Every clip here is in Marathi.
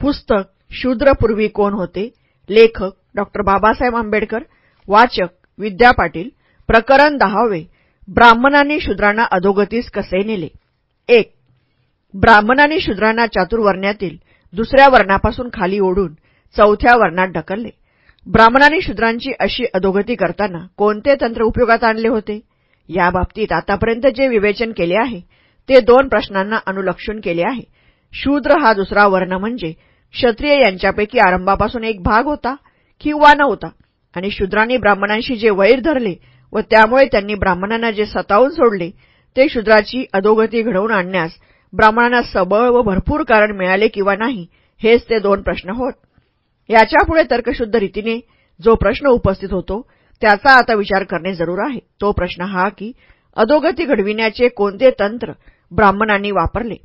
पुस्तक शूद्रपूर्वी कोण होते? लेखक डॉक्टर बाबासाहेब आंबेडकर वाचक विद्या पाटील प्रकरण दहावे ब्राह्मणांनी शूद्रांना अधोगतीस कसे नेले? एक ब्राह्मणांनी शूद्रांना चातुर्वर्ण्यातील दुसऱ्या वर्णापासून खाली ओढून चौथ्या वर्णात ढकलले. ब्राह्मणांनी शूद्रांची अशी अधोगती करताना कोणते तंत्र उपयोगात आणले होते? याबाबतीत आतापर्यंत जे विवेचन केले आहे ते दोन प्रश्नांना अनुलक्षून केले आहे. शूद्र हा दुसरा वर्ण म्हणजे क्षत्रिय यांच्यापैकी आरंभापासून एक भाग होता किंवा नव्हता. आणि शूद्रांनी ब्राह्मणांशी जे वैर धरले व त्यामुळे त्यांनी ब्राह्मणांना जे सतावून सोडले ते शूद्राची अधोगती घडवून आणण्यास ब्राह्मणांना सबळ व भरपूर कारण मिळाले किंवा नाही हेच ते दोन प्रश्न होत. याच्यापुढे तर्कशुद्ध रीतीने जो प्रश्न उपस्थित होतो त्याचा आता विचार करणे जरूर आहे. तो प्रश्न हा की अधोगती घडविण्याचे कोणते तंत्र ब्राह्मणांनी वापरले?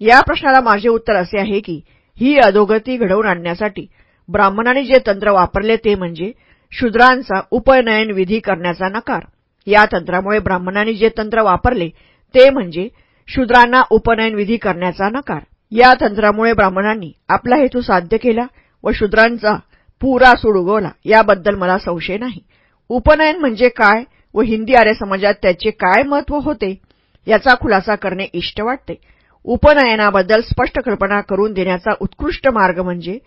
या प्रश्नाला माझे उत्तर असे आहे की ही अधोगती घडवून आणण्यासाठी ब्राह्मणांनी जे तंत्र वापरले ते म्हणजे शूद्रांचा उपनयन विधी करण्याचा नकार. या तंत्रामुळे ब्राह्मणांनी जे तंत्र वापरले ते म्हणजे शूद्रांना उपनयन विधी करण्याचा नकार. या तंत्रामुळे ब्राह्मणांनी आपला हेतू साध्य केला व शूद्रांचा पुरा सूड उगवला. याबद्दल मला संशय नाही. उपनयन म्हणजे काय व हिंदी आर्य समाजात त्याचे काय महत्त्व होते याचा खुलासा करणे इष्ट वाटते. उपनयनाबद्दल स्पष्ट कल्पना करून देण्याचा उत्कृष्ट मार्ग म्हणजे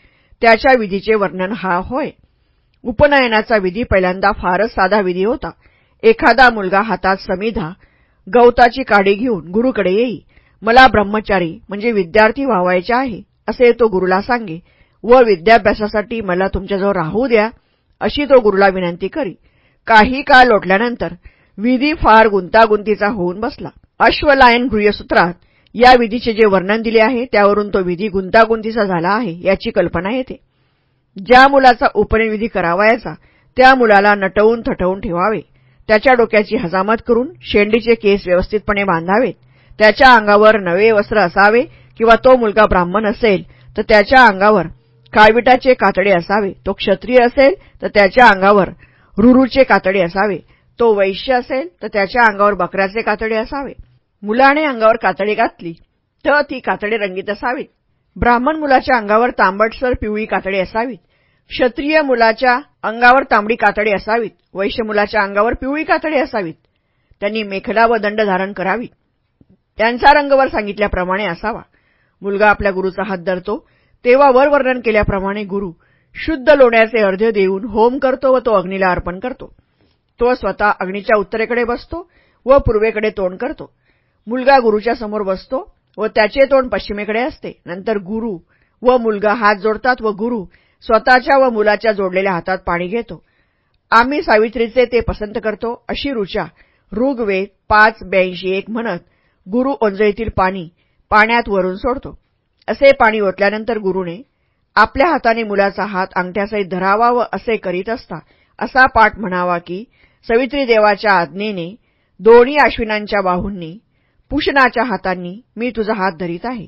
त्याच्या विधीचे वर्णन हा होय. उपनयनाचा विधी पहिल्यांदा फारच साधा विधी होता. एखादा मुलगा हातात समिधा गवताची काडी घेऊन गुरुकडे येई मला ब्रह्मचारी म्हणजे विद्यार्थी व्हावायचे आहे असे तो गुरुला सांगे व विद्याभ्यासासाठी मला तुमच्याजवळ राहू द्या अशी तो गुरुला विनंती करी. काही काळ लोटल्यानंतर विधी फार गुंतागुंतीचा होऊन बसला. अश्वलायन गृहसूत्रात या विधीचे जे वर्णन दिले आहे त्यावरून तो विधी गुंतागुंतीचा झाला आहे याची कल्पना येते. ज्या मुलाचा उपनयनविधी करावायचा त्या मुलाला नटवून थटवून ठेवावे. त्याच्या डोक्याची हजामत करून शेंडीचे केस व्यवस्थितपणे बांधावेत. त्याच्या अंगावर नवे वस्त्र असावे किंवा तो मुलगा ब्राह्मण असेल तर त्याच्या अंगावर काळविटाचे कातडे असावे. तो क्षत्रिय असेल तर त्याच्या अंगावर रुरूचे कातडे असावे. तो वैश्य असेल तर त्याच्या अंगावर बकऱ्याचे कातडे असावे. मुलाने अंगावर कातडी घातली तर ती कातडे रंगीत असावीत ब्राह्मण मुलाच्या अंगावर तांबटसर पिवळी कातडी असावीत क्षत्रिय मुलाच्या अंगावर तांबडी कातडी असावीत. वैश्य मुलाच्या अंगावर पिवळी कातडी असावीत. त्यांनी मेखला व दंड धारण करावी. त्यांचा रंगवर सांगितल्याप्रमाणे असावा. मुलगा आपल्या गुरुचा हात धरतो तेव्हा वर वर्णन केल्याप्रमाणे गुरु शुद्ध लोण्याचे अर्ध्य देऊन होम करतो व तो अग्नीला अर्पण करतो. तो स्वतः अग्नीच्या उत्तरेकडे बसतो व पूर्वेकडे तोंड करतो. मुलगा गुरुच्या समोर बसतो व त्याचे तोंड पश्चिमेकडे असते. नंतर गुरु व मुलगा हात जोडतात व गुरु स्वतःच्या व मुलाच्या जोडलेल्या हातात पाणी घेतो. आम्ही सावित्रीचे ते पसंत करतो अशी रुचा ऋग्वेद पाच ब्याऐंशी एक म्हणत गुरु ओंजळीतील पाणी पाण्यात वरून सोडतो. असे पाणी ओतल्यानंतर गुरुने आपल्या हाताने मुलाचा हात अंगठ्यासहित धरावा व असे करीत असता असा पाठ म्हणावा की सवित्री देवाच्या आज्ञेने दोन्ही अश्विनांच्या बाहूंनी पुषणाच्या हातांनी मी तुझा हात धरीत आहे.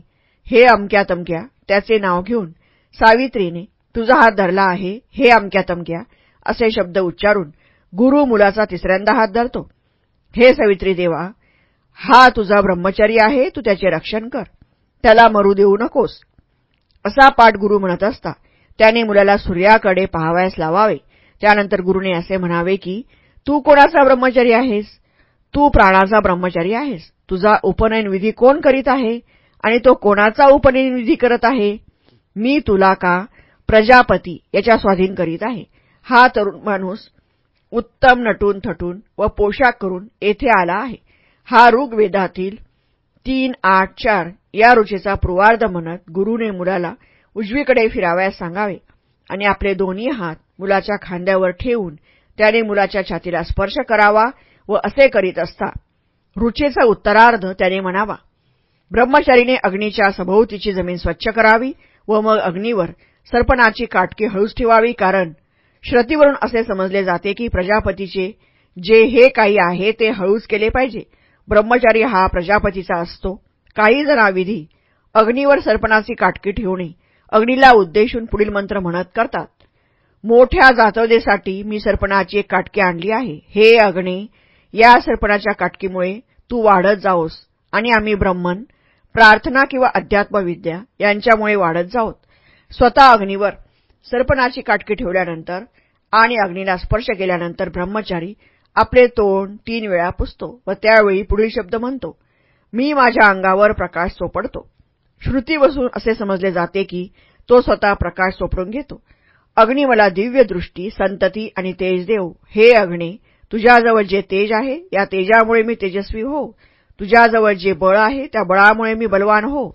हे अमक्या तमक्या त्याचे नाव घेऊन सावित्रीने तुझा हात धरला आहे हे अमक्या तमक्या असे शब्द उच्चारून गुरु मुलाचा तिसऱ्यांदा हात धरतो. हे सावित्री देवा हा तुझा ब्रह्मचारी आहे तू त्याचे रक्षण कर. त्याला मरू देऊ नकोस. असा पाठ गुरु म्हणत असता त्याने मुलाला सूर्याकडे पाहावयास लावावे. त्यानंतर गुरुने असे म्हणावे की तू कोणाचा ब्रह्मचारी आहेस? तू प्राणाचा ब्रह्मचारी आहेस? तुझा उपनयन विधी कोण करीत आहे? आणि तो कोणाचा उपनयन विधी करत आहे? मी तुला का प्रजापती याच्या स्वाधीन करीत आहे? हा तरुण माणूस उत्तम नटून थटून व पोशाख करून येथे आला आहे. हा ऋग्वेदातील तीन आठ चार या रुचेचा पूर्वार्ध म्हणत गुरुने मुलाला उजवीकडे फिरावयास सांगावे आणि आपले दोन्ही हात मुलाच्या खांद्यावर ठेवून त्याने मुलाच्या छातीला स्पर्श करावा व असे करीत असता रुचेचा उत्तरार्ध त्याने म्हणावा. ब्रह्मचारीने अग्नीच्या सभोवतीची जमीन स्वच्छ करावी व मग अग्नीवर सर्पणाची काटकी हळूच ठेवावी कारण श्रतीवरून असे समजले जाते की प्रजापतीचे जे हे काही आहे ते हळूच केले पाहिजे. ब्रह्मचारी हा प्रजापतीचा असतो. काही जणाविधी अग्नीवर सर्पणाची काटकी ठेवणे अग्नीला उद्देशून पुढील मंत्र म्हणत करतात. मोठ्या जातवदेसाठी मी सर्पणाची एक काटकी आणली आहे. हे अग्ने या सर्पणाच्या काटकीमुळे तू वाढत जाओस आणि आम्ही ब्रह्मन प्रार्थना किंवा अध्यात्मविद्या यांच्यामुळे वाढत जाऊत. स्वतः अग्नीवर सरपणाची काटकी ठेवल्यानंतर आणि अग्नीला स्पर्श केल्यानंतर ब्रह्मचारी आपले तोंड तीन वेळा पुसतो व त्यावेळी पुढील शब्द म्हणतो मी माझ्या अंगावर प्रकाश सोपडतो. श्रुती बसून असे समजले जाते की तो स्वतः प्रकाश सोपडून घेतो. अग्नी मला दिव्य दृष्टी संतती आणि तेज देव हे अग्ने तुझ्याजवळ जे तेज आहे या तेजामुळे मी तेजस्वी हो. तुझ्याजवळ जे बळ आहे त्या बळामुळे मी बलवान हो.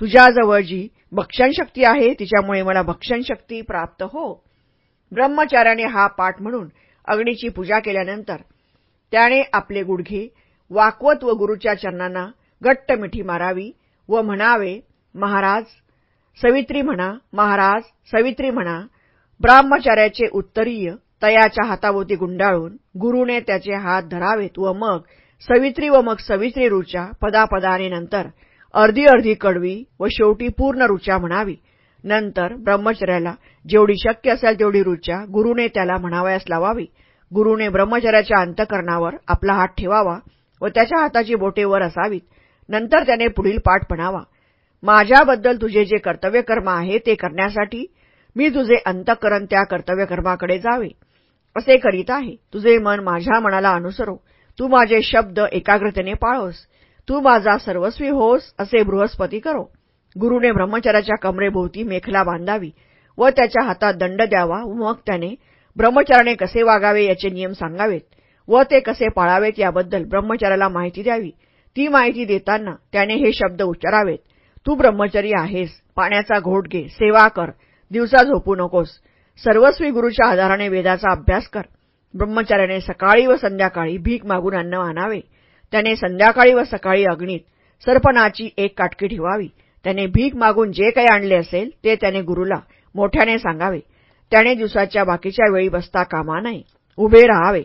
तुझ्याजवळ जी भक्षणशक्ती आहे तिच्यामुळे मला भक्षणशक्ती प्राप्त हो. ब्रह्मचार्याने हा पाठ म्हणून अग्नीची पूजा केल्यानंतर त्याने आपले गुडघे वाकवत व गुरुच्या चरणांना घट्ट मिठी मारावी व म्हणावे महाराज सवित्री म्हणा महाराज सवित्री म्हणा ब्राह्मचार्याचे उत्तरीय तयाच्या हाताभोवती गुंडाळून गुरुने त्याचे हात धरावेत व मग सवित्री व मग सवित्री रुचा पदापदाने नंतर अर्धी अर्धी कडवी व शेवटी पूर्ण रुचा म्हणावी. नंतर ब्रह्मचर्याला जेवढी शक्य असेल तेवढी रुचा गुरुने त्याला म्हणावयास लावावी. गुरुने ब्रह्मचर्याच्या अंतकरणावर आपला हात ठेवावा व त्याच्या हाताची बोटे वर असावीत. नंतर त्याने पुढील पाठ म्हणावा. माझ्याबद्दल तुझे जे कर्तव्यकर्म आहे ते करण्यासाठी मी तुझे अंतकरण त्या कर्तव्यकर्माकडे जावे. असे करीत आहे. तुझे मन माझ्या मनाला अनुसरो. तू माझे शब्द एकाग्रतेने पाळोस. तू माझा सर्वस्वी होस असे बृहस्पती करो. गुरुने ब्रह्मचाराच्या कमरेभोवती मेखला बांधावी व त्याच्या हातात दंड द्यावा मग त्याने ब्रह्मचाराने कसे वागावे याचे नियम सांगावेत व ते कसे पाळावेत याबद्दल ब्रह्मचाराला माहिती द्यावी. ती माहिती देताना त्याने हे शब्द उच्चारावेत. तू ब्रह्मचारी आहेस. पाण्याचा घोट घे. सेवा कर. दिवसा झोपू नकोस. सर्वस्वी गुरुच्या आधाराने वेदाचा अभ्यास कर. ब्रह्मचार्याने सकाळी व संध्याकाळी भीक मागून अन्न आणावे. त्याने संध्याकाळी व सकाळी अग्नीत सरपणाची एक काटकी ठेवावी. त्याने भीक मागून जे काही आणले असेल ते त्याने गुरुला मोठ्याने सांगावे. त्याने दिवसाच्या बाकीच्या वेळी बसता कामा नये. उभे राहावे.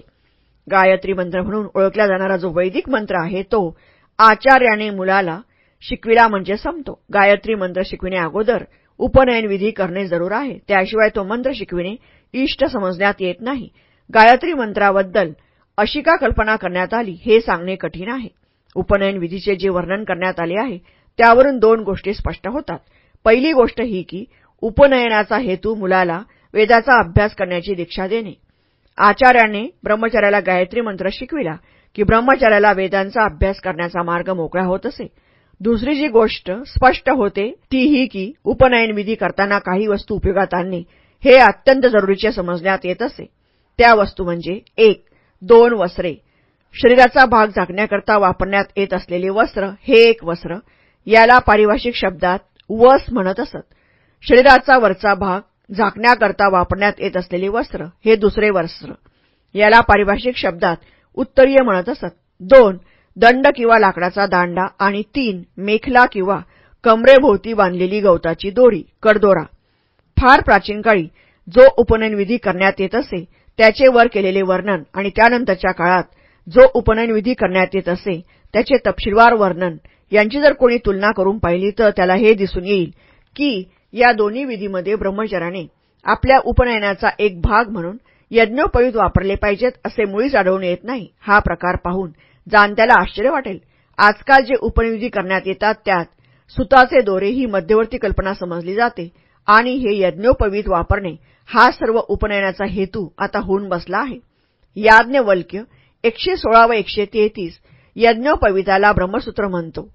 गायत्री मंत्र म्हणून ओळखला जाणारा जो वैदिक मंत्र आहे तो आचार्याने मुलाला शिकविला म्हणजे संपतो. गायत्री मंत्र शिकविणे अगोदर उपनयन विधी करणे जरूर आहे. त्याशिवाय तो मंत्र शिकविणे इष्ट समजण्यात येत नाही. गायत्री मंत्राबद्दल अशी का कल्पना करण्यात आली हे सांगणे कठीण आहे. उपनयन विधीचे जे वर्णन करण्यात आले आहे त्यावरून दोन गोष्टी स्पष्ट होतात. पहिली गोष्ट ही की उपनयनाचा हेतू मुलाला वेदाचा अभ्यास करण्याची दीक्षा देणे. आचार्याने ब्रह्मचार्याला गायत्री मंत्र शिकविला की ब्रह्मचार्याला वेदांचा अभ्यास करण्याचा मार्ग मोकळा होत असे. दुसरी जी गोष्ट स्पष्ट होते ती ही की उपनयन विधी करताना काही वस्तू उपयोगात आणणे हे अत्यंत जरुरीचे समजण्यात येत असे. त्या वस्तू म्हणजे एक दोन वस्त्रे. शरीराचा भाग झाकण्याकरता वापरण्यात येत असलेले वस्त्र हे एक वस्त्र. याला पारिभाषिक शब्दात वस म्हणत असत. शरीराचा वरचा भाग झाकण्याकरता वापरण्यात येत असलेले वस्त्र हे दुसरे वस्त्र. याला पारिभाषिक शब्दात उत्तरीय म्हणत असत. दोन दंड किंवा लाकडाचा दांडा आणि तीन मेखला किंवा कमरेभोवती बांधलेली गवताची दोरी कडदोरा. फार प्राचीन काळी जो उपनयन विधी करण्यात येत असे त्याचे वर केलेले वर्णन आणि त्यानंतरच्या काळात जो उपनयनविधी करण्यात येत असे त्याचे तपशीलवार वर्णन यांची जर कोणी तुलना करून पाहिली तर त्याला हे दिसून येईल की या दोन्ही विधीमध्ये ब्रह्मचर्याने आपल्या उपनयनाचा एक भाग म्हणून यज्ञोपयुत वापरले पाहिजेत असे मुळीच आढळून येत नाही हा प्रकार पाहून जाणत्याला आश्चर्य वाटेल. आजकाल जे उपनिविधी करण्यात येतात त्यात सुताचे दोरे ही मध्यवर्ती कल्पना समजली जाते आणि हे यज्ञोपवीत वापरणे हा सर्व उपनयनाचा हेतू आता होऊन बसला आहे. याज्ञवल्क्य एकशे सोळा व एकशे तेहतीस यज्ञोपविताला ब्रह्मसूत्र म्हणतो.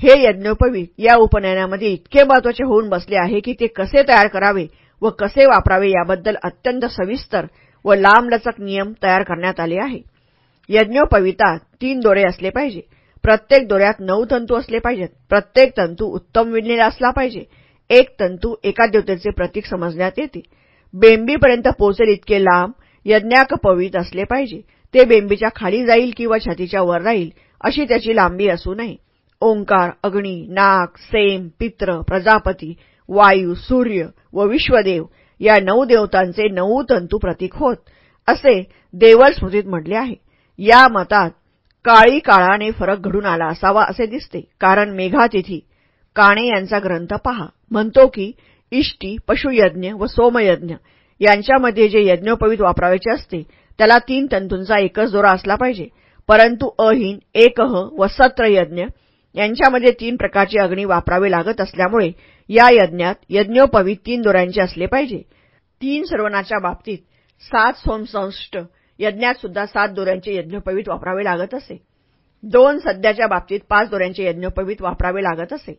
हे यज्ञोपवीत या उपनयनामध्ये इतके महत्त्वाचे होऊन बसले आहे की ते कसे तयार करावे व कसे वापरावे याबद्दल अत्यंत सविस्तर व लांबलचक नियम तयार करण्यात आले आहे. यज्ञोपविता तीन दोरे असले पाहिजे. प्रत्येक दोऱ्यात नऊ तंतू असले पाहिजेत. प्रत्येक तंतू उत्तम विणलेला असला पाहिजे. एक तंतू एका देवतेचे प्रतीक समजण्यात येते. बेंबीपर्यंत पोचेल इतके लांब यज्ञाकपवित असले पाहिजे. ते बेंबीच्या खाली जाईल किंवा छातीच्या वर राहील अशी त्याची लांबी असू नये. ओंकार अग्नी नाग सेम पित्र प्रजापती वायू सूर्य व विश्वदेव या नऊ देवतांचे नऊ तंतू प्रतीक होत असे देवल स्मृतीत म्हटले आहे. या मतात काळी काळाने फरक घडून आला असावा असे दिसते. कारण मेघातिथी काणे यांचा ग्रंथ पहा. म्हणतो की इष्टी पशुयज्ञ व सोमयज्ञ यांच्यामध्ये जे यज्ञोपवीत वापरावायचे असते त्याला तीन तंतूंचा एकच दोरा असला पाहिजे. परंतु अहीन एकह व सत्रयज्ञ यांच्यामध्ये तीन प्रकारचे अग्नी वापरावे लागत असल्यामुळे या यज्ञात यज्ञोपवीत तीन दोऱ्यांचे असले पाहिजे. तीन सर्वनाच्या बाबतीत सात सोमसंष्ट यज्ञात सुद्धा सात दोऱ्यांचे यज्ञोपवीत वापरावे लागत असे. दोन सध्याच्या बाबतीत पाच दोऱ्यांचे यज्ञोपवीत वापरावे लागत असे.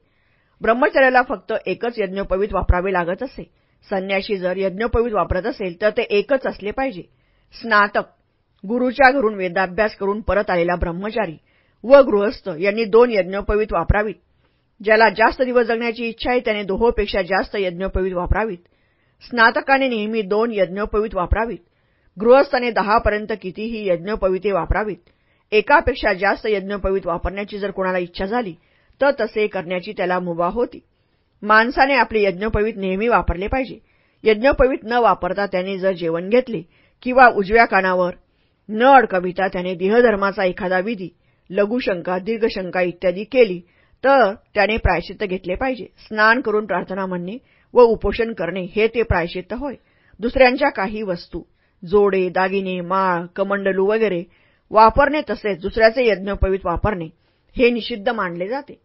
ब्रह्मचर्याला फक्त एकच यज्ञोपवीत वापरावे लागत असे. संन्याशी जर यज्ञोपवीत वापरत असेल तर ते एकच असले पाहिजे. स्नातक. गुरुच्या घरून वेदाभ्यास करून परत आलेला ब्रह्मचारी व गृहस्थ यांनी दोन यज्ञोपवीत वापरावीत. ज्याला जास्त दिवस जगण्याची इच्छा आहे त्याने दोहोपेक्षा जास्त यज्ञोपवीत वापरावीत. स्नातकाने नेहमी दोन यज्ञोपवीत वापरावीत. गृहस्थाने दहापर्यंत कितीही यज्ञोपविते वापरावीत. एकापेक्षा जास्त यज्ञोपवीत वापरण्याची जर कोणाला इच्छा झाली तर तसे करण्याची त्याला मुभा होती. माणसाने आपले यज्ञोपवीत नेहमी वापरले पाहिजे. यज्ञोपवीत न वापरता त्याने जर जेवण घेतले किंवा उजव्या कानावर न अडकविता त्याने देहधर्माचा एखादा विधी लघुशंका दीर्घशंका इत्यादी केली तर त्याने प्रायश्चित्त घेतले पाहिजे. स्नान करून प्रार्थना म्हणणे व उपोषण करणे हे ते प्रायश्चित्त होय. दुसऱ्यांच्या काही वस्तू जोडे दागिने माळ कमंडलू वगैरे वापरणे तसेच दुसऱ्याचे यज्ञोपवीत वापरणे हे निषिद्ध मानले जाते.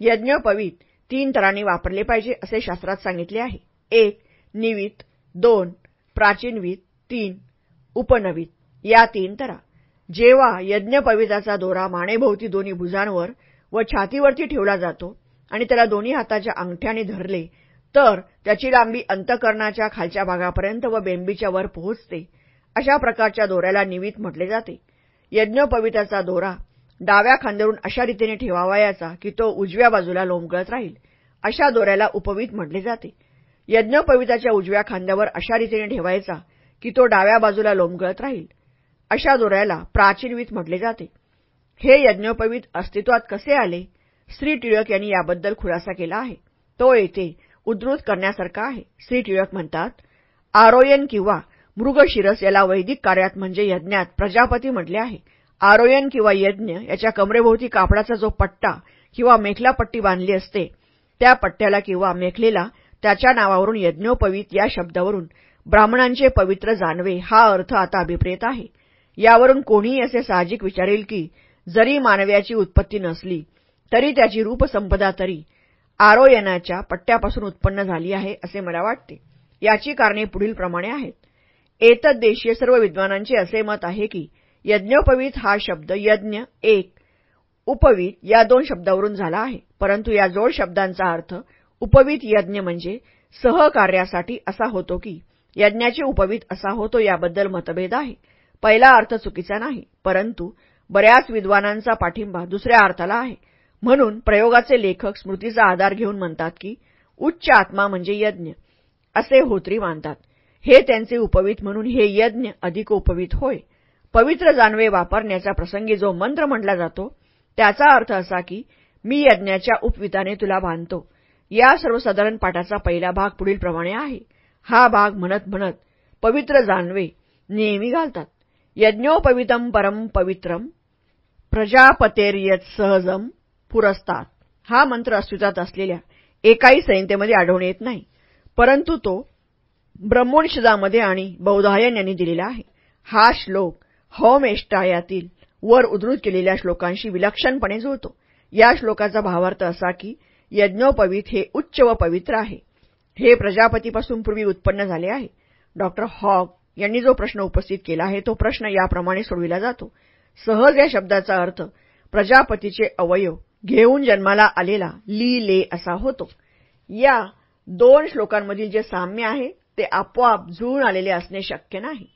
यज्ञोपवीत तीन तरांनी वापरले पाहिजे असे शास्त्रात सांगितले आहे. एक निवित दोन प्राचीनवीत तीन उपनवीत या तीन तरा. जेव्हा यज्ञपविताचा दोरा मानेभोवती दोन्ही भुजांवर व छातीवरती ठेवला जातो आणि त्याला दोन्ही हाताच्या अंगठ्याने धरले तर त्याची लांबी अंतकरणाच्या खालच्या भागापर्यंत व बेंबीच्या वर पोहोचते अशा प्रकारच्या दोऱ्याला निवीत म्हटले जाते. यज्ञोपविताचा दोरा डाव्या खांद्यावरून अशा रीतीने ठेवावयाचा की तो उजव्या बाजूला लोंबगळत राहील अशा दोऱ्याला उपवीत म्हटले जाते. यज्ञोपविताच्या उजव्या खांद्यावर अशा रीतीने ठेवायचा की तो डाव्या बाजूला लोंबगळत राहील अशा दोऱ्याला प्राचीनवीत म्हटले जाते. हे यज्ञोपवीत अस्तित्वात कसे आले? श्री टिळक यांनी याबद्दल खुलासा केला आहे. तो येथे उद्धृत करण्यासारखा आहे. श्री टिळक म्हणतात आरोयन किंवा मृगशिरस याला वैदिक कार्यात म्हणजे यज्ञात प्रजापती म्हटले आहे. आरोयन किंवा यज्ञ याच्या कमरेभोवती कापडाचा जो पट्टा किंवा मेखला पट्टी बांधली असते त्या पट्ट्याला किंवा मेखलेला त्याच्या नावावरून यज्ञोपवीत या शब्दावरून ब्राह्मणांचे पवित्र जानवे हा अर्थ आता अभिप्रेत आहे. यावरून कोणीही असे साहजिक विचारेल की जरी मानव्याची उत्पत्ती नसली तरी त्याची रूपसंपदा तरी आरोयनाच्या पट्ट्यापासून उत्पन्न झाली आहे असे मला वाटते. याची कारणे पुढीलप्रमाणे आहेत. एतद्देशीय सर्व विद्वानांचे असे मत आहे की यज्ञोपवीत हा शब्द यज्ञ एक उपवीत या दोन शब्दावरून झाला आहे. परंतु या जोड शब्दांचा अर्थ उपवीत यज्ञ म्हणजे सहकार्यासाठी असा होतो की यज्ञाचे उपवीत असा होतो याबद्दल मतभेद आहे. पहिला अर्थ चुकीचा नाही परंतु बऱ्याच विद्वानांचा पाठिंबा दुसऱ्या अर्थाला आहे. म्हणून प्रयोगाचे लेखक स्मृतीचा आधार घेऊन म्हणतात की उच्च आत्मा म्हणजे यज्ञ असे होत्री मानतात. हे त्यांचे उपवीत म्हणून हे यज्ञ अधिक उपवीत होय. पवित्र जानवे वापरण्याच्या प्रसंगी जो मंत्र म्हटला जातो त्याचा अर्थ असा की मी यज्ञाच्या उपविताने तुला बांधतो. या सर्वसाधारण पाठाचा पहिला भाग पुढीलप्रमाणे आहे. हा भाग म्हणत म्हणत पवित्र जानवे नेहमी घालतात. यज्ञोपवितम परम पवित्रम प्रजापतेर्यत सहजम पुरस्तात. हा मंत्र अस्तित्वात असलेल्या एकाही संहितेमध्ये आढळून येत नाही. परंतु तो ब्रह्मोनिषदामध्ये आणि बौधायन यांनी दिलेला आहे. हा श्लोक हौमेष्टायातील वर उद्धृत केलेल्या श्लोकांशी विलक्षणपणे जुळतो. या श्लोकाचा भावार्थ असा की यज्ञोपवीत हे उच्च व पवित्र आहे. हे प्रजापतीपासून पूर्वी उत्पन्न झाले आहे. डॉक्टर हॉग यांनी जो प्रश्न उपस्थित केला आहे तो प्रश्न याप्रमाणे सोडविला जातो. सहज या शब्दाचा अर्थ प्रजापतीचे अवयव घेऊन जन्माला आलेला ली ले असा होतो. या दोन श्लोकांमधील जे साम्य आहे ते आपोआप जुळून आलेले असणे शक्य नाही.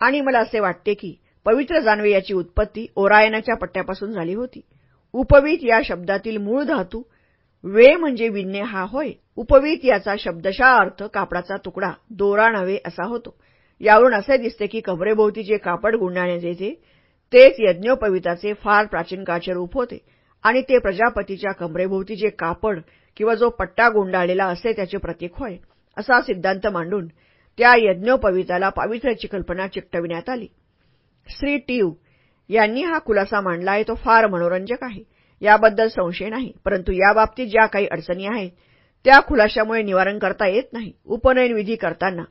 आणि मला असे वाटते की पवित्र जानवे याची उत्पत्ती ओरायनाच्या पट्ट्यापासून झाली होती. उपवीत या शब्दातील मूळ धातू वे म्हणजे विणणे हा होय. उपवीत याचा शब्दशा अर्थ कापडाचा तुकडा दोरा नव्हे असा होतो. यावरून असे दिसते की कमरेभोवती जे कापड गुंडाळण्यात येते तेच यज्ञोपविताचे फार प्राचीन काळचे रूप होते. आणि ते प्रजापतीच्या कमरेभोवती जे कापड किंवा जो पट्टा गुंडाळलेला असे त्याचे प्रतीक होय असा सिद्धांत मांडून त्या यज्ञोपविताला पावित्र्याची कल्पना चिकटविण्यात आली. श्री टीव यांनी हा खुलासा मांडला आहे तो फार मनोरंजक आहे. याबद्दल संशय नाही परंतु याबाबतीत ज्या काही अडचणी आहेत त्या खुलाशामुळे निवारण करता येत नाही. उपनयन विधी करताना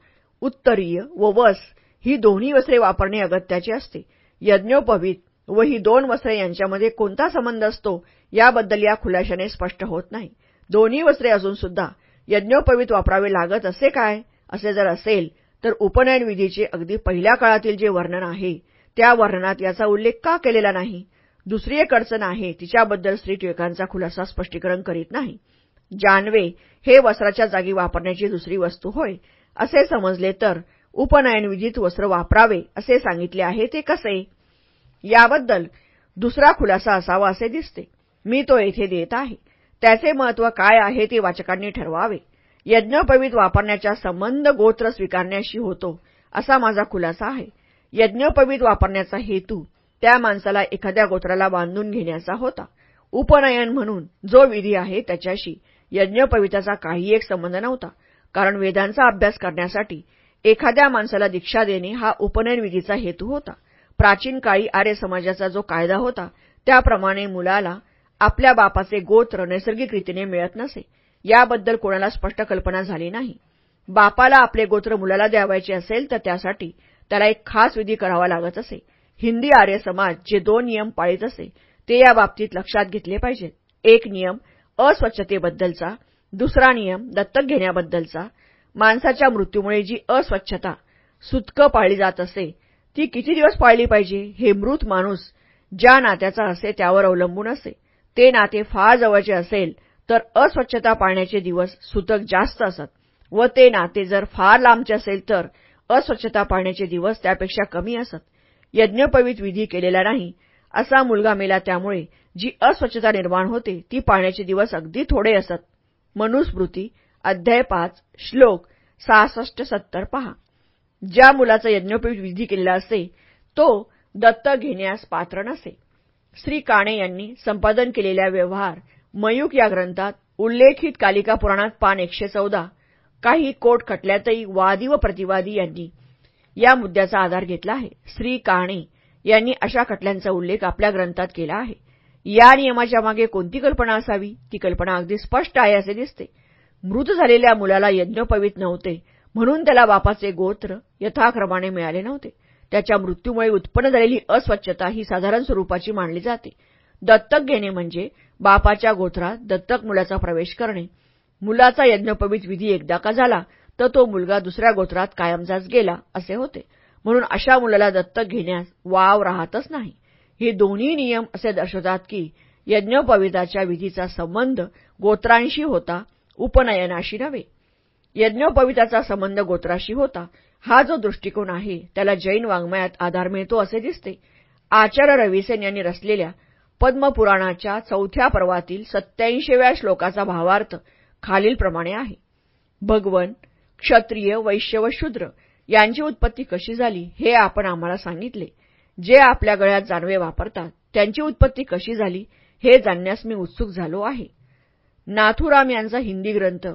उत्तरीय व वस ही दोन्ही वस्त्रे वापरणे अगत्याचे असते. यज्ञोपवीत व ही दोन वस्त्रे यांच्यामध्ये कोणता संबंध असतो याबद्दल या खुलाशाने स्पष्ट होत नाही. दोन्ही वस्त्रे असून सुद्धा यज्ञोपवीत वापरावे लागत असे काय? असे जर असेल तर उपनयन विधीचे अगदी पहिल्या काळातील जे वर्णन आहे त्या वर्णनात याचा उल्लेख का केलेला नाही? दुसरी एक अडचण आहे तिच्याबद्दल स्त्री टिळकांचा खुलासा स्पष्टीकरण करीत नाही. जानवे हे वस्त्राच्या जागी वापरण्याची दुसरी वस्तू होय. असे समजले तर उपनयन विधीत वस्त्र वापरावे असे सांगितले आहे ते कसे? याबद्दल दुसरा खुलासा असावा असे दिसते. मी तो येथे देत आहे. त्याचे महत्त्व काय आहे ते वाचकांनी ठरवावे. यज्ञोपवीत वापरण्याचा संबंध गोत्र स्वीकारण्याशी होतो असा माझा खुलासा आहे. यज्ञोपवीत वापरण्याचा हेतू त्या माणसाला एखाद्या गोत्राला बांधून घेण्याचा होता. उपनयन म्हणून जो विधी आहे त्याच्याशी यज्ञोपविताचा काही एक संबंध नव्हता कारण वेदांचा अभ्यास करण्यासाठी एखाद्या माणसाला दीक्षा देणे हा उपनयन विधीचा हेतू होता. प्राचीन काळी आर्य समाजाचा जो कायदा होता त्याप्रमाणे मुलाला आपल्या बापाचे गोत्र नैसर्गिक रीतीने मिळत नसे याबद्दल कोणाला स्पष्ट कल्पना झाली नाही. बापाला आपले गोत्र मुलाला द्यावायचे असेल तर त्यासाठी त्याला एक खास विधी करावा लागत असे. हिंदी आर्य समाज जे दोन नियम पाळीत असे ते या बाबतीत लक्षात घेतले पाहिजेत एक नियम अस्वच्छतेबद्दलचा दुसरा नियम दत्तक घेण्याबद्दलचा. माणसाच्या मृत्यूमुळे जी अस्वच्छता सुतकं पाळली जात असे ती किती दिवस पाळली पाहिजे हे मृत माणूस ज्या नात्याचा असे त्यावर अवलंबून असे. ते नाते फार जवळचे असेल तर अस्वच्छता पाळण्याचे दिवस सुतक जास्त असत. व ते नाते जर फार लांबचे असेल तर अस्वच्छता पाळण्याचे दिवस त्यापेक्षा कमी असत. यज्ञोपवीत विधी केलेला नाही असा मुलगा मेला त्यामुळे जी अस्वच्छता निर्माण होते ती पाळण्याचे दिवस अगदी थोडे असत. मनुस्मृती अध्याय पाच श्लोक सहासष्ट सत्तर पहा. ज्या मुलाचा यज्ञोपयुक्त विधी केलेला असे तो दत्तक घेण्यास पात्र नसे. श्री काणे यांनी संपादन केलेल्या व्यवहार मयूक या ग्रंथात उल्लेखित कालिका पुराणात पान एकशे चौदा काही कोट खटल्यातही वादी व प्रतिवादी यांनी या मुद्द्याचा आधार घेतला आहे. श्री काणे यांनी अशा खटल्यांचा उल्लेख आपल्या ग्रंथात केला आहे. या नियमाच्या मागे कोणती कल्पना असावी? ती कल्पना अगदी स्पष्ट आहे असे दिसते. मृत झालेल्या मुलाला यज्ञोपवीत नव्हते. म्हणून त्याला बापाचे गोत्र यथाक्रमाने मिळाले नव्हते. त्याच्या मृत्यूमुळे उत्पन्न झालेली अस्वच्छता ही साधारण स्वरूपाची मानली जाते. दत्तक घेणे म्हणजे बापाच्या गोत्रात दत्तक मुलाचा प्रवेश करणे. मुलाचा यज्ञोपवीत विधी एकदा का झाला तर तो मुलगा दुसऱ्या गोत्रात कायमचाच गेला असे होते. म्हणून अशा मुलाला दत्तक घेण्यास वाव राहतच नाही. हे दोन्ही नियम असे दर्शवतात की यज्ञोपविताच्या विधीचा संबंध गोत्रांशी होता उपनयनाशी नव्हे. यज्ञोपविताचा संबंध गोत्राशी होता. हा जो दृष्टिकोन आहे त्याला जैन वाङ्मयात आधार मिळतो असे दिसते. आचार्य रविसेन यांनी रचलेल्या पद्मपुराणाच्या चौथ्या पर्वातील सत्याऐंशीव्या श्लोकाचा भावार्थ खालीलप्रमाणे आहे. भगवन क्षत्रिय वैश्य व शूद्र यांची उत्पत्ती कशी झाली हे आपण आम्हाला सांगितले. जे आपल्या गळ्यात जानवे वापरतात त्यांची उत्पत्ती कशी झाली हे जाणण्यास मी उत्सुक झालो आहे. नाथुराम यांचा हिंदी ग्रंथ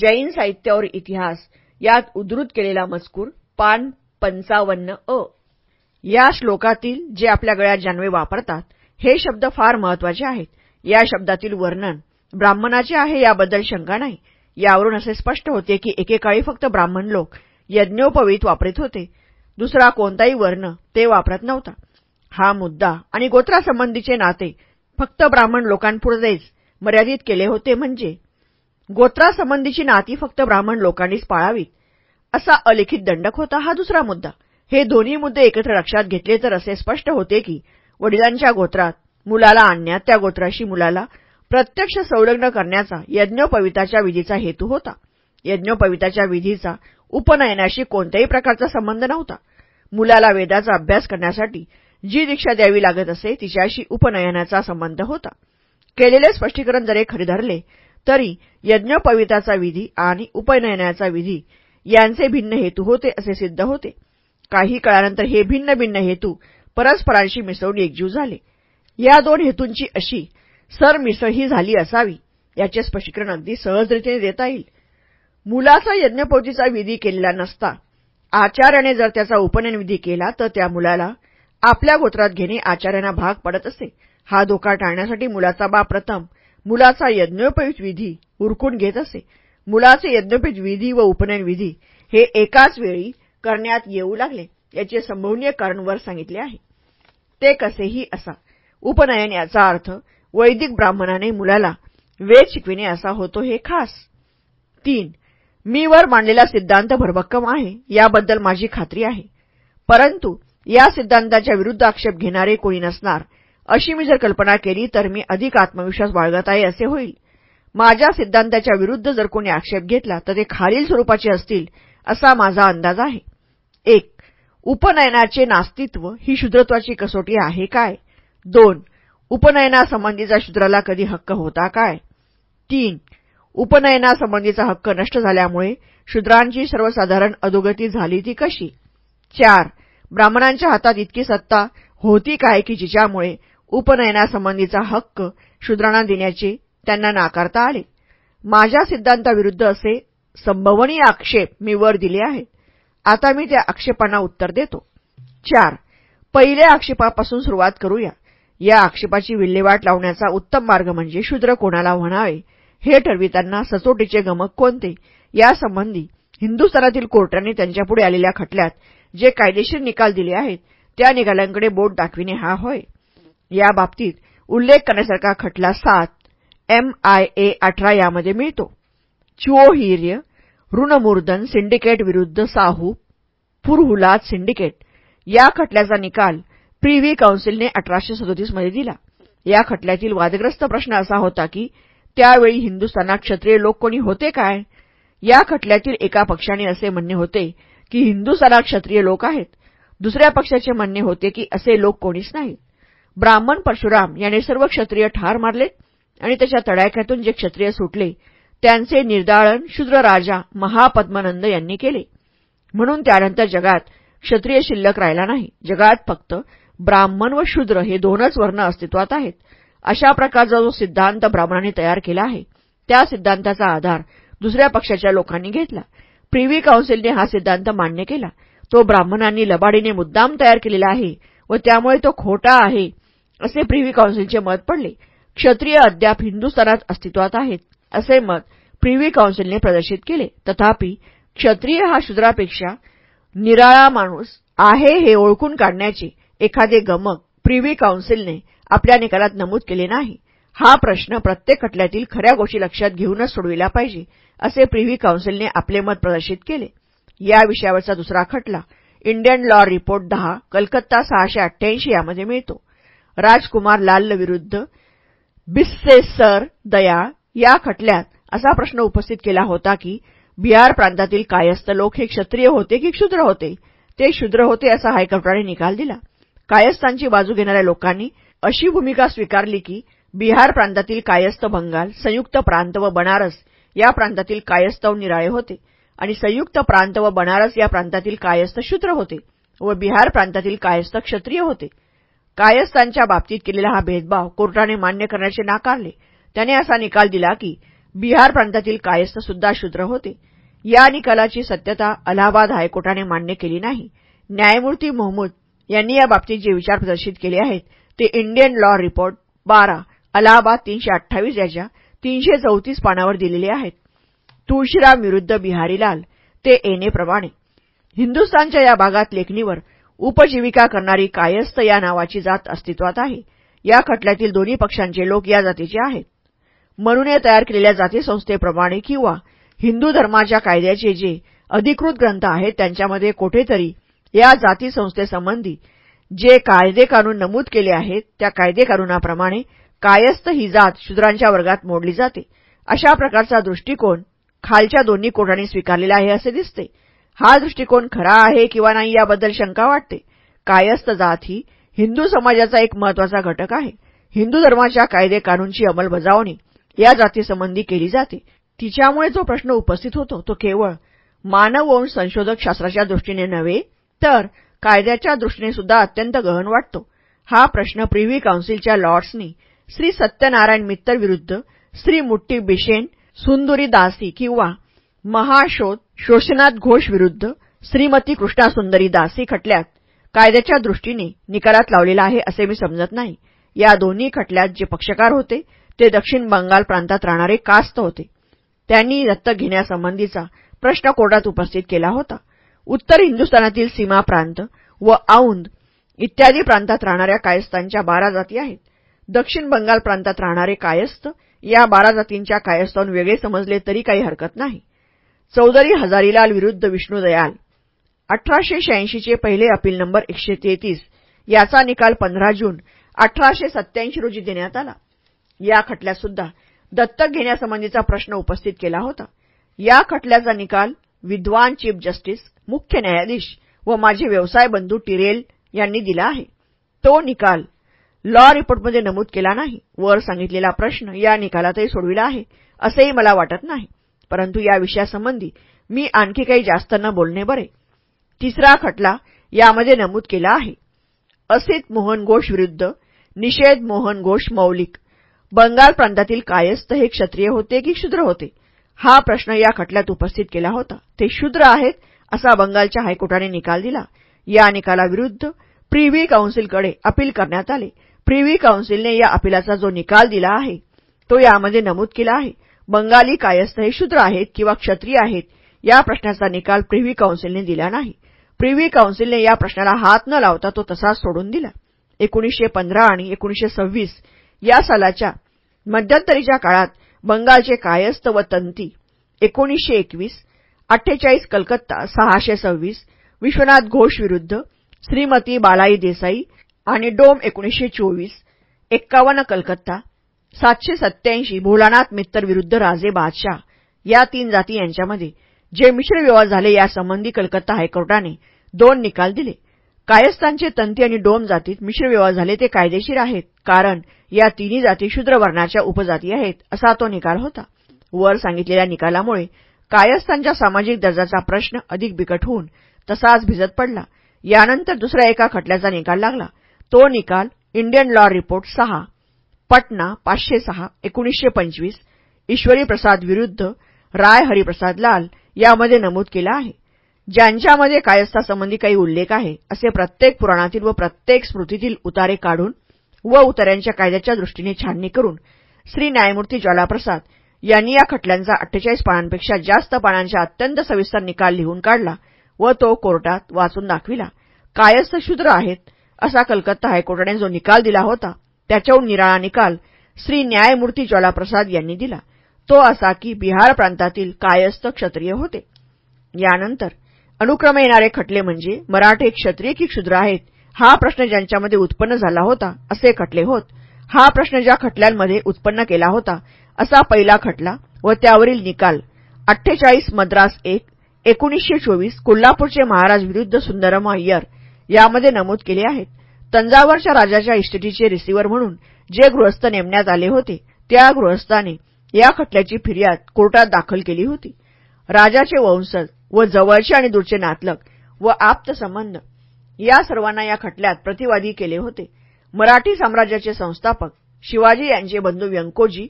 जैन साहित्यावर इतिहास यात उद्धृत केलेला मजकूर पान पंचावन्न अ. या श्लोकातील जे आपल्या गळ्यात जानवे वापरतात हे शब्द फार महत्त्वाचे आहेत. या शब्दातील वर्णन ब्राह्मणाचे आहे याबद्दल शंका नाही. यावरून असे स्पष्ट होते की एकेकाळी फक्त ब्राह्मण लोक यज्ञोपवीत वापरत होते. दुसरा कोणताही वर्ण ते वापरत नव्हता. हा मुद्दा आणि गोत्रासंबंधीचे नाते फक्त ब्राह्मण लोकांपुरतेच मर्यादित केले होते म्हणजे गोत्रासंबंधीची नाती फक्त ब्राह्मण लोकांनीच पाळावीत असा अलिखित दंडक होता हा दुसरा मुद्दा. हे दोन्ही मुद्दे एकत्र लक्षात घेतले तर असे स्पष्ट होते की वडिलांच्या गोत्रात मुलाला आणण्यात त्या गोत्राशी मुलाला प्रत्यक्ष संलग्न करण्याचा यज्ञोपविताच्या विधीचा हेतू होता. यज्ञोपविताच्या विधीचा उपनयनाशी कोणत्याही प्रकारचा संबंध नव्हता. मुलाला वेदाचा अभ्यास करण्यासाठी जी दीक्षा द्यावी लागत असे तिच्याशी उपनयनाचा संबंध होता. केलेले स्पष्टीकरण जरे खरे धरले तरी यज्ञोपविताचा विधी आणि उपनयनाचा विधी यांचे भिन्न हेतू होते असे सिद्ध होते. काही काळानंतर हे भिन्न भिन्न हेतू परस्परांशी मिसळून एकजीव झाले. या दोन हेतूंची अशी सरमिसळ ही झाली असावी याचे स्पष्टीकरण अगदी सहजरितीने देता येईल. मुलाचा यज्ञपोतीचा विधी केलेला नसता आचार्याने जर त्याचा उपनयन विधी केला तर त्या मुलाला आपल्या गोत्रात घेणे आचार्यांना भाग पडत असे. हा धोका टाळण्यासाठी मुलाचा बाप प्रथम मुलाचा यज्ञोपयुक्त विधी उरकून घेत असे. मुलाचे यज्ञोपयुक्त विधी व उपनयन विधी हे एकाच वेळी करण्यात येऊ लागले. याचे संभवनीय कारण वर सांगितले आहे. ते कसेही असा. उपनयन याचा अर्थ वैदिक ब्राह्मणाने मुलाला वेद शिकविणे असा होतो हे खास. तीन मी वर मांडलेला सिद्धांत भरभक्कम आहे याबद्दल माझी खात्री आहे. परंतु या सिद्धांताच्या विरुद्ध आक्षेप घेणारे कोणी नसणार अशी मी जर कल्पना केली तर मी अधिक आत्मविश्वास बाळगत आहे असे होईल. माझ्या सिद्धांताच्या विरुद्ध जर कोणी आक्षेप घेतला तर ते खालील स्वरूपाचे असतील असा माझा अंदाज आहे. एक उपनयनाचे नास्तित्व ही शुद्रत्वाची कसोटी आहे काय? दोन उपनयनासंबंधीचा शूद्राला कधी हक्क होता काय? तीन उपनयनासंबंधीचा हक्क नष्ट झाल्यामुळे शूद्रांची सर्वसाधारण अधोगती झाली ती कशी? चार ब्राह्मणांच्या हातात इतकी सत्ता होती काय की जिच्यामुळे उपनयनासंबंधीचा हक्क शूद्रांना देण्याचे त्यांना नाकारता आले. माझ्या सिद्धांताविरुद्ध असे संभवनीय आक्षेप मी वर दिले आहेत. आता मी त्या आक्षेपांना उत्तर देतो. चार पहिल्या आक्षेपापासून सुरुवात करूया. या आक्षेपाची विल्हेवाट लावण्याचा उत्तम मार्ग म्हणजे शूद्र कोणाला म्हणावे हे ठरविताना सचोटीचे गमक कोणते? यासंबंधी हिंदुस्थानातील कोर्टाने त्यांच्यापुढे आलेल्या खटल्यात जे कायदेशीर निकाल दिले आहेत त्या निकालांकडे बोट दाखविणे हा होय. या बाबतीत उल्लेख करण्यासारखा खटला सात एम आय ए अठरा यामध्ये मिळतो. चुओहिर्य ऋणमूर्दन सिंडिकेट विरुद्ध साहू पुरहुलाद सिंडिकेट. या खटल्याचा निकाल प्रिव्ही काउन्सिलने अठराशे सदोतीसमध्ये दिला. या खटल्यातील वादग्रस्त प्रश्न असा होता की त्यावेळी हिंदुस्थानात क्षत्रिय लोक कोणी होते काय? या खटल्यातील एका पक्षाने असे म्हणणे होते की हिंदुस्थानात क्षत्रिय लोक आहेत. दुसऱ्या पक्षाचे म्हणणे होते की असे लोक कोणीच नाहीत. ब्राह्मण परशुराम याने सर्व क्षत्रिय ठार मारले आणि त्याच्या तडाख्यातून जे क्षत्रिय सुटले त्यांचे निर्दाळण शूद्र राजा महापद्मनंद यांनी केले. म्हणून त्यानंतर जगात क्षत्रिय शिल्लक राहिला नाही. जगात फक्त ब्राह्मण व शूद्र हे दोनच वर्ण अस्तित्वात आहेत. अशा प्रकारचा जो सिद्धांत ब्राह्मणांनी तयार केला आहे त्या सिद्धांताचा आधार दुसऱ्या पक्षाच्या लोकांनी घेतला. प्रिव्ही काउन्सिलने हा सिद्धांत मान्य केला. तो ब्राह्मणांनी लबाडीने मुद्दाम तयार केलेला आहे व त्यामुळे तो खोटा आहे असे प्रिव्ही काउन्सिलचे मत पडले. क्षत्रिय अद्याप हिंदुस्थानात अस्तित्वात आहेत असे मत प्रिव्ही काउन्सिलने प्रदर्शित केले. तथापि क्षत्रिय हा शूद्रापेक्षा निराळा माणूस आहे हे ओळखून काढण्याचे एखादे गमक प्रिव्ही काउन्सिलने आपल्या निकालात नमूद केले नाही. हा प्रश्न प्रत्येक खटल्यातील खऱ्या गोष्टी लक्षात घेऊनच सोडविला पाहिजे असे प्रिव्ही काउन्सिलने आपले मत प्रदर्शित केले. या विषयावरचा दुसरा खटला इंडियन लॉ रिपोर्ट दहा कलकत्ता सहाशे अठ्ठ्याऐंशी यामध्ये मिळतो. राजकुमार लाल विरुद्ध. बिस्सेसर दया या खटल्यात असा प्रश्न उपस्थित केला होता की बिहार प्रांतातील कायस्थ लोक हे क्षत्रिय होते की क्षुद्र होते? ते क्षुद्र होते असा हायकोर्टाने निकाल दिला. कायस्थांची बाजू घेणाऱ्या लोकांनी अशी भूमिका स्वीकारली की बिहार प्रांतातील कायस्थ बंगाल संयुक्त प्रांत व बनारस या प्रांतातील कायस्थव निराळे होते आणि संयुक्त प्रांत व बनारस या प्रांतातील कायस्थ शूद्र होते व बिहार प्रांतातील कायस्थ क्षत्रिय होते. कायस्थांच्या बाबतीत केलेला हा भेदभाव कोर्टाने मान्य करण्याचे नाकारले. त्याने असा निकाल दिला की बिहार प्रांतातील कायस्थ सुद्धा शूद्र होते. या निकालाची सत्यता अलाहाबाद हायकोर्टाने मान्य केली नाही. न्यायमूर्ती मोहम्मद यांनी या बाबतीत जे विचार प्रदर्शित केले आहेत ते इंडियन लॉ रिपोर्ट बारा अलाहाबाद तीनशे अठ्ठावीस याच्या तीनशे चौतीस पानावर दिलेले आहेत. तुळशीराम विरुद्ध बिहारीलाल ते येणेप्रमाणे हिंदुस्थानच्या या भागात लेखणीवर उपजीविका करणारी कायस्थ या नावाची जात अस्तित्वात आहे. या खटल्यातील दोन्ही पक्षांचे लोक या जातीचे आहेत. मनुने तयार केलेल्या जातीसंस्थेप्रमाणे किंवा हिंदू धर्माच्या कायद्याचे जे अधिकृत ग्रंथ आहेत त्यांच्यामध्ये कोठेतरी या जातीसंस्थेसंबंधी जे कायदेकानून नमूद केले आहेत त्या कायदेकानूनाप्रमाणे कायस्थ ही जात शूद्रांच्या वर्गात मोडली जाते. अशा प्रकारचा दृष्टिकोन खालच्या दोन्ही कोटांनी स्वीकारलेला आहे असे दिसते. हा दृष्टिकोन खरा आहे किंवा नाही याबद्दल शंका वाटते. कायस्थ जात ही हिंदू समाजाचा एक महत्त्वाचा घटक आहे. हिंदू धर्माच्या कायदे कानूनची अंमलबजावणी या जातीसंबंधी केली जाते. तिच्यामुळे जो प्रश्न उपस्थित होतो तो केवळ मानववंश संशोधक शास्त्राच्या दृष्टीने नव्हे तर कायद्याच्या दृष्टीने सुद्धा अत्यंत गहन वाटतो. हा प्रश्न प्रिव्ही काउन्सिलच्या लॉर्ड्सनी श्री सत्यनारायण मित्तल विरुद्ध श्री मुट्टी बिशेन सुंदुरी दासी किंवा महाशोध शोषनाथ घोष विरुद्ध श्रीमती कृष्णा सुंदरी दासी खटल्यात कायद्याच्या दृष्टीने निकालात लावलेला आहे असे मी समजत नाही. या दोन्ही खटल्यात जे पक्षकार होते ते दक्षिण बंगाल प्रांतात राहणारे कास्त होते. त्यांनी दत्तक घेण्यासंबंधीचा प्रश्न कोर्टात उपस्थित केला होता. उत्तर हिंदुस्थानातील सीमा प्रांत व औंद इत्यादी प्रांतात राहणाऱ्या कायस्थांच्या बारा जाती आहेत. दक्षिण बंगाल प्रांतात राहणारे कायस्थ या बारा जातींच्या कायस्थाहून वेगळे समजले तरी काही हरकत नाही. चौधरी हजारीलाल विरुद्ध विष्णू दयाल. अठराशे शहाऐंशीचे पहिले अपील नंबर एकशे तेहतीस. याचा निकाल पंधरा जून अठराशे सत्याऐंशी रोजी देण्यात आला. या खटल्यात सुद्धा दत्तक घेण्यासंबंधीचा प्रश्न उपस्थित केला होता. या खटल्याचा निकाल विद्वान चीफ जस्टिस मुख्य न्यायाधीश व माझे व्यवसाय बंधू टिरेल यांनी दिला आहे. तो निकाल लॉ रिपोर्टमध्ये नमूद केला नाही. वर सांगितलेला प्रश्न या निकालातही सोडविला आहे असेही मला वाटत नाही. परंतु या विषयासंबंधी मी आणखी काही जास्त न बोलणे बरे. तिसरा खटला यामध्ये नमूद केला आहे. असित मोहन घोष विरुद्ध निषेध मोहन घोष मौलिक. बंगाल प्रांतातील कायस्थ हे क्षत्रिय होते की शूद्र होते? हा प्रश्न या खटल्यात उपस्थित केला होता. ते शूद्र आहेत असा बंगालच्या हायकोर्टाने निकाल दिला. या निकालाविरुद्ध प्रिव्ही काउन्सिलकडे अपील करण्यात आले. प्रिव्ही काउन्सिलने या अपिलाचा जो निकाल दिला आहे तो यामध्ये नमूद केला आहे. बंगाली कायस्थ हे शूद्र आहेत किंवा क्षत्रिय आहेत या प्रश्नाचा निकाल प्रिव्ही काउन्सिलने दिला नाही. प्रिव्ही काउन्सिलने या प्रश्नाला हात न लावता तो तसाच सोडून दिला. एकोणीसशे पंधरा आणि एकोणीसशे सव्वीस या सालाच्या मध्यंतरीच्या काळात बंगालचे कायस्थ व तंती एकोणीसशे एकवीस अठ्ठेचाळीस कलकत्ता सहाशे सव्वीस विश्वनाथ घोष विरुद्ध श्रीमती बालाई देसाई आणि डोम एकोणीसशे चोवीस एक्कावन्न कलकत्ता सातशे सत्याऐंशी भोलानाथ मित्तर विरुद्ध राजे बादशाह या तीन जाती यांच्यामध्ये जे मिश्र विवाह झाले यासंबंधी कलकत्ता हायकोर्टाने दोन निकाल दिले. कायस्थांचे तंती आणि डोम जातीत मिश्र विवाह झाले ते कायदेशीर आहेत कारण या तिन्ही जाती शूद्रवर्णाच्या उपजाती आहेत असा तो निकाल होता. वर सांगितलेल्या निकालामुळे कायस्थांच्या सामाजिक दर्जाचा प्रश्न अधिक बिकट होऊन तसाच भिजत पडला. यानंतर दुसऱ्या एका खटल्याचा निकाल लागला. तो निकाल इंडियन लॉ रिपोर्ट सहा पटना पाचशे सहा एकोणीसशे पंचवीस ईश्वरी प्रसाद विरुद्ध राय हरिप्रसाद लाल यामध्ये नमूद केला आहे. ज्यांच्यामध्ये कायस्थासंबंधी काही उल्लेख आहे असे प्रत्येक पुराणातील व प्रत्येक स्मृतीतील उतारे काढून व उतार्यांच्या कायद्याच्या दृष्टीने छाननी करून श्री न्यायमूर्ती ज्वालाप्रसाद यांनी या खटल्यांचा अठ्ठेचाळीस पानांपेक्षा जास्त पानांचा अत्यंत सविस्तर निकाल लिहून काढला व तो कोर्टात वाचून दाखविला. कायस्थ शूद्र आहेत असा कलकत्ता हायकोर्टाने जो निकाल दिला होता त्याच्याहून निराळा निकाल श्री न्यायमूर्ती ज्वालाप्रसाद यांनी दिला. तो असा की बिहार प्रांतातील कायस्थ क्षत्रिय होते. यानंतर अनुक्रमे येणारे खटले म्हणजे मराठे क्षत्रिय की क्षुद्र आहेत हा प्रश्न ज्यांच्यामध्ये उत्पन्न झाला होता असे खटले होत. हा प्रश्न ज्या खटल्यांमध्ये उत्पन्न केला होता असा पहिला खटला व त्यावरील निकाल अठ्ठेचाळीस मद्रास एक एकोणीसशे चोवीस कोल्हापूरचे महाराज विरुद्ध सुंदरम अय्यर यामध्ये नमूद केले आहेत. तंजावरच्या राजाच्या इस्टेटीचे रिसिव्हर म्हणून जे गृहस्थ नेमण्यात आले होते त्या गृहस्थाने या खटल्याची फिर्याद कोर्टात दाखल केली होती. राजाचे वंशज व जवळचे आणि दूरचे नातलग व आप्तसंबंध या सर्वांना या खटल्यात प्रतिवादी केले होते. मराठी साम्राज्याचे संस्थापक शिवाजी यांचे बंधू व्यंकोजी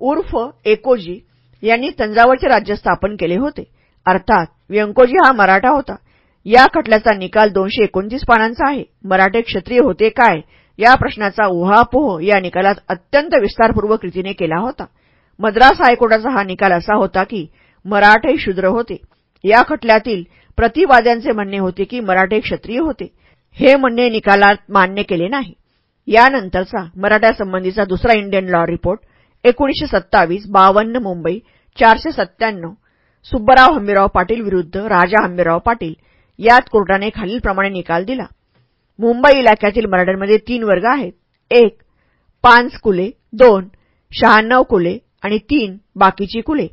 उर्फ एकोजी यांनी तंजावरचे राज्य स्थापन केले होते. अर्थात व्यंकोजी हा मराठा होता. या खटल्याचा निकाल दोनशे एकोणतीस पानांचा आहे. मराठे क्षत्रिय होते काय? या प्रश्नाचा उहापोह या निकालात अत्यंत विस्तारपूर्वक रीतीने केला होता. मद्रास हायकोर्टाचा हा निकाल असा होता की मराठे शूद्र होते. या खटल्यातील प्रतिवाद्यांचे म्हणणे होते की मराठे क्षत्रिय होते. हे म्हणणे निकालात मान्य केले नाही. यानंतरचा मराठ्यासंबंधीचा दुसरा इंडियन लॉ रिपोर्ट एकोणीसशे सत्तावीस बावन्न मुंबई चारशे सत्त्याण्णव. सुब्बराव हंबीराव पाटील विरुद्ध राजा हंबीराव पाटील यात कोर्टाने खालीलप्रमाणे निकाल दिला. मुंबई इलाक्यातील मराठ्यांमध्ये तीन वर्ग आहेत. एक पाच कुले दोन शहाण्णव कुले आणि तीन बाकीची कुले.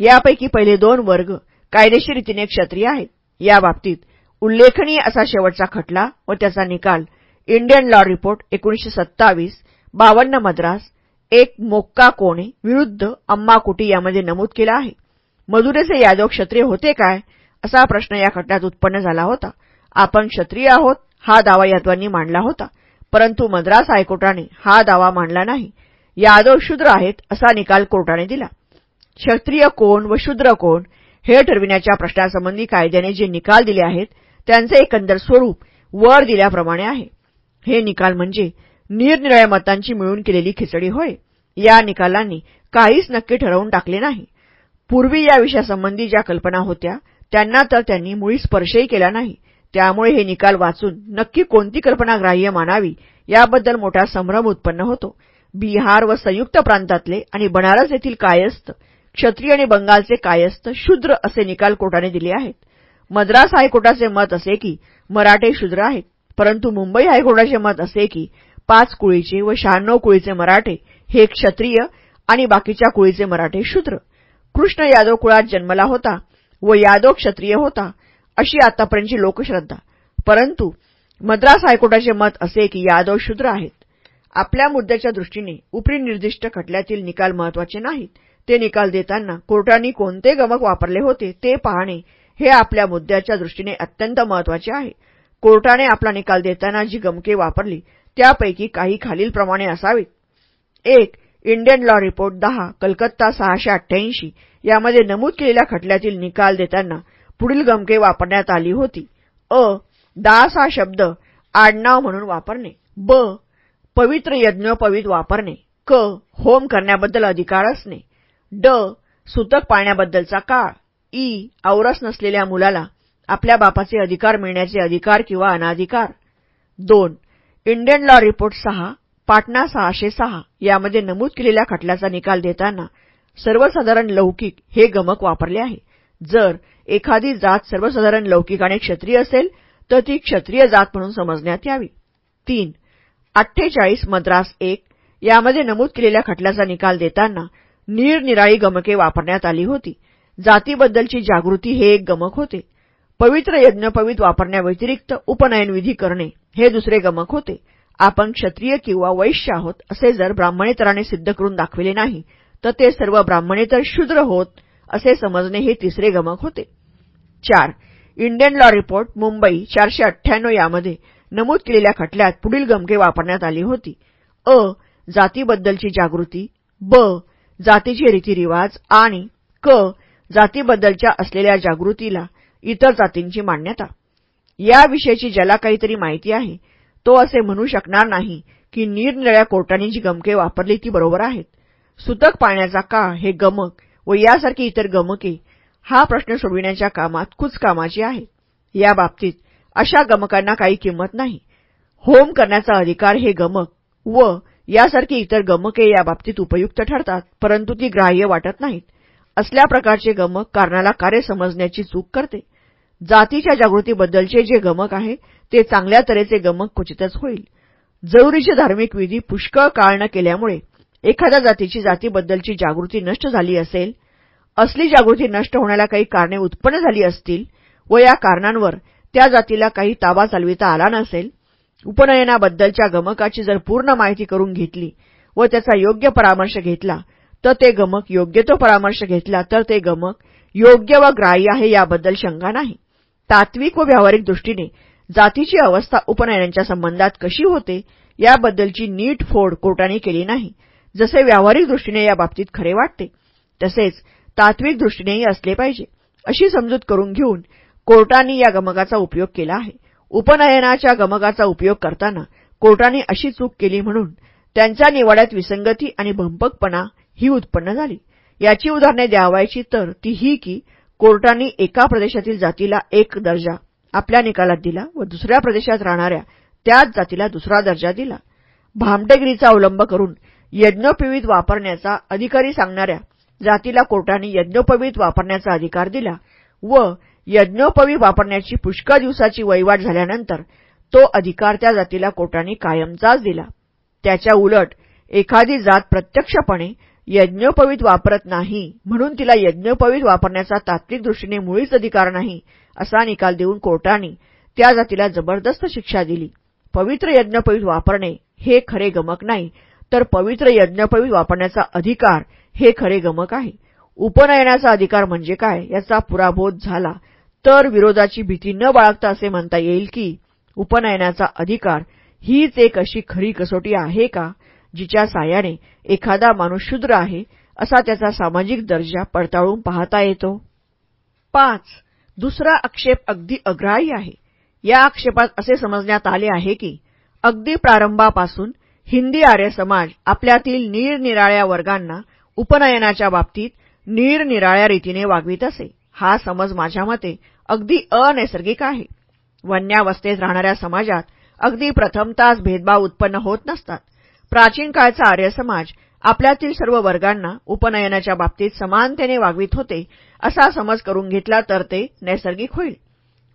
यापैकी पहिले दोन वर्ग कायदेशीर रीतीने क्षत्रिय आहेत. याबाबतीत उल्लेखनीय असा शेवटचा खटला व त्याचा निकाल इंडियन लॉ रिपोर्ट एकोणीसशे सत्तावीस बावन्न मद्रास एक मोक्का कोणे विरुद्ध अम्माकुटी यामध्ये नमूद केला आहे. मदुरेचे यादव क्षत्रिय होते काय? असा प्रश्न या खटल्यात उत्पन्न झाला होता. आपण क्षत्रिय आहोत हा दावा यादवांनी मांडला होता. परंतु मद्रास हायकोर्टाने हा दावा मांडला नाही. यादव शूद्र आहेत असा निकाल कोर्टाने दिला. क्षत्रिय कोण व शूद्र कोण हे ठरविण्याच्या प्रश्नासंबंधी कायद्याने जे निकाल दिले आहेत त्यांचे एकंदर स्वरूप वर दिल्याप्रमाणे आहे. हे निकाल म्हणजे निरनिराळ्या मतांची मिळून केलेली खिचडी होय. या निकालांनी काहीच नक्की ठरवून टाकले नाही. पूर्वी या विषयासंबंधी ज्या कल्पना होत्या त्यांना तर त्यांनी मुळी स्पर्शही केला नाही. त्यामुळे हे निकाल वाचून नक्की कोणती कल्पना ग्राह्य मानावी याबद्दल मोठा संभ्रम उत्पन्न होतो. बिहार व संयुक्त प्रांतातले आणि बनारस येथील कायस्थ क्षत्रिय आणि बंगालचे कायस्थ शूद्र असे निकाल कोर्टाने दिले आहेत. मद्रास हायकोर्टाचे मत असे की मराठे शूद्र आहेत परंतु मुंबई हायकोर्टाचे मत असे की पाच कुळीचे व शहाण्णव कुळीचे मराठे हे क्षत्रिय आणि बाकीच्या कुळीचे मराठे शूद्र कृष्ण यादव कुळात जन्मला होता. व यादव क्षत्रिय होता अशी आतापर्यंतची लोकश्रद्धा. परंतु मद्रास हायकोर्टाचे मत असे की यादव शूद्र आहेत. आपल्या मुद्द्याच्या दृष्टीने उपरी निर्दिष्ट खटल्यातील निकाल महत्त्वाचे नाहीत. ते निकाल देताना कोर्टांनी कोणते गमक वापरले होते ते पाहणे हे आपल्या मुद्द्याच्या दृष्टीने अत्यंत महत्त्वाचे आहे. कोर्टाने आपला निकाल देताना जी गमके वापरली त्यापैकी काही खालीलप्रमाणे असावीत. एक इंडियन लॉ रिपोर्ट दहा कलकत्ता सहाशे अठ्ठ्याऐंशी यामध्ये नमूद केलेल्या खटल्यातील निकाल देताना पुढील गमके वापरण्यात आली होती. अ दास हा शब्द आडनाव म्हणून वापरणे. ब पवित्र यज्ञोपवीत वापरणे. क होम करण्याबद्दल अधिकार असणे. ड सुतक पाळण्याबद्दलचा काळ. ई औरस नसलेल्या मुलाला आपल्या बापाचे अधिकार मिळण्याचे अधिकार किंवा अनाधिकार. दोन इंडियन लॉ रिपोर्ट सहा पाटणा सहाशे सहा यामध्ये नमूद केलेल्या खटल्याचा निकाल देताना सर्वसाधारण लौकिक हे गमक वापरले आहे. जर एखादी जात सर्वसाधारण लौकिक आणि क्षत्रिय असेल तर ती क्षत्रिय जात म्हणून समजण्यात यावी. तीन अठ्ठेचाळीस मद्रास एक यामध्ये नमूद केलेल्या खटल्याचा निकाल देताना निरनिराळी गमके वापरण्यात आली होती. जातीबद्दलची जागृती हे एक गमक होते. पवित्र यज्ञपवित वापरण्याव्यतिरिक्त उपनयन विधी करणे हे दुसरे गमक होते. आपण क्षत्रिय किंवा वैश्य आहोत असे जर ब्राह्मणेतराने सिद्ध करून दाखविले नाही तर ते सर्व ब्राह्मणे तर शूद्र होत असे समजणे हे तिसरे गमक होते. चार. इंडियन लॉ रिपोर्ट मुंबई चारशे अठ्ठ्याण्णव यामध्ये नमूद केलेल्या खटल्यात पुढील गमके वापरण्यात आली होती. अ. जातीबद्दलची जागृती ब. जातीचे रीतिरिवाज आणि क. जातीबद्दलच्या असलेल्या जागृतीला इतर जातींची मान्यता. याविषयीची ज्याला काहीतरी माहिती आहे तो असे म्हणू शकणार नाही की निरनिळ्या कोर्टांनी जी गमके वापरली ती बरोबर आहेत. सुतक पाळण्याचा का हे गमक व यासारखी इतर गमके हा प्रश्न सोडविण्याच्या कामात कुचकामाची आहे. या बाबतीत अशा गमकांना काही किंमत नाही. होम करण्याचा अधिकार हे गमक व यासारखी इतर गमके या बाबतीत उपयुक्त ठरतात परंतु ती ग्राह्य वाटत नाहीत. असल्या प्रकारचे गमक कारणाला कार्य समजण्याची चूक करते. जातीच्या जागृतीबद्दलचे जे गमक आहे ते चांगल्या तऱ्हेचे गमक क्वचितच होईल. जरुरीचे धार्मिक विधी पुष्कळ काळ न केल्यामुळे एखाद्या जातीची जातीबद्दलची जागृती नष्ट झाली असेल असली जागृती नष्ट होण्याला काही कारणे उत्पन्न झाली असतील व या कारणांवर त्या जातीला काही ताबा चालविता आला नसेल उपनयनाबद्दलच्या गमकाची जर पूर्ण माहिती करून घेतली व त्याचा योग्य परामर्श घेतला तर ते गमक योग्य तो परामर्श घेतला तर ते गमक योग्य व ग्राह्य आहे याबद्दल शंका नाही. तात्विक व व्यावहारिक दृष्टीने जातीची अवस्था उपनयनांच्या संबंधात कशी होते याबद्दलची नीट फोड कोर्टाने केली नाही. जसे व्यावहारिक दृष्टीने या बाबतीत खरे वाटते तसेच तात्विक दृष्टीनेही असले पाहिजे अशी समजूत करून घेऊन कोर्टांनी या गमकाचा उपयोग केला आहे. उपनयनाच्या गमकाचा उपयोग करताना कोर्टाने अशी चूक केली म्हणून त्यांच्या निवाड्यात विसंगती आणि भंपकपणा ही उत्पन्न झाली. याची उदाहरणे द्यावायची तर ती ही की कोर्टांनी एका प्रदेशातील जातीला एक दर्जा आपल्या निकालात दिला व दुसऱ्या प्रदेशात राहणाऱ्या त्याच जातीला दुसरा दर्जा दिला. भामटेगिरीचा अवलंब करून यज्ञोपवीत वापरण्याचा अधिकारी सांगणाऱ्या जातीला कोर्टाने यज्ञोपवीत वापरण्याचा अधिकार दिला व यज्ञोपवी वापरण्याची पुष्कळ दिवसाची वहिवाट झाल्यानंतर तो अधिकार त्या जातीला कोर्टाने कायमचाच दिला. त्याच्या उलट एखादी जात प्रत्यक्षपणे यज्ञोपवीत वापरत नाही म्हणून तिला यज्ञोपवीत वापरण्याचा तात्विक दृष्टीने मुळीच अधिकार नाही असा निकाल देऊन कोर्टाने त्या जातीला जबरदस्त शिक्षा दिली. पवित्र यज्ञोपवीत वापरणे हे खरे गमक नाही तर पवित्र यज्ञपवी वापरण्याचा अधिकार हे खरे गमक आहे. उपनयनाचा अधिकार म्हणजे काय? याचा पुराबोध झाला. तर विरोधाची भीती न बाळगता असे म्हणता येईल की उपनयनाचा अधिकार हीच एक अशी खरी कसोटी आहे का जिच्या सायाने एखादा माणूस शूद्र आहे असा त्याचा सामाजिक दर्जा पडताळून पाहता येतो? पाच. दुसरा आक्षेप अगदी अग्राह्य आहे. या आक्षेपात असे समजण्यात आले आहे की अगदी प्रारंभापासून हिंदी आर्य समाज आपल्यातील निरनिराळ्या वर्गांना उपनयनाच्या बाबतीत निरनिराळ्या रीतीने वागवित असे. हा समज माझ्या मते अगदी अनैसर्गिक आहे. वन्यावस्थेत राहणाऱ्या समाजात अगदी प्रथमताच भेदभाव उत्पन्न होत नसतात. प्राचीन काळचा आर्य समाज आपल्यातील सर्व वर्गांना उपनयनाच्या बाबतीत समानतेने वागवित होते असा समज करून घेतला तर ते नैसर्गिक होईल.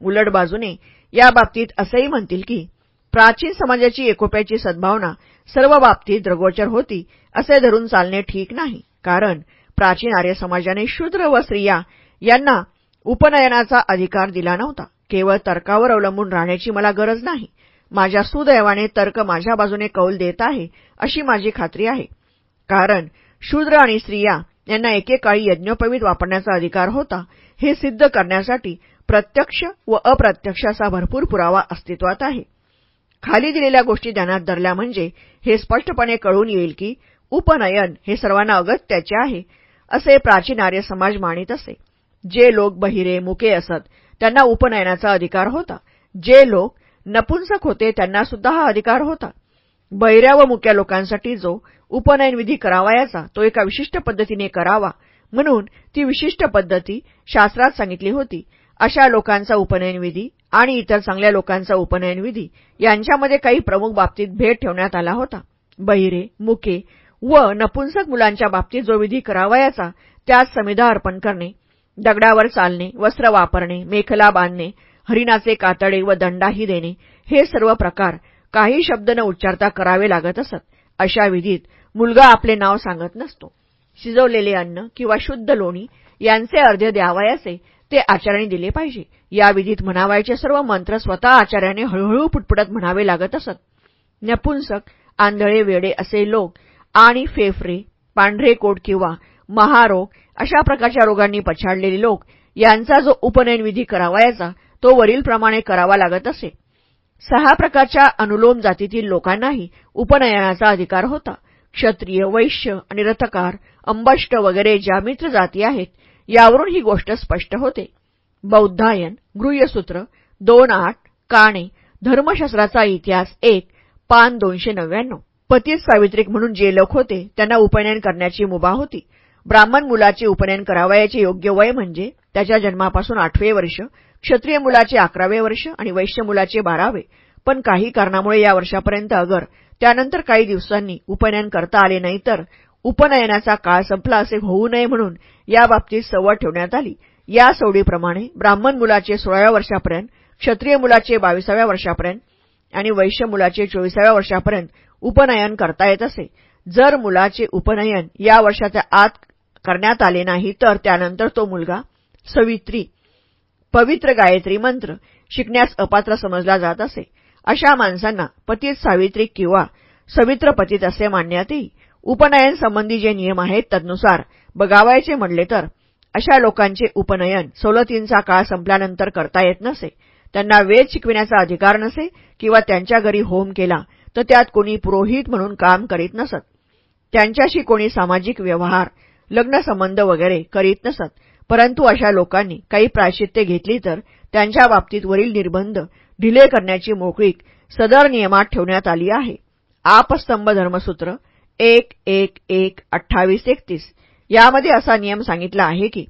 उलट बाजूने या बाबतीत असेही म्हणतील की प्राचीन समाजाची एकोप्याची सद्भावना सर्व बाबतीत द्रगोचर होती असे धरून चालणे ठीक नाही. कारण प्राचीन आर्य समाजाने शूद्र व स्त्रिया यांना उपनयनाचा अधिकार दिला नव्हता. केवळ तर्कावर अवलंबून राहण्याची मला गरज नाही. माझ्या सुदैवाने तर्क माझ्या बाजूने कौल देत आहे अशी माझी खात्री आहे. कारण शूद्र आणि स्त्रिया यांना एकेकाळी यज्ञोपवीत वापरण्याचा अधिकार होता. हे सिद्ध करण्यासाठी प्रत्यक्ष व अप्रत्यक्ष असा भरपूर पुरावा अस्तित्वात आहे. खाली दिलेल्या गोष्टी ध्यानात धरल्या म्हणजे हे स्पष्टपणे कळून येईल की उपनयन हे सर्वांना अगत्याचे आहे असे प्राचीन आर्य समाज मानित असे. जे लोक बहिरे मुके असत त्यांना उपनयनाचा अधिकार होता. जे लोक नपुंसक होते त्यांना सुद्धा हा अधिकार होता. बहिऱ्या व मुक्या लोकांसाठी जो उपनयन विधी करावायाचा तो एका विशिष्ट पद्धतीने करावा म्हणून ती विशिष्ट पद्धती शास्त्रात सांगितली होती. अशा लोकांचा उपनयनविधी आणि इतर चांगल्या लोकांचा उपनयनविधी यांच्यामध्ये काही प्रमुख बाबतीत भेट ठेवण्यात आला होता. बहिरे मुके व नपुंसक मुलांच्या बाबतीत जो विधी करावायाचा त्यात समिधा अर्पण करणे दगडावर चालणे वस्त्र वापरणे मेखला बांधणे हरिणाचे कातडे व दंडाही देणे हे सर्व प्रकार काही शब्द न उच्चारता करावे लागत असत. अशा विधीत मुलगा आपले नाव सांगत नसतो. शिजवलेले अन्न किंवा शुद्ध लोणी यांचे अर्ध्य द्यावयाचे ते आचार्याने दिले पाहिजे. या विधीत म्हणावायचे सर्व मंत्र स्वतः आचार्याने हळूहळू पुटपुटत म्हणावे लागत असत. नपुंसक आंधळे वेडे असे लोक आणि फेफरे पांढरे कोट किंवा महारोग अशा प्रकारच्या रोगांनी पछाडलेले लोक यांचा जो उपनयन विधी करावायचा तो वरीलप्रमाणे करावा लागत असे. सहा प्रकारच्या अनुलोम जातीतील लोकांनाही उपनयनाचा अधिकार होता. क्षत्रिय वैश्य आणि रथकार अंबष्ट वगैरे ज्या मित्र जाती आहेत यावरून ही गोष्ट स्पष्ट होते. बौद्धायन गृह्यसूत्र दोन आठ काणे धर्मशास्त्राचा इतिहास एक पान दोनशे नव्याण्णव. पतीत सावित्रिक म्हणून जे लोक होते त्यांना उपनयन करण्याची मुभा होती. ब्राह्मण मुलाचे उपनयन करावयाचे योग्य वय म्हणजे त्याच्या जन्मापासून आठवे वर्ष क्षत्रिय मुलाचे अकरावे वर्ष आणि वैश्य मुलाचे बारावे. पण काही कारणामुळे या वर्षापर्यंत अगर त्यानंतर काही दिवसांनी उपनयन करता आले नाही तर उपनयनाचा काळ संपला असे होऊ नये म्हणून याबाबतीत सवड ठेवण्यात आली. या सवडीप्रमाणे ब्राह्मण मुलाचे सोळाव्या वर्षापर्यंत क्षत्रिय मुलाचे बावीसाव्या वर्षापर्यंत आणि वैश्य मुलाचे चोवीसाव्या वर्षापर्यंत उपनयन करता येत असे. जर मुलाचे उपनयन या वर्षाच्या आत करण्यात आले नाही तर त्यानंतर तो मुलगा सवित्री पवित्र गायत्री मंत्र शिकण्यास अपात्र समजला जात असे. अशा माणसांना पतीत सावित्री किंवा सवित्र पतीत असे मानण्यात येईल. उपनयन संबंधी जे नियम आहेत तदनुसार बघावायचे म्हणले तर अशा लोकांचे उपनयन सवलतींचा काळ संपल्यानंतर करता येत नसे. त्यांना वेद शिकविण्याचा अधिकार नसे किंवा त्यांच्या घरी होम केला तर त्यात कोणी पुरोहित म्हणून काम करीत नसत. त्यांच्याशी कोणी सामाजिक व्यवहार लग्नसंबंध वगैरे करीत नसत. परंतु अशा लोकांनी काही प्रायश्चित्ते घेतली तर त्यांच्या बाबतीत वरील निर्बंध ढिले करण्याची मोकळीक सदर नियमात ठेवण्यात आली आहे. आपस्तंभ धर्मसूत्र एक एक एक अठ्ठावीस एकतीस. यामध्ये असा नियम सांगितला आहे की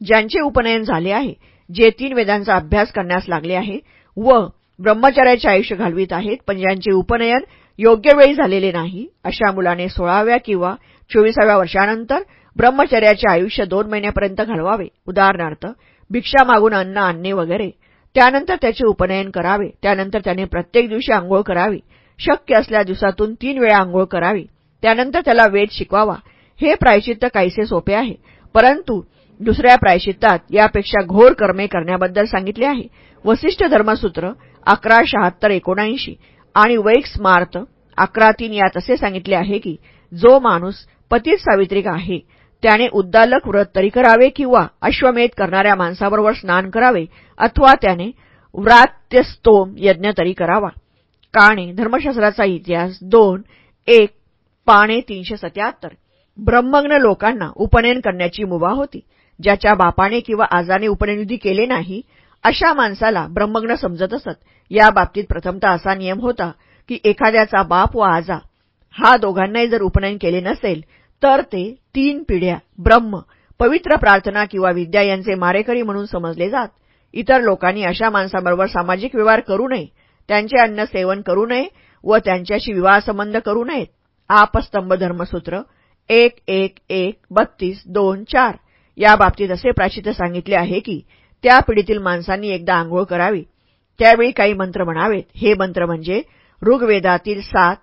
ज्यांचे उपनयन झाले आहे जे तीन वेदांचा अभ्यास करण्यास लागले आहे व ब्रह्मचार्याचे आयुष्य घालवित आहेत पण ज्यांचे उपनयन योग्य वेळी झालेले नाही अशा मुलाने सोळाव्या किंवा चोवीसाव्या वर्षानंतर ब्रह्मचर्याचे आयुष्य दोन महिन्यापर्यंत घालवावे. उदाहरणार्थ भिक्षा मागून अन्न आणणे वगैरे. त्यानंतर त्याचे उपनयन करावे. त्यानंतर त्याने प्रत्येक दिवशी आंघोळ करावी. शक्य असल्या दिवसातून तीन वेळा आंघोळ करावी. त्यानंतर त्याला वेद शिकवावा. हे प्रायचित्त काहीसे सोपे आहे. परंतु दुसऱ्या प्रायचित्तात यापेक्षा घोर कर्मे करण्याबद्दल सांगितले आहे. वसिष्ठ धर्मसूत्र अकरा शहात्तर एकोणऐंशी आणि वैक स्मार्त अकरा तीन यात असे सांगितले आहे की जो माणूस पतीत सावित्रिक आहे त्याने उद्दालक व्रत तरी करावे किंवा अश्वमेध करणाऱ्या माणसाबरोबर स्नान करावे अथवा त्याने व्रात्यस्तोम यज्ञ तरी करावा. काणे धर्मशास्त्राचा इतिहास दोन एक पाणे तीनशे सत्याहत्तर. ब्रह्मग्न लोकांना उपनयन करण्याची मुभा होती. ज्याच्या बापाने किंवा आजाने उपनयनविधी केले नाही अशा माणसाला ब्रह्मग्न समजत असत. या बाबतीत प्रथमतः असा नियम होता की एखाद्याचा बाप व आजा हा दोघांनाही जर उपनयन केले नसेल तर ते तीन पिढ्या ब्रह्म पवित्र प्रार्थना किंवा विद्या यांचे मारेकरी म्हणून समजले जात. इतर लोकांनी अशा माणसाबरोबर सामाजिक व्यवहार करू नये त्यांचे अन्न सेवन करू नये व त्यांच्याशी विवाहसंबंध करू नयेत. आपस्तंभ धर्मसूत्र एक एक एक बत्तीस दोन चार या बाबतीत असे प्राचित्य सांगितले आहे की त्या पिढीतील माणसांनी एकदा आंघोळ करावी. त्यावेळी काही मंत्र म्हणावेत. हे मंत्र म्हणजे ऋग्वेदातील सात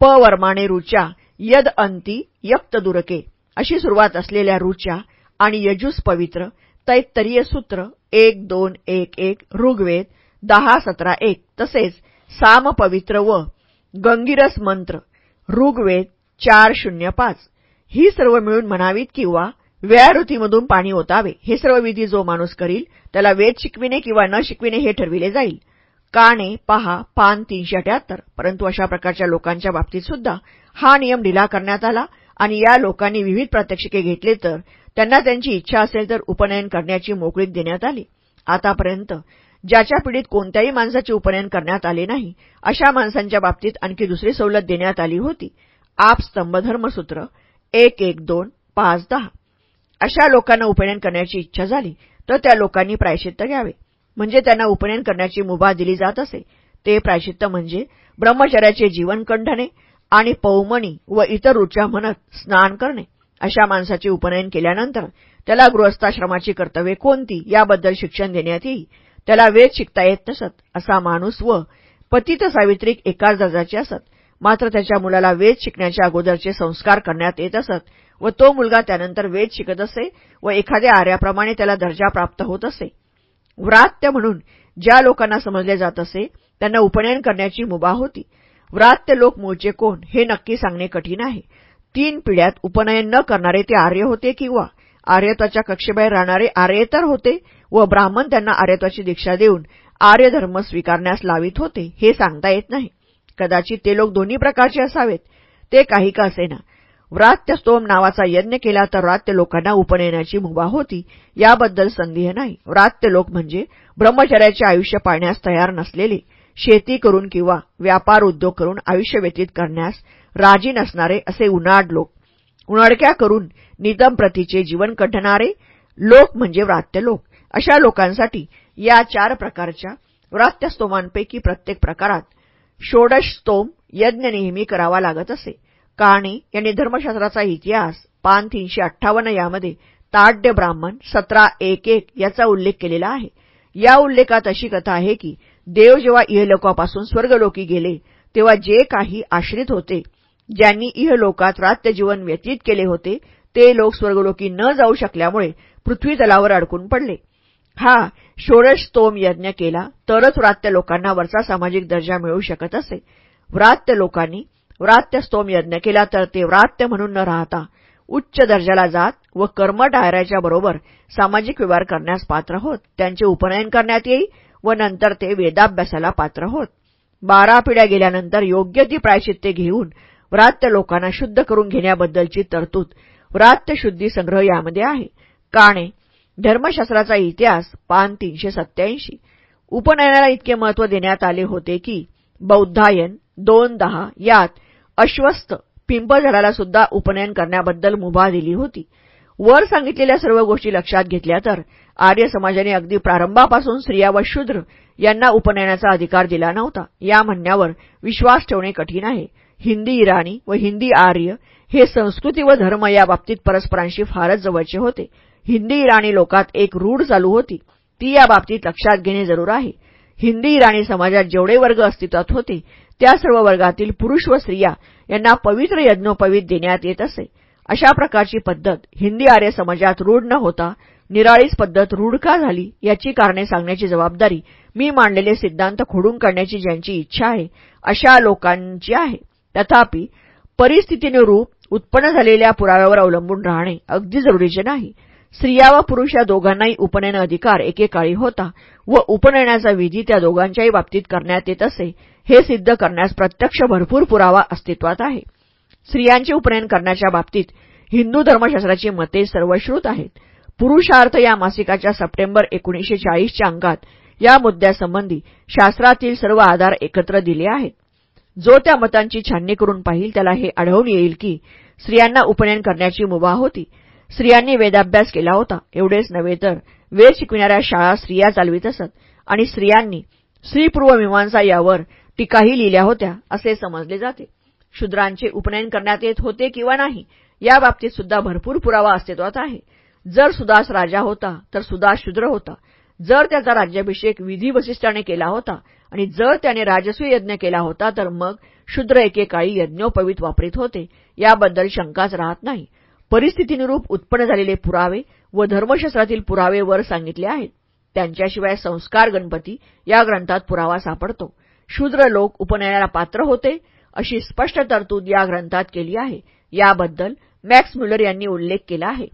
प वर्माने रुचा यद अंती यक्त दुरके अशी सुरुवात असलेल्या रुचा आणि यजुस पवित्र तैत्तरीय सूत्र एक दोन एक एक ऋग्वेद दहा सतरा एक तसेच साम पवित्र व गंगिरस मंत्र ऋग्वेद चार शून्य पाच. ही सर्व मिळून म्हणावीत किंवा व्याऋतीमधून पाणी ओतावे हे सर्व विधी जो माणूस करील त्याला वेद शिकविणे किंवा न शिकविणे हे ठरविले जाईल. काणे पहा पान तीनशे अठ्याहत्तर. परंतु अशा प्रकारच्या लोकांच्या बाबतीत सुद्धा हा नियम ढिला करण्यात आला आणि या लोकांनी विविध प्रात्यक्षिके घेतले तर त्यांना त्यांची इच्छा असेल तर उपनयन करण्याची मोकळीक देण्यात आली. आतापर्यंत ज्याच्या पिढीत कोणत्याही माणसाचे उपनयन करण्यात आले नाही अशा माणसांच्या बाबतीत आणखी दुसरी सवलत देण्यात आली होती. आप स्तंभधर्मसूत्र एक एक दोन पाच दहा. अशा लोकांना उपनयन करण्याची इच्छा झाली तर त्या लोकांनी प्रायश्चित्त घ्यावे. म्हणजे त्यांना उपनयन करण्याची मुभा दिली जात असे. ते प्रायश्चित्त म्हणजे ब्रह्मचर्याचे जीवन कंठणे आणि पौमणी व इतर रुच्या म्हणत स्नान करणे. अशा माणसाचे उपनयन केल्यानंतर त्याला गृहस्थाश्रमाची कर्तव्ये कोणती याबद्दल शिक्षण देण्यात येईल. त्याला वेद शिकता येत नसत असा माणूस व पतित सावित्रिक एकाच दर्जाचे असत. मात्र त्याच्या मुलाला वेद शिकण्याच्या अगोदरचे संस्कार करण्यात येत असत व तो मुलगा त्यानंतर वेद शिकत असे व एखाद्या आर्याप्रमाणे त्याला दर्जा प्राप्त होत असे. व्रात्य म्हणून ज्या लोकांना समजले जात असे त्यांना उपनयन करण्याची मुभा होती. व्रात्य लोक मूळचे कोण हे नक्की सांगणे कठीण आहे. तीन पिढ्यात उपनयन न करणारे ते आर्य होते किंवा आर्यत्वाच्या कक्षेबाहेर राहणारे आर्येतर होते व ब्राह्मण त्यांना आर्यत्वाची दीक्षा देऊन आर्य धर्म स्वीकारण्यास लावित होते हे सांगता येत नाही. कदाचित ते लोक दोन्ही प्रकारचे असावेत. ते काही का असेना. व्रात्यस्तोम नावाचा यज्ञ केला तर व्रात्य लोकांना उपनयनाची मुभा होती. याबद्दल संदेह नाही. व्रात्य लोक म्हणजे ब्रह्मचर्याचे आयुष्य पाळण्यास तयार नसलेले शेती करून किंवा व्यापार उद्योग करून आयुष्य व्यतीत करण्यास राजी नसणारे असे उन्हाड लोक. उन्हाडक्या करून निदम प्रतीचे जीवन कढणारे लोक म्हणजे व्रात्य लोक. अशा लोकांसाठी या चार प्रकारच्या व्रात्यस्तोमांपैकी प्रत्येक प्रकारात षोडश स्तोम यज्ञ नेहमी करावा लागत असे. काणे यांनी धर्मशास्त्राचा इतिहास पान तीनशे अठ्ठावन्न यामध्ये ताड्य ब्राह्मण सतरा एक एक याचा उल्लेख केलेला आहे. या उल्लेखात अशी कथा आहे की देव जेव्हा इहलोकापासून स्वर्गलोकी गेले तेव्हा जे काही आश्रित होते ज्यांनी इहलोकात रात्यजीवन व्यतीत केले होते ते लोक स्वर्गलोकी न जाऊ शकल्यामुळे पृथ्वीतलावर अडकून पडले. हा षोडश स्तोम यज्ञ केला तरच व्रात्य लोकांना वरचा सामाजिक दर्जा मिळू शकत असे. व्रात्य लोकांनी व्रात्य स्तोम यज्ञ केला तर ते व्रात्य म्हणून न राहता उच्च दर्जाला जात व कर्म डायऱ्याच्या बरोबर सामाजिक व्यवहार करण्यास पात्र होत. त्यांचे उपनयन करण्यात येई व नंतर ते वेदाभ्यासाला पात्र होत. बारा पिढ्या गेल्यानंतर योग्य ती प्रायचित्ते घेऊन व्रात्य लोकांना शुद्ध करून घेण्याबद्दलची तरतूद व्रात्य शुद्धी संग्रह यामध्ये आहे. काणे धर्मशास्त्राचा इतिहास पान तीनशे सत्याऐंशी उपनयनाला इतके महत्त्व देण्यात आले होते की बौद्धायन दोन दहा यात अश्वस्त पिंपळझाडाला सुद्धा उपनयन करण्याबद्दल मुभा दिली होती. वर सांगितलेल्या सर्व गोष्टी लक्षात घेतल्या तर आर्य समाजाने अगदी प्रारंभापासून स्त्रिया व शूद्र यांना उपनयनाचा अधिकार दिला नव्हता. या म्हणण्यावर विश्वास ठेवणे कठीण आहे. हिंदी इराणी व हिंदी आर्य हे संस्कृती व धर्म या बाबतीत परस्परांशी फारच जवळचे होते. हिंदी इराणी लोकात एक रूढ चालू होती. ती या बाबतीत लक्षात घेणे जरूर आहे. हिंदी इराणी समाजात जेवढे वर्ग अस्तित्वात होते त्या सर्व वर्गातील पुरुष व स्त्रिया यांना पवित्र यज्ञोपवीत देण्यात येत असे. अशा प्रकारची पद्धत हिंदी आर्य समाजात रूढ न होता निराळीच पद्धत रूढ का झाली याची कारणे सांगण्याची जबाबदारी मी मांडलेले सिद्धांत खोडून काढण्याची ज्यांची इच्छा आहे अशा लोकांची आहे. तथापि परिस्थितीनुरूप उत्पन्न झालेल्या पुराव्यावर अवलंबून राहणे अगदी जरुरीचे नाही. स्त्रिया व पुरुष या दोघांनाही उपनयन अधिकार एकेकाळी होता व उपनयनाचा विधी त्या दोघांच्याही बाबतीत करण्यात येत असे हे सिद्ध करण्यास प्रत्यक्ष भरपूर पुरावा अस्तित्वात आहे. स्त्रियांचे उपनयन करण्याच्या बाबतीत हिंदू धर्मशास्त्राची मते सर्वश्रुत आहेत. पुरुषार्थ या मासिकाच्या सप्टेंबर एकोणीसशे चाळीसच्या अंकात या मुद्द्यासंबंधी शास्त्रातील सर्व आधार एकत्र दिले आहेत. जो त्या मतांची छाननी करून पाहिल त्याला हे आढळून येईल की स्त्रियांना उपनयन करण्याची मुभा होती. स्त्रियांनी वेदाभ्यास केला होता. एवढेच नव्हे तर वेद शिकविणाऱ्या शाळा स्त्रिया चालवित असत आणि स्त्रियांनी स्त्रीपूर्व मीमांसा यावर टीकाही लिहिल्या होत्या असे समजले जाते. शूद्रांचे उपनयन करण्यात येत होते किंवा नाही या बाबतीत सुद्धा भरपूर पुरावा अस्तित्वात आहे. जर सुदास राजा होता तर सुदास शूद्र होता. जर त्याचा राज्याभिषेक विधी वसिष्ठाने केला होता आणि जर त्याने राजसूय यज्ञ केला होता तर मग शूद्र एकेकाळी यज्ञोपवीत वापरीत होते. याबद्दल शंकाच राहत नाही. परिस्थितीनुरूप उत्पन्न झालेले पुरावे व धर्मशास्त्रातील पुरावे वर सांगितले आहेत. त्यांच्याशिवाय संस्कार गणपती या ग्रंथात पुरावा सापडतो. शूद्र लोक उपनयनाला पात्र होते अशी स्पष्ट तरतूद या ग्रंथात केली आहे. याबद्दल मॅक्स म्युलर यांनी उल्लेख केला आहे.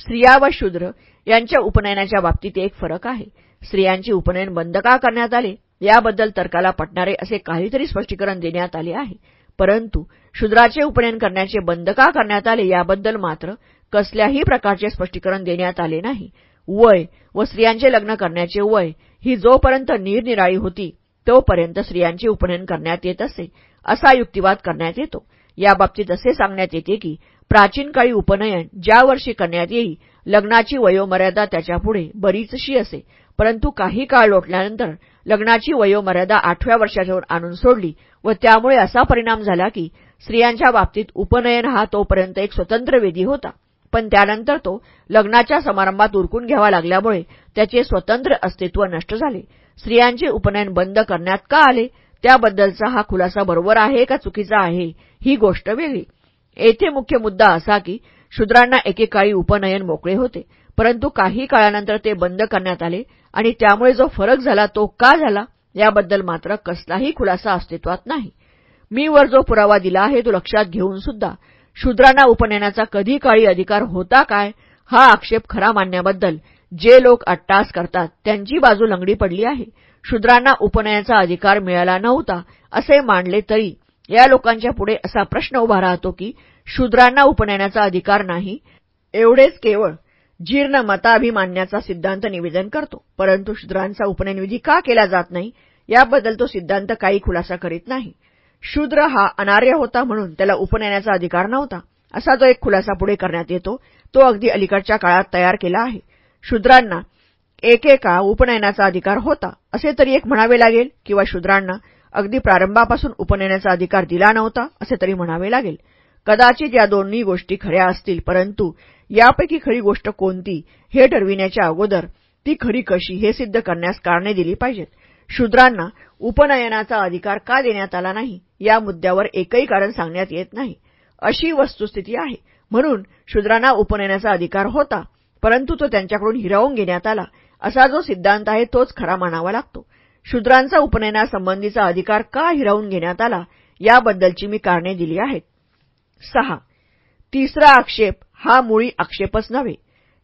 स्त्रिया व शूद्र यांच्या उपनयनाच्या बाबतीत एक फरक आहे. स्त्रियांचे उपनयन बंद का करण्यात आले? याबद्दल तर्काला पटणारे असे काहीतरी स्पष्टीकरण देण्यात आले आहे. परंतु शूद्राचे उपनयन करण्याचे बंद का करण्यात आले याबद्दल मात्र कसल्याही प्रकारचे स्पष्टीकरण देण्यात आले नाही. वय व स्त्रियांचे लग्न करण्याचे वय ही जोपर्यंत निरनिराळी होती तोपर्यंत स्त्रियांचे उपनयन करण्यात येत असे असा युक्तिवाद करण्यात येतो. याबाबतीत असे सांगण्यात येते की प्राचीन काळी उपनयन ज्या वर्षी करण्यात येई लग्नाची वयोमर्यादा त्याच्यापुढे बरीचशी असे. परंतु काही काळ लोटल्यानंतर लग्नाची वयोमर्यादा आठव्या वर्षाच्यावर आणून सोडली व त्यामुळे असा परिणाम झाला की स्त्रियांच्या बाबतीत उपनयन हा तोपर्यंत एक स्वतंत्र विधी होता. पण त्यानंतर तो लग्नाच्या समारंभात उरकून घ्यावा लागल्यामुळे त्याचे स्वतंत्र अस्तित्व नष्ट झाले. स्त्रियांचे उपनयन बंद करण्यात का आले? त्याबद्दलचा हा खुलासा बरोबर आहे का चुकीचा आहे ही गोष्ट वेगळी. येथे मुख्य मुद्दा असा की शूद्रांना एकेकाळी उपनयन मोकळे होते परंतु काही काळानंतर ते बंद करण्यात आले आणि त्यामुळे जो फरक झाला तो का झाला याबद्दल मात्र कसलाही खुलासा अस्तित्वात नाही. मी वर जो पुरावा दिला आहे तो लक्षात घेऊन सुद्धा शूद्रांना उपनयनाचा कधी काळी अधिकार होता काय हा आक्षेप खरा मानण्याबद्दल जे लोक अट्टास करतात त्यांची बाजू लंगडी पडली आहे. शूद्रांना उपनयनाचा अधिकार मिळाला नव्हता असे मानले तरी या लोकांच्या पुढे असा प्रश्न उभा राहतो की शूद्रांना उपनयनाचा अधिकार नाही एवढेच केवळ जीर्ण मताभिमान्याचा सिद्धांत निवेदन करतो. परंतु शूद्रांचा उपनयनविधी का केला जात नाही? याबद्दल तो सिद्धांत काही खुलासा करीत नाही. शूद्र हा अनार्य होता म्हणून त्याला उपनयनाचा अधिकार नव्हता. असा जो एक खुलासा पुढे करण्यात येतो. तो अगदी अलीकडच्या काळात तयार केला आहे. शूद्रांना एकेका उपनयनाचा अधिकार होता. असे तरी एक म्हणावे लागेल किंवा शूद्रांना अगदी प्रारंभापासून उपनयनाचा अधिकार दिला नव्हता असे तरी म्हणावे लागेल. कदाचित या दोन्ही गोष्टी खऱ्या असतील परंतु यापैकी खरी गोष्ट कोणती हे ठरविण्याच्या अगोदर ती खरी कशी हे सिद्ध करण्यास कारणे दिली पाहिजेत. शूद्रांना उपनयनाचा अधिकार का देण्यात आला नाही? या मुद्द्यावर एकही कारण सांगण्यात येत नाही. अशी वस्तुस्थिती आहे. म्हणून शूद्रांना उपनयनाचा अधिकार होता परंतु तो त्यांच्याकडून हिरावून घेण्यात आला. असा जो सिद्धांत आहे तोच खरा मानावा लागतो. शूद्रांचा उपनयनासंबंधीचा अधिकार का हिरावून घेण्यात आला? याबद्दलची मी कारणे दिली आहेत. सहा. तिसरा आक्षेप हा मुळी आक्षेपच नव्हे.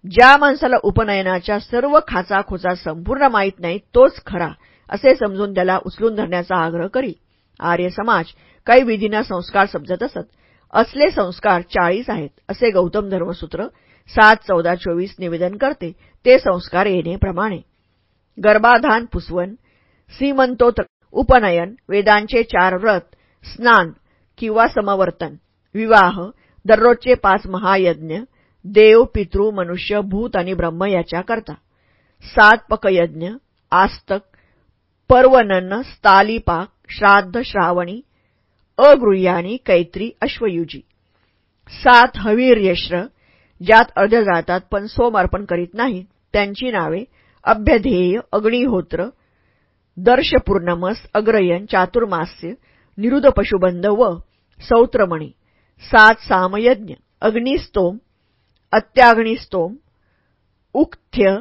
ज्या माणसाला उपनयनाच्या सर्व खाचाखोचा संपूर्ण माहीत नाही तोच खरा असे समजून त्याला उचलून धरण्याचा आग्रह करील आर्य समाज काही विधींना संस्कार समजत असत. असले संस्कार चाळीस आहेत असे गौतम धर्मसूत्र सात चौदा चोवीस निवेदन करते. ते संस्कार येणेप्रमाणे गर्भाधान पुसवन सीमंतोत उपनयन वेदांचे चार व्रत स्नान किंवा समवर्तन. विवाह दररोजचे पाच महायज्ञ देव पितृ मनुष्य भूत आणि ब्रह्म याच्याकरता. सात पकयज्ञ आस्तक पर्वनन्न स्थालिपाक श्राद्ध श्रावणी अगृह्याणी कैत्री अश्वयुजी. सात हवीर्यश्र ज्यात अर्ध जातात पण सोम अर्पण करीत नाहीत. त्यांची नावे अभ्यधेय अग्निहोत्र दर्शपूर्णमस अग्रयन चातुर्मास्य निरुद पशुबंध व सौत्रमणी. सात सामयज्ञ अग्निस्तोम अत्याग्निस्तोम उक्थ्य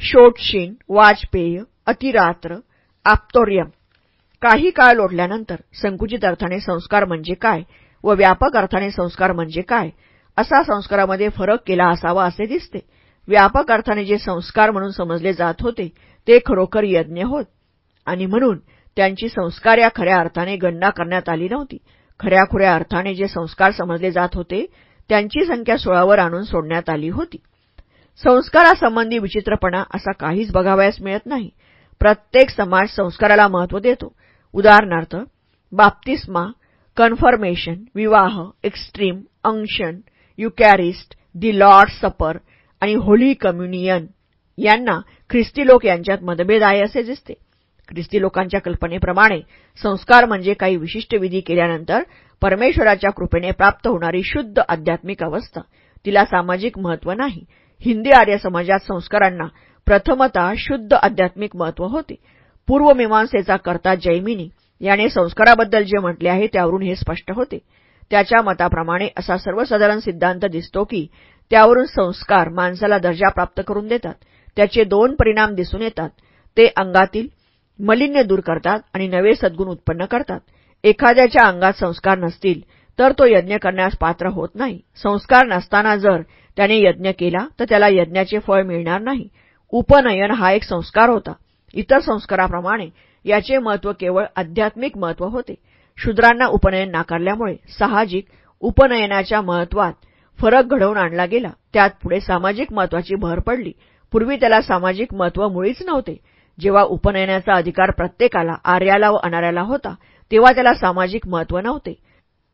षोडशीन वाजपेय अतिरात्र आप्तोर्यम. काही काळ लोटल्यानंतर संकुचित अर्थाने संस्कार म्हणजे काय व व्यापक अर्थाने संस्कार म्हणजे काय असा संस्कारामध्ये फरक केला असावा असे दिसते. व्यापक अर्थाने जे संस्कार म्हणून समजले जात होते ते खरोखर यज्ञ होत. आणि म्हणून त्यांची संस्कार या खऱ्या अर्थाने गणना करण्यात आली नव्हती. खऱ्याखुऱ्या अर्थाने जे संस्कार समजले जात होते त्यांची संख्या सोळावर आणून सोडण्यात आली होती. संस्कारासंबंधी विचित्रपणा असा काहीच बघावयास मिळत नाही. प्रत्येक समाज संस्काराला महत्त्व देतो. उदाहरणार्थ बाप्तिस्मा कन्फर्मेशन विवाह extreme unction Eucharist the Lord supper आणि होली कम्युनियन यांना ख्रिस्ती लोक यांच्यात मतभेद आहे असे दिसते. ख्रिस्ती लोकांच्या कल्पनेप्रमाणे संस्कार म्हणजे काही विशिष्ट विधी केल्यानंतर परमेश्वराच्या कृपेने प्राप्त होणारी शुद्ध आध्यात्मिक अवस्था. तिला सामाजिक महत्त्व नाही. हिंदी आर्य समाजात संस्कारांना प्रथमतः शुद्ध आध्यात्मिक महत्त्व होते. पूर्वमीमांसेचा कर्ता जैमिनी याने संस्काराबद्दल जे म्हटले आहे त्यावरून हे स्पष्ट होते. त्याच्या मताप्रमाणे असा सर्वसाधारण सिद्धांत दिसतो की त्यावरून संस्कार माणसाला दर्जा प्राप्त करून देतात. त्याचे दोन परिणाम दिसून येतात. ते अंगातील मलिन्य दूर करतात आणि नवे सद्गुण उत्पन्न करतात. एखाद्याच्या अंगात संस्कार नसतील तर तो यज्ञ करण्यास पात्र होत नाही. संस्कार नसताना जर त्याने यज्ञ केला तर त्याला यज्ञाचे फळ मिळणार नाही. उपनयन हा एक संस्कार होता. इतर संस्काराप्रमाणे याचे महत्त्व केवळ आध्यात्मिक महत्त्व होते. शूद्रांना उपनयन नाकारल्यामुळे साहजिक उपनयनाच्या महत्वात फरक घडवून आणला गेला. त्यात पुढे सामाजिक महत्वाची भर पडली. पूर्वी त्याला सामाजिक महत्त्व मुळीच नव्हते. जेव्हा उपनयनाचा अधिकार प्रत्येकाला आर्याला व अनार्याला होता तेव्हा त्याला सामाजिक महत्त्व नव्हते.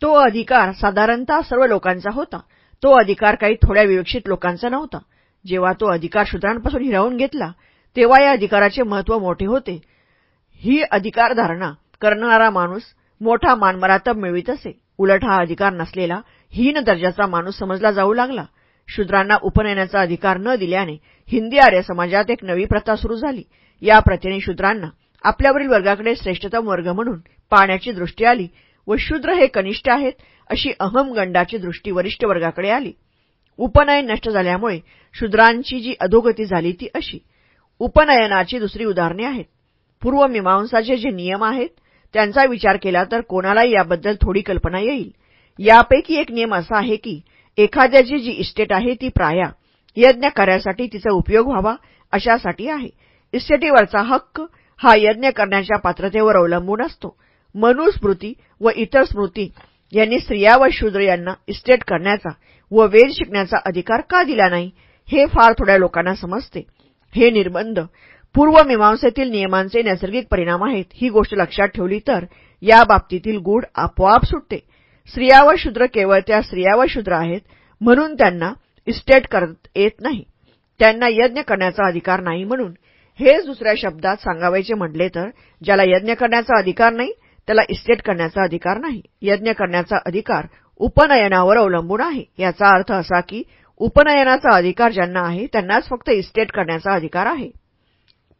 तो अधिकार साधारणतः सर्व लोकांचा होता. तो अधिकार काही थोड्या विवक्षित लोकांचा नव्हता. जेव्हा तो अधिकार शूद्रांपासून हिरावून घेतला तेव्हा या अधिकाराचे महत्त्व मोठे होते. ही अधिकारधारणा करणारा माणूस मोठा मानमरातब मिळवित असे. उलट हा अधिकार नसलेला हीन दर्जाचा माणूस समजला जाऊ लागला. शूद्रांना उपनयनाचा अधिकार न दिल्याने हिंदी आर्य समाजात एक नवी प्रथा सुरू झाली. या प्रथेने शूद्रांना आपल्यावरील वर्गाकडे श्रेष्ठतम वर्ग म्हणून पाहण्याची दृष्टी आली व शूद्र हे कनिष्ठ आहेत अशी अहमगंडाची दृष्टी वरिष्ठ वर्गाकडे आली. उपनयन नष्ट झाल्यामुळे शूद्रांची जी अधोगती झाली ती अशी. उपनयनाची दुसरी उदाहरणे आहेत. पूर्वमीमांसाचे जे नियम आहेत त्यांचा विचार केला तर कोणालाही याबद्दल थोडी कल्पना येईल. यापैकी एक नियम असा आहे की एखाद्याची जी इस्टेट आहे ती प्राया यज्ञ कार्यासाठी तिचा उपयोग व्हावा अशासाठी आहे. इस्टेटीवरचा हक्क हा यज्ञ करण्याच्या पात्रतेवर अवलंबून असतो. मनुस्मृती व इतर स्मृती यांनी स्त्रिया व शूद्र यांना इस्टेट करण्याचा व वेद शिकण्याचा अधिकार का दिला नाही हे फार थोड्या लोकांना समजते. हे निर्बंध पूर्वमीमांसेतील नियमांचे नैसर्गिक परिणाम आहेत ही गोष्ट लक्षात ठेवली तर या बाबतीतील गूढ आपोआप सुटते. स्त्रिया व शूद्र केवळ त्या स्त्रिया व शूद्र आहेत म्हणून त्यांना इस्टेट करत येत नाही. त्यांना यज्ञ करण्याचा अधिकार नाही म्हणून हेच दुसऱ्या शब्दात सांगावायचे म्हटले तर ज्याला यज्ञ करण्याचा अधिकार नाही त्याला इस्टेट करण्याचा अधिकार नाही. यज्ञ करण्याचा अधिकार उपनयनावर अवलंबून आहे. याचा अर्थ असा की उपनयनाचा अधिकार ज्यांना आहे त्यांनाच फक्त इस्टेट करण्याचा अधिकार आहे.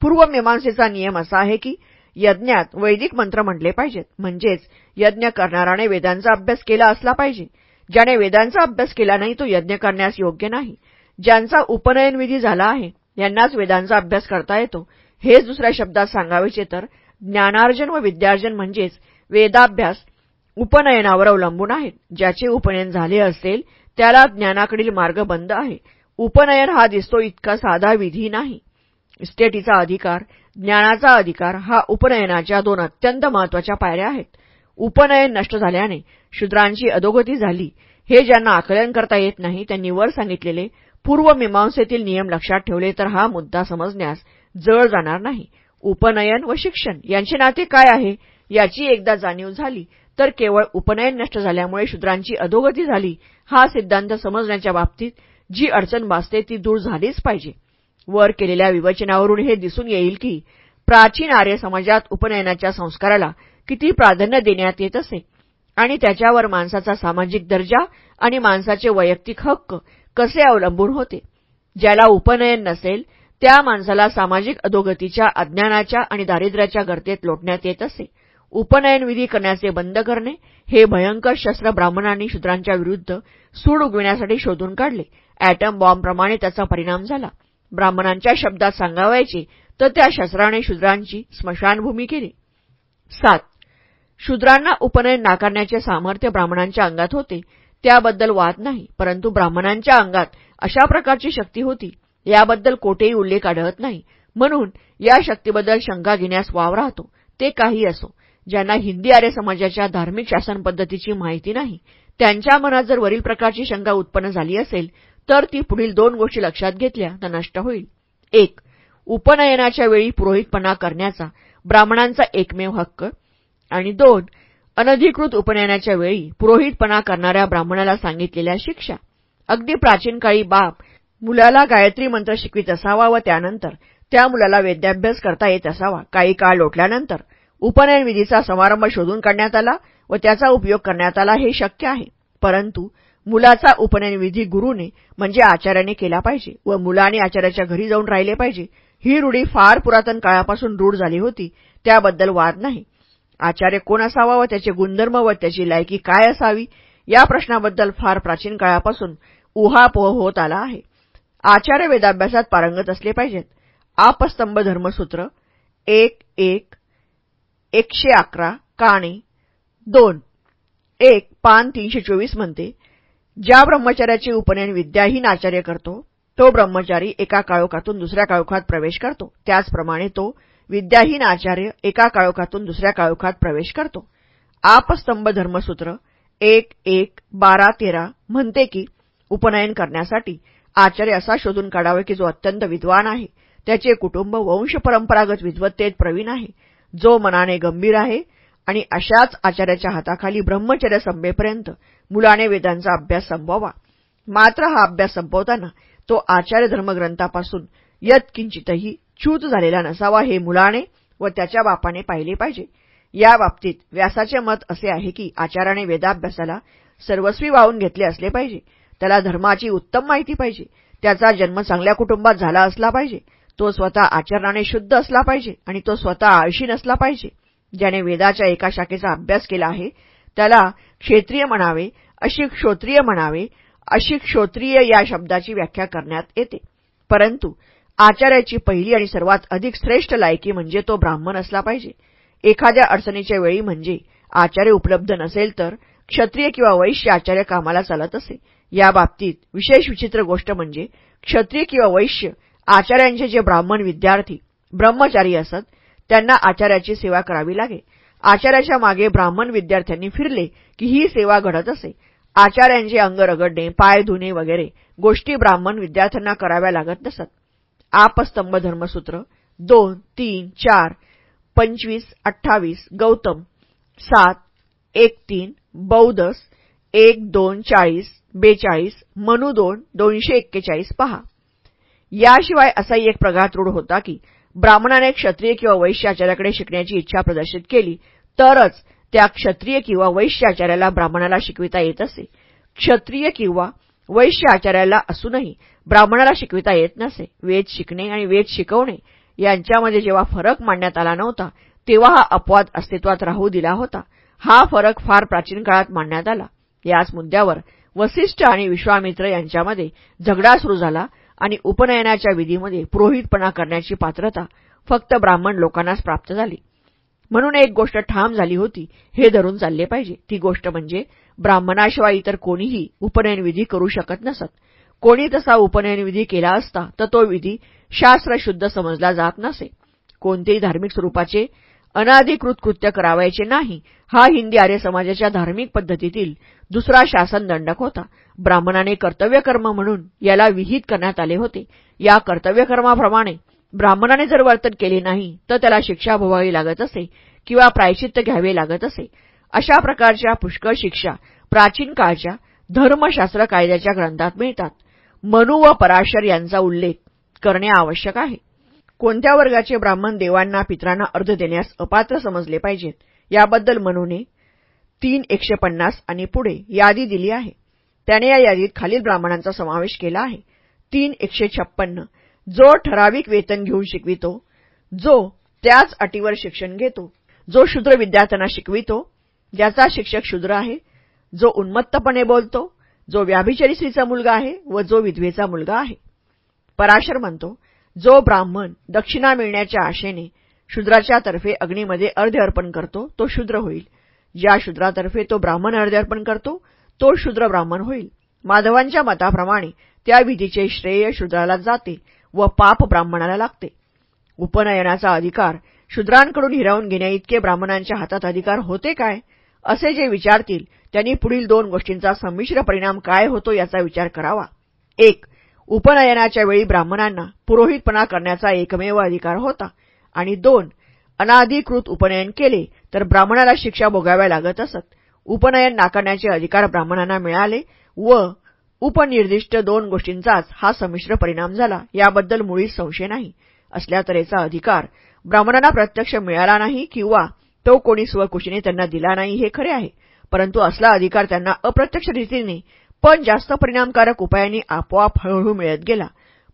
पूर्वमीमांसेचा नियम असा आहे की यज्ञात वैदिक मंत्र म्हटले पाहिजेत. म्हणजेच यज्ञ करणाराने वेदांचा अभ्यास केला असला पाहिजे. ज्याने वेदांचा अभ्यास केला नाही तो यज्ञ करण्यास योग्य नाही. ज्यांचा उपनयन विधी झाला आहे यांनाच वेदांचा अभ्यास करता येतो. हेच दुसऱ्या शब्दात सांगावेचे तर ज्ञानार्जन व विद्यार्जन म्हणजेच वेदाभ्यास उपनयनावर अवलंबून आहेत ज्याचे उपनयन झाले असेल त्याला ज्ञानाकडील मार्ग बंद आहे. उपनयन हा दिसतो इतका साधा विधी नाही. इस्टेटीचा अधिकार ज्ञानाचा अधिकार हा उपनयनाच्या दोन अत्यंत महत्त्वाच्या पायऱ्या आहेत. उपनयन नष्ट झाल्याने शूद्रांची अधोगती झाली. हे ज्यांना आकलन करता येत नाही त्यांनी वर सांगितलेले पूर्वमीमांसेतील नियम लक्षात ठेवले तर हा मुद्दा समजण्यास जळ जाणार नाही. उपनयन व शिक्षण यांचे नाते काय आहे? याची एकदा जाणीव झाली तर केवळ उपनयन नष्ट झाल्यामुळे शूद्रांची अधोगती झाली हा सिद्धांत समजण्याच्या बाबतीत जी अडचण भासते ती दूर झालीच पाहिजे. वर केलेल्या विवेचनावरून हे दिसून येईल की प्राचीन आर्य समाजात उपनयनाच्या संस्काराला किती प्राधान्य देण्यात येत असे आणि त्याच्यावर माणसाचा सामाजिक दर्जा आणि माणसाचे वैयक्तिक हक्क कसे अवलंबून होते? ज्याला उपनयन नसेल त्या माणसाला सामाजिक अधोगतीच्या अज्ञानाच्या आणि दारिद्र्याच्या गर्तेत लोटण्यात येत असे. उपनयन विधी करण्याचे बंद करणे हे भयंकर शस्त्र ब्राह्मणांनी शूद्रांच्या विरुद्ध सूड उगविण्यासाठी शोधून काढले. अॅटम बॉम्बप्रमाणे त्याचा परिणाम झाला. ब्राह्मणांच्या शब्दात सांगावायचे तर त्या शस्त्राने शूद्रांची स्मशानभूमी केली. सात. शूद्रांना उपनयन नाकारण्याचे सामर्थ्य ब्राह्मणांच्या अंगात होते. त्याबद्दल वाद नाही परंतु ब्राह्मणांच्या अंगात अशा प्रकारची शक्ती होती. याबद्दल कोठेही उल्लेख आढळत नाही. म्हणून या शक्तीबद्दल शंका घेण्यास वाव राहतो. ते काही असो. ज्यांना हिंदी आर्य समाजाच्या धार्मिक शासन पद्धतीची माहिती नाही त्यांच्या मनात जर वरील प्रकारची शंका उत्पन्न झाली असेल तर ती पुढील दोन गोष्टी लक्षात घेतल्या तर नष्ट होईल. एक उपनयनाच्या वेळी पुरोहितपणा करण्याचा ब्राह्मणांचा एकमेव हक्क. आणि दोन अनधिकृत उपनयनाच्या वेळी पुरोहितपणा करणाऱ्या ब्राह्मणाला सांगितलेल्या शिक्षा. अगदी प्राचीन काळी बाप मुलाला गायत्री मंत्र शिकवित असावा व त्यानंतर त्या मुलाला वेद्याभ्यास करता येत असावा. काही काळ लोटल्यानंतर उपनयन विधीचा समारंभ शोधून काढण्यात आला व त्याचा उपयोग करण्यात आला हे शक्य आहे. परंतु मुलाचा उपनयन विधी गुरुने म्हणजे आचार्याने केला पाहिजे व मुलाने आचार्याच्या घरी जाऊन राहिले पाहिजे. ही रूढी फार पुरातन काळापासून रूढ झाली होती. त्याबद्दल वाद नाही. आचार्य कोण असावा व त्याचे गुणधर्म व त्याची लायकी काय असावी? या प्रश्नाबद्दल फार प्राचीन काळापासून उहापोह होत आला आहे. आचार्य वेदाभ्यासात पारंगत असले पाहिजेत. आपस्तंभ धर्मसूत्र एक एक एकशे अकरा काणे दोन एक पान तीनशे चोवीस म्हणते. ज्या ब्रह्मचार्याचे उपनयन विद्याहीन आचार्य करतो तो ब्रह्मचारी एका काळोखातून दुसऱ्या काळोखात प्रवेश करतो. त्याचप्रमाणे तो विद्याहीन आचार्य एका काळोखातून दुसऱ्या काळोखात प्रवेश करतो. आपस्तंभ धर्मसूत्र एक एक बारा तेरा म्हणते की उपनयन करण्यासाठी आचार्य असा शोधून काढावा की जो अत्यंत विद्वान आहे. त्याचे कुटुंब वंश परंपरागत विद्वत्तेत प्रवीण आहे. जो मनाने गंभीर आहे आणि अशाच आचार्याच्या हाताखाली ब्रह्मचर्य संपेपर्यंत मुलाने वेदांचा अभ्यास संपवावा. मात्र हा अभ्यास संपवताना तो आचार्य धर्मग्रंथापासून यत्किंचितही च्यूत झालेला नसावा हे मुलाने व त्याच्या बापाने पाहिले पाहिजे. या बाबतीत व्यासाचे मत असे आहे की आचाराने वेदाभ्यासाला सर्वस्वी वाहून घेतले असले पाहिजे. त्याला धर्माची उत्तम माहिती पाहिजे. त्याचा जन्म चांगल्या कुटुंबात झाला असला पाहिजे. तो स्वतः आचरणाने शुद्ध असला पाहिजे आणि तो स्वतः आळशी नसला पाहिजे. ज्याने वेदाच्या एका शाखेचा अभ्यास केला आहे त्याला क्षेत्रीय म्हणावे अशिक श्रोत्रिय म्हणावे अशिक श्रोत्रिय या शब्दाची व्याख्या करण्यात येते. परंतु आचार्याची पहिली आणि सर्वात अधिक श्रेष्ठ लायकी म्हणजे तो ब्राह्मण असला पाहिजे. एखाद्या अडचणीच्या वेळी म्हणजे आचार्य उपलब्ध नसेल तर क्षत्रिय किंवा वैश्य आचार्य कामाला चालत असे. या बाबतीत विशेष विचित्र गोष्ट म्हणजे क्षत्रिय किंवा वैश्य आचार्यांचे जे ब्राह्मण विद्यार्थी ब्रह्मचारी असत त्यांना आचार्याची सेवा करावी लागे. आचार्याच्या मागे ब्राह्मण विद्यार्थ्यांनी फिरले की ही सेवा घडत असे. आचार्यांचे अंग रगडणे पाय धुणे वगैरे गोष्टी ब्राह्मण विद्यार्थ्यांना कराव्या लागत नसत. आपस्तंभ धर्मसूत्र दोन तीन चार पंचवीस अठ्ठावीस गौतम सात एक तीन बौदस एक दोन चाळीस बेचाळीस मनू दोन दोनशे एक्केचाळीस पहा. याशिवाय असाही एक प्रघात रूढ होता की ब्राह्मणाने क्षत्रिय किंवा वैश्य आचार्याकडे शिकण्याची इच्छा प्रदर्शित केली तरच त्या क्षत्रिय किंवा वैश्य आचार्याला ब्राह्मणाला शिकविता येत असे. क्षत्रिय किंवा वैश्य आचार्याला असूनही ब्राह्मणाला शिकविता येत नसे वेद शिकणे आणि वेद शिकवणे यांच्यामध्ये जेव्हा फरक मांडण्यात आला नव्हता तेव्हा हा अपवाद अस्तित्वात राहू दिला होता. हा फरक फार प्राचीन काळात मांडण्यात आला. याच मुद्द्यावर वसिष्ठ आणि विश्वामित्र यांच्यामध्ये झगडा सुरू झाला आणि उपनयनाच्या विधीमध्ये पुरोहितपणा करण्याची पात्रता फक्त ब्राह्मण लोकांनाच प्राप्त झाली. म्हणून एक गोष्ट ठाम झाली होती हे धरून चालले पाहिजे. ती गोष्ट म्हणजे ब्राह्मणाशिवाय इतर कोणीही उपनयन विधी करू शकत नसत. कोणी तसा उपनयन विधी केला असता तर तो विधी शास्त्रशुद्ध समजला जात नसे. कोणतेही धार्मिक स्वरूपाचे अनाधिकृत कृत्य करावायचे नाही. हा हिंदी आर्य समाजाच्या धार्मिक पद्धतीतील दुसरा शासन दंडक होता. ब्राह्मणाने कर्तव्यकर्म म्हणून याला विहित करण्यात आले होते. या कर्तव्यकर्माप्रमाणे ब्राह्मणाने जर वर्तन केले नाही तर त्याला शिक्षा भोगावी लागत असे किंवा प्रायचित्त घ्यावे लागत असे. अशा प्रकारच्या पुष्कळ शिक्षा प्राचीन काळच्या धर्मशास्त्र कायद्याच्या ग्रंथात मिळतात. मनू व पराशर यांचा उल्लेख करणे आवश्यक आहे. कोणत्या वर्गाचे ब्राह्मण देवांना पित्रांना अर्ध देण्यास अपात्र समजले पाहिजेत? याबद्दल मनूने तीन एकशे पन्नास आणि पुढे यादी दिली आहे. त्याने या यादीत खालील ब्राह्मणांचा समावेश केला आहे. तीन एकशे छप्पन्न जो ठराविक वेतन घेऊन शिकवितो जो त्याच अटीवर शिक्षण घेतो जो शूद्र विद्यार्थ्यांना शिकवितो ज्याचा शिक्षक शूद्र आहे जो उन्मत्तपणे बोलतो जो व्याभिचारी स्त्रीचा मुलगा आहे व जो विधवेचा मुलगा आहे. पराशर म्हणतो जो ब्राह्मण दक्षिणा मिळण्याच्या आशेने शूद्राच्या तर्फे अग्नीमध्ये अर्धे अर्पण करतो तो शूद्र होईल. ज्या शूद्रातर्फे तो ब्राह्मण अर्धे अर्पण करतो तो शूद्र ब्राह्मण होईल. माधवांच्या मताप्रमाणे त्या विधीचे श्रेय शूद्राला जाते व पाप ब्राह्मणाला लागते. उपनयनाचा अधिकार शूद्रांकडून हिरावून घेण्याइतके ब्राह्मणांच्या हातात अधिकार होते काय? असे जे विचारतील त्यांनी पुढील दोन गोष्टींचा संमिश्र परिणाम काय होतो याचा विचार करावा. एक उपनयनाच्या वेळी ब्राह्मणांना पुरोहितपणा करण्याचा एकमेव अधिकार होता. आणि दोन अनाधिकृत उपनयन केले तर ब्राह्मणाला शिक्षा भोगाव्या लागत असत. उपनयन नाकारण्याचे अधिकार ब्राह्मणांना मिळाले व उपनिर्दिष्ट दोन गोष्टींचाच हा संमिश्र परिणाम झाला. याबद्दल मुळीच संशय नाही. असल्या तऱ्हेचा अधिकार ब्राह्मणांना प्रत्यक्ष मिळाला नाही किंवा तो कोणी स्वकुशीने त्यांना दिला नाही हे खरे आहे. परंतु असला अधिकार त्यांना अप्रत्यक्ष रीतीने पण जास्त परिणामकारक उपायांनी आपोआप हळूहळू मिळत गेला.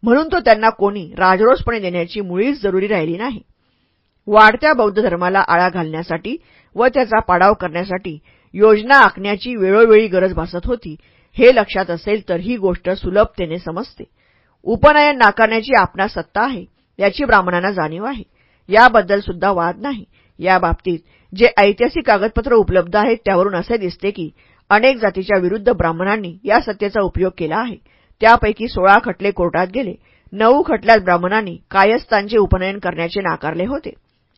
म्हणून तो त्यांना कोणी राजरोसपणे देण्याची मुळीच जरुरी राहिली नाही. वाढत्या बौद्ध धर्माला आळा घालण्यासाठी व त्याचा पाडाव करण्यासाठी योजना आखण्याची वेळोवेळी गरज भासत होती हे लक्षात असेल तर ही गोष्ट सुलभतेने समजते. उपनयन नाकारण्याची आपणा सत्ता आहे याची ब्राह्मणांना जाणीव आहे. याबद्दल सुद्धा वाद नाही. या बाबतीत जे ऐतिहासिक कागदपत्र उपलब्ध आहेत त्यावरून असे दिसते की अनेक जातीच्या विरुद्ध ब्राह्मणांनी या सत्तेचा उपयोग केला आहे. त्यापैकी सोळा खटले कोर्टात गेले. नऊ खटल्यात ब्राह्मणांनी कायस्थांचे उपनयन करण्याचे नाकारले होते.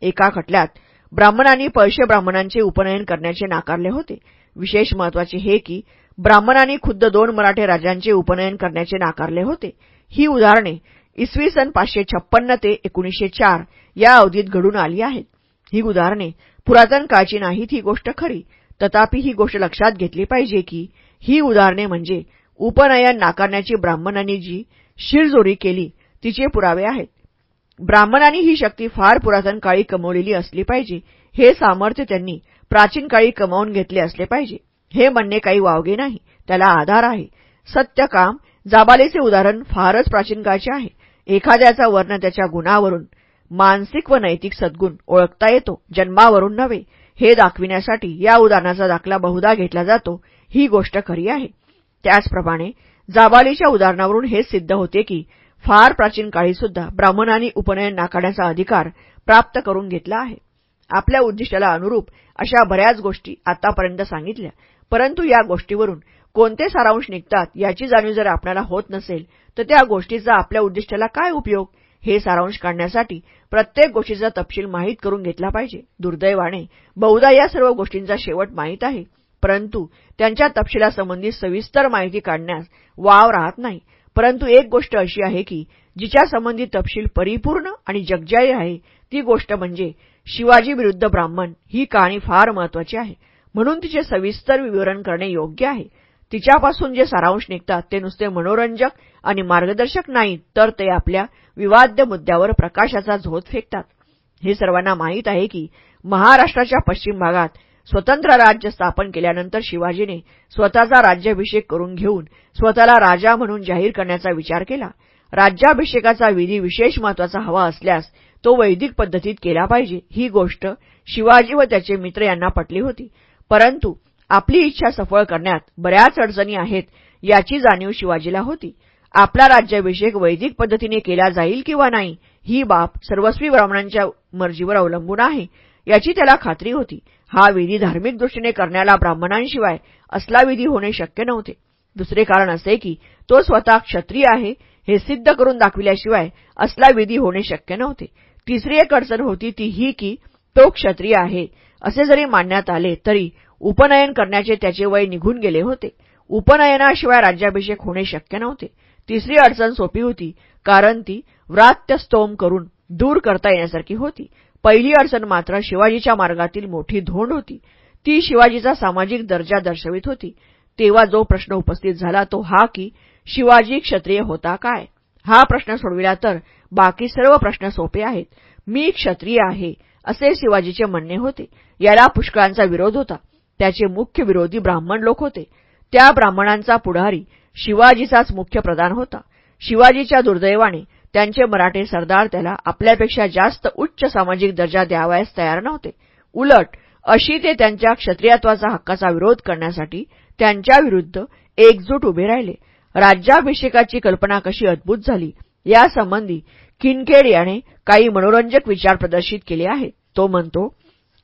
एका खटल्यात ब्राह्मणांनी पळशे ब्राह्मणांचे उपनयन करण्याचे नाकारले होते. विशेष महत्त्वाचे हे की ब्राह्मणांनी खुद्द दोन मराठे राजांचे उपनयन करण्याचे नाकारले होते. ही उदाहरणे इसवी सन पाचशे छप्पन्न ते एकोणीसशे चार या अवधीत घडून आली आहेत. ही उदाहरणे पुरातन काळची नाहीत ही गोष्ट खरी. तथापि ही गोष्ट लक्षात घेतली पाहिजे की ही उदाहरणे म्हणजे उपनयन नाकारण्याची ब्राह्मणांनी जी शिरजोरी केली तिचे पुरावे आहेत. ब्राह्मणांनी ही शक्ती फार पुरातन काळी कमवलेली असली पाहिजे हे सामर्थ्य त्यांनी प्राचीन काळी कमावून घेतले असले पाहिजे. हे म्हणणे काही वावगे नाही त्याला आधार आहे. सत्य काम जाबालेचे उदाहरण फारच प्राचीन काळचे आहे. एखाद्याचा वर्ण त्याच्या गुणावरून मानसिक व नैतिक सद्गुण ओळखता येतो जन्मावरून नव्हे. हे दाखविण्यासाठी या उदाहरणाचा दाखला बहुधा घेतला जातो ही गोष्ट खरी आहे. त्याचप्रमाणे जाबालीच्या उदाहरणावरून हे सिद्ध होते की फार प्राचीन काळीसुद्धा ब्राह्मणांनी उपनयन नाकारण्याचा अधिकार प्राप्त करून घेतला आहे. आपल्या उद्दिष्टाला अनुरूप अशा बऱ्याच गोष्टी आतापर्यंत सांगितल्या परंतु या गोष्टीवरून कोणते सारांश निघतात याची जाणीव जर आपल्याला होत नसेल तर त्या गोष्टीचा आपल्या उद्दिष्टाला काय उपयोग? हे सारांश काढण्यासाठी प्रत्येक गोष्टीचा तपशील माहीत करून घेतला पाहिजे. दुर्दैवाने बहुधा या सर्व गोष्टींचा शेवट माहीत आहे. परंतु त्यांच्या तपशिलासंबंधी सविस्तर माहिती काढण्यास वाव राहत नाही. परंतु एक गोष्ट अशी आहे की जिच्यासंबंधी तपशील परिपूर्ण आणि जगजाई आहे ती गोष्ट म्हणजे शिवाजी विरुद्ध ब्राह्मण ही कहाणी फार महत्वाची आहे. म्हणून तिचे सविस्तर विवरण करणे योग्य आहे. तिच्यापासून जे सारांश निघतात ते नुसते मनोरंजक आणि मार्गदर्शक नाहीत तर ते आपल्या विवाद्य मुद्द्यावर प्रकाशाचा झोत फेकतात. हे सर्वांना माहीत आहे की महाराष्ट्राच्या पश्चिम भागात स्वतंत्र राज्य स्थापन केल्यानंतर शिवाजीने स्वतःचा राज्याभिषेक करून घेऊन स्वतःला राजा म्हणून जाहीर करण्याचा विचार केला. राज्याभिषेकाचा विधी विशेष महत्त्वाचा हवा असल्यास तो वैदिक पद्धतीत केला पाहिजे. ही गोष्ट शिवाजी व त्याचे मित्र यांना पटली होती. परंतु आपली इच्छा सफळ करण्यात बऱ्याच अडचणी आहेत याची जाणीव शिवाजीला होती. आपला राज्याभिषेक वैदिक पद्धतीने केला जाईल किंवा नाही ही बाब सर्वस्वी ब्राह्मणांच्या मर्जीवर अवलंबून आहे याची त्याला खात्री होती. हा विधी धार्मिक दृष्टीने करण्याला ब्राह्मणांशिवाय असला विधी होणे शक्य नव्हते. दुसरे कारण असे की तो स्वतः क्षत्रिय आहे हे सिद्ध करून दाखविल्याशिवाय असला विधी होणे शक्य नव्हते. तिसरी एक अडचण होती ती ही की तो क्षत्रिय आहे असे जरी मानण्यात आले तरी उपनयन करण्याचे त्याचे वय निघून गेले होते. उपनयनाशिवाय राज्याभिषेक होणे शक्य नव्हते. तिसरी अडचण सोपी होती कारण ती व्रात्यस्तोम करून दूर करता येण्यासारखी होती. पहिली अडचण मात्र शिवाजीच्या मार्गातील मोठी धोंड होती. ती शिवाजीचा सामाजिक दर्जा दर्शवित होती. तेव्हा जो प्रश्न उपस्थित झाला तो हा की शिवाजी क्षत्रिय होता काय? हा प्रश्न सोडविला तर बाकी सर्व प्रश्न सोपे आहेत. मी क्षत्रिय आहे असे शिवाजीचे म्हणणे होते. याला पुष्कळांचा विरोध होता. त्याचे मुख्य विरोधी ब्राह्मण लोक होते. त्या ब्राह्मणांचा पुढारी शिवाजीचाच मुख्य प्रधान होता. शिवाजीच्या दुर्दैवाने त्यांचे मराठे सरदार त्याला आपल्यापेक्षा जास्त उच्च सामाजिक दर्जा द्यावयास तयार नव्हते. उलट अशी ते त्यांच्या क्षत्रियत्वाचा हक्काचा विरोध करण्यासाठी त्यांच्याविरुद्ध एकजूट उभे राहिले. राज्याभिषेकाची कल्पना कशी अद्भुत झाली यासंबंधी किनखेड याने काही मनोरंजक विचार प्रदर्शित केले आहेत. तो म्हणतो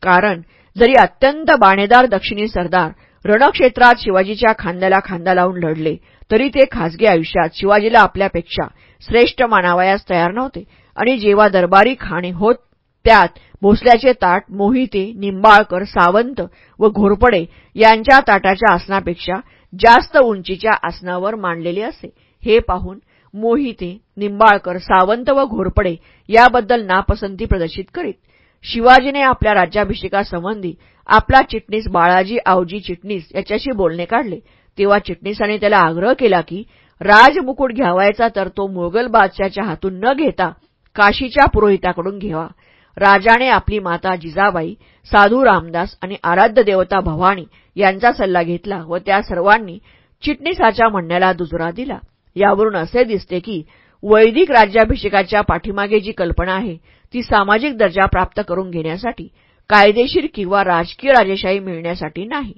कारण जरी अत्यंत बाणेदार दक्षिणी सरदार रणक्षेत्रात शिवाजीच्या खांद्याला खांदा लावून लढले तरी ते खासगी आयुष्यात शिवाजीला आपल्यापेक्षा श्रेष्ठ मानावयास तयार नव्हते. आणि जेव्हा दरबारी खाणे होत त्यात भोसल्याचे ताट मोहिते निंबाळकर सावंत व घोरपडे यांच्या ताटाच्या आसनापेक्षा जास्त उंचीच्या आसनावर मांडलेले असे. हे पाहून मोहिते निंबाळकर सावंत व घोरपडे याबद्दल नापसंती प्रदर्शित करीत शिवाजीने आपल्या राज्याभिषेकासंबंधी आपला चिटणीस बाळाजी आवजी चिटणीस याच्याशी बोलणे काढले. तेव्हा चिटणीसाने त्याला आग्रह केला की राजमुकुट घ्यावायचा तर तो मोगल बादशाच्या हातून न घेता काशीच्या पुरोहिताकडून घ्यावा. राजाने आपली माता जिजाबाई साधू रामदास आणि आराध्य देवता भवानी यांचा सल्ला घेतला व त्या सर्वांनी चिटणीसाच्या म्हणण्याला दुजोरा दिला. यावरून असे दिसते की वैदिक राज्याभिषेकाच्या पाठीमागे जी कल्पना आहे ती सामाजिक दर्जा प्राप्त करून घेण्यासाठी कायदेशीर किंवा राजकीय राजेशाही मिळण्यासाठी नाही.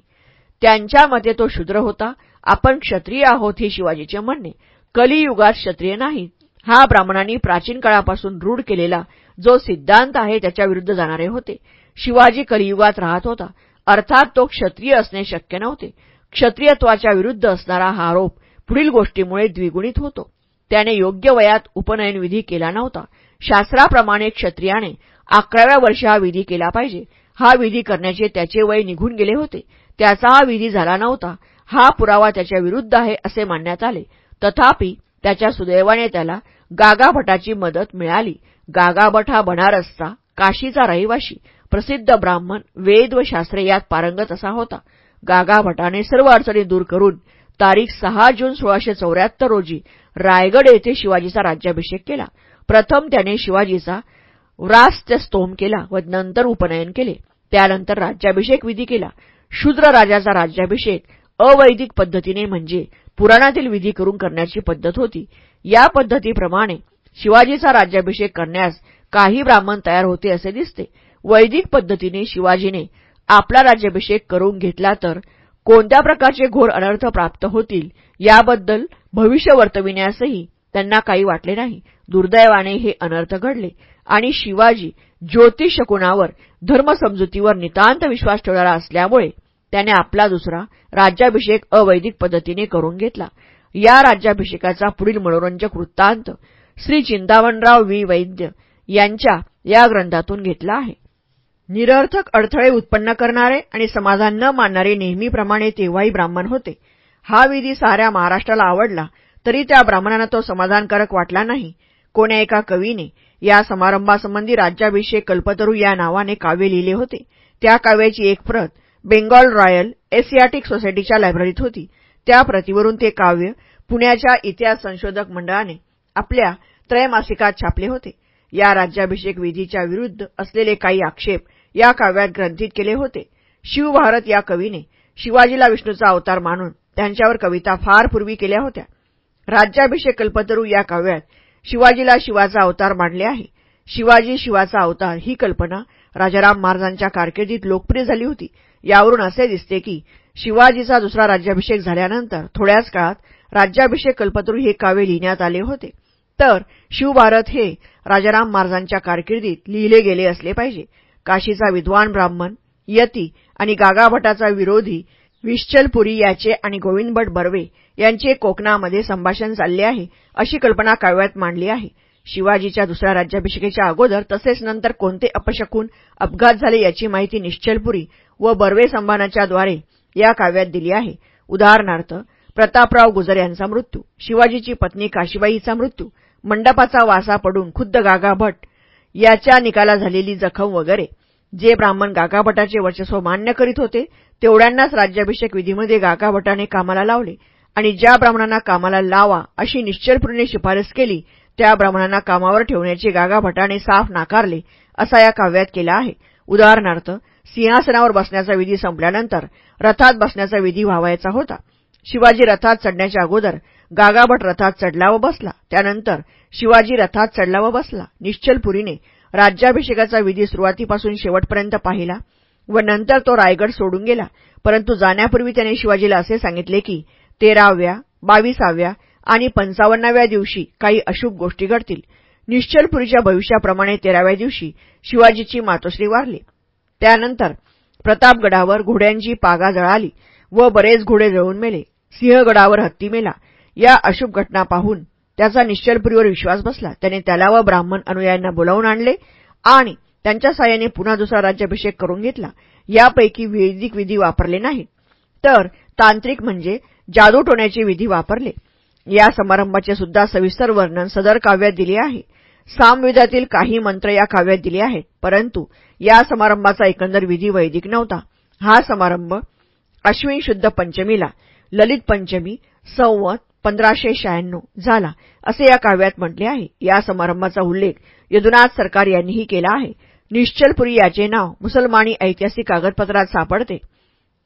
त्यांच्या मते तो शूद्र होता. आपण क्षत्रिय आहोत हे शिवाजीचे म्हणणे. कलियुगात क्षत्रिय नाही. हा ब्राह्मणांनी प्राचीन काळापासून रूढ केलेला जो सिद्धांत आहे त्याच्याविरुद्ध जाणारे होते. शिवाजी कलियुगात राहत होता. अर्थात तो क्षत्रिय असणे शक्य नव्हते. क्षत्रियत्वाच्या विरुद्ध असणारा हा आरोप पुढील गोष्टीमुळे द्विगुणित होतो. त्याने योग्य वयात उपनयन विधी केला नव्हता. शास्त्राप्रमाणे क्षत्रियाने अकराव्या वर्षी हा विधी केला पाहिजे. हा विधी करण्याचे त्याचे वय निघून गेले होते. त्याचा हा विधी झाला नव्हता. हा पुरावा त्याच्या विरुद्ध आहे असे मानण्यात आले. तथापि त्याच्या सुदैवाने त्याला गागाभटाची मदत मिळाली. गागाभट हा बनारसचा काशीचा रहिवाशी प्रसिद्ध ब्राह्मण वेद व शास्त्रे यात पारंगत असा होता. गागाभटाने सर्व अडचणी दूर करून तारीख सहा जून सोळाशे चौऱ्याहत्तर रोजी रायगड येथे शिवाजीचा राज्याभिषेक केला. प्रथम त्याने शिवाजीचा व्रास्त्यस्तोम केला व नंतर उपनयन केले. त्यानंतर राज्याभिषेक विधी केला. शूद्र राजाचा राज्याभिषेक अवैदिक पद्धतीने म्हणजे पुराणातील विधी करून करण्याची पद्धत होती. या पद्धतीप्रमाणे शिवाजीचा राज्याभिषेक करण्यास काही ब्राह्मण तयार होते असे दिसते. वैदिक पद्धतीने शिवाजीने आपला राज्याभिषेक करून घेतला तर कोणत्या प्रकारचे घोर अनर्थ प्राप्त होतील याबद्दल भविष्य वर्तविण्यासही त्यांना काही वाटले नाही. दुर्दैवाने हे अनर्थ घडले आणि शिवाजी ज्योतिषकुणावर धर्मसमजुतीवर नितांत विश्वास ठेवणारा असल्यामुळे त्याने आपला दुसरा राज्याभिषेक अवैदिक पद्धतीने करून घेतला. या राज्याभिषेकाचा पुढील मनोरंजक वृत्तांत श्री चिंतावनराव वी. वैद्य यांच्या या ग्रंथातून घेतला आहे. निरर्थक अडथळे उत्पन्न करणारे आणि समाधान न मानणारे नेहमीप्रमाणे तेव्हाही ब्राह्मण होते. हा विधी साऱ्या महाराष्ट्राला आवडला तरी त्या ब्राह्मणांना तो समाधानकारक वाटला नाही. कोण्या एका कवीने या समारंभासंबंधी राज्याभिषेक कल्पतरू या नावाने काव्य लिहिले होते. त्या काव्याची एक प्रत बेंगॉल रॉयल एसियाटिक सोसायटीच्या लायब्ररीत होती. त्या प्रतीवरून ते काव्य पुण्याच्या इतिहास संशोधक मंडळाने आपल्या त्रयमासिकात छापले होते. या राज्याभिषेक विधीच्या विरुद्ध असलेले काही आक्षेप या काव्यात ग्रंथित केले होते. शिवभारत या कवीने शिवाजीला विष्णूचा अवतार मानून त्यांच्यावर कविता फार पूर्वी केल्या होत्या. राज्याभिषेक कल्पतरू या काव्यात शिवाजीला शिवाचा अवतार मांडले आहे. शिवाजी शिवाचा अवतार ही कल्पना राजाराम महाराजांच्या कारकिर्दीत लोकप्रिय झाली होती. यावरून असे दिसते की शिवाजीचा दुसरा राज्याभिषेक झाल्यानंतर थोड्याच काळात राज्याभिषेक कल्पतरू हे काव्य लिहिण्यात आले होते. तर शिवभारत हे राजाराम महाराजांच्या कारकिर्दीत लिहिले गेले असले पाहिजे. काशीचा विद्वान ब्राह्मण यती आणि गागाभटाचा विरोधी विश्चलपुरी याचे आणि गोविंदभट बर्वे यांचे कोकणामध्ये संभाषण चालले आहे अशी कल्पना काव्यात मांडली आहे. शिवाजीच्या दुसऱ्या राज्याभिषेकाच्या अगोदर तसेच नंतर कोणते अपशकून अपघात झाले याची माहिती निश्चलपुरी व बर्वे संभानाच्याद्वारे या काव्यात दिली आहे. उदाहरणार्थ प्रतापराव गुजर यांचा मृत्यू शिवाजीची पत्नी काशीबाईचा मृत्यू मंडपाचा वासा पडून खुद्द गागाभट याच्या निकाला झालेली जखम वगैरे. जे ब्राह्मण गागाभटाचे वर्चस्व मान्य करीत होते तेवढ्यांनाच राज्याभिषेक विधीमध्ये गागाभटाने कामाला लावले आणि ज्या ब्राह्मणांना कामाला लावा अशी निश्चलपुरीने शिफारस केली त्या ब्राह्मणांना कामावर ठेवण्याचे गागाभटाने साफ नाकारले असा या काव्यात केला आहे. उदाहरणार्थ सिंहासनावर बसण्याचा विधी संपल्यानंतर रथात बसण्याचा विधी व्हावायचा होता. शिवाजी रथात चढण्याच्या अगोदर गागाभट रथात चढला व बसला. त्यानंतर शिवाजी रथात चढला व बसला. निश्चलपुरीने राज्याभिषेकाचा विधी सुरुवातीपासून शेवटपर्यंत पाहिला व नंतर तो रायगड सोडून गेला. परंतु जाण्यापूर्वी त्याने शिवाजीला असे सांगितले की तेराव्या बावीसाव्या आणि पंचावन्नाव्या दिवशी काही अशुभ गोष्टी घडतील. निश्चलपुरीच्या भविष्याप्रमाणे तेराव्या दिवशी शिवाजीची मातोश्री वारली. त्यानंतर प्रतापगडावर घोड्यांची पागा जळाली व बरेच घोडे जळून मेले. सिंहगडावर हत्ती मेला. या अशुभ घटना पाहून त्याचा निश्चलपुरीवर विश्वास बसला. त्याने त्याला व ब्राह्मण अनुयायांना बोलावून आणले आणि त्यांच्या साह्याने पुन्हा दुसरा राज्याभिषेक करून घेतला. यापैकी वैदिक विधी वापरले नाहीत तर तांत्रिक म्हणजे जादू टोण्याचे विधी वापरले. या समारंभाचे सुद्धा सविस्तर वर्णन सदर काव्यात दिले आहे. सामवेदातील काही मंत्र या काव्यात दिले आहेत. परंतु या समारंभाचा एकंदर विधी वैदिक नव्हता. हा समारंभ अश्विन शुद्ध पंचमीला ललित पंचमी संवत पंधराशे शहाण्णव झाला असे या काव्यात म्हटले आहे. या समारंभाचा उल्लेख यदुनाथ सरकार यांनीही केला आहे. निश्चलपुरी याचे नाव मुसलमानी ऐतिहासिक कागदपत्रात सापडते.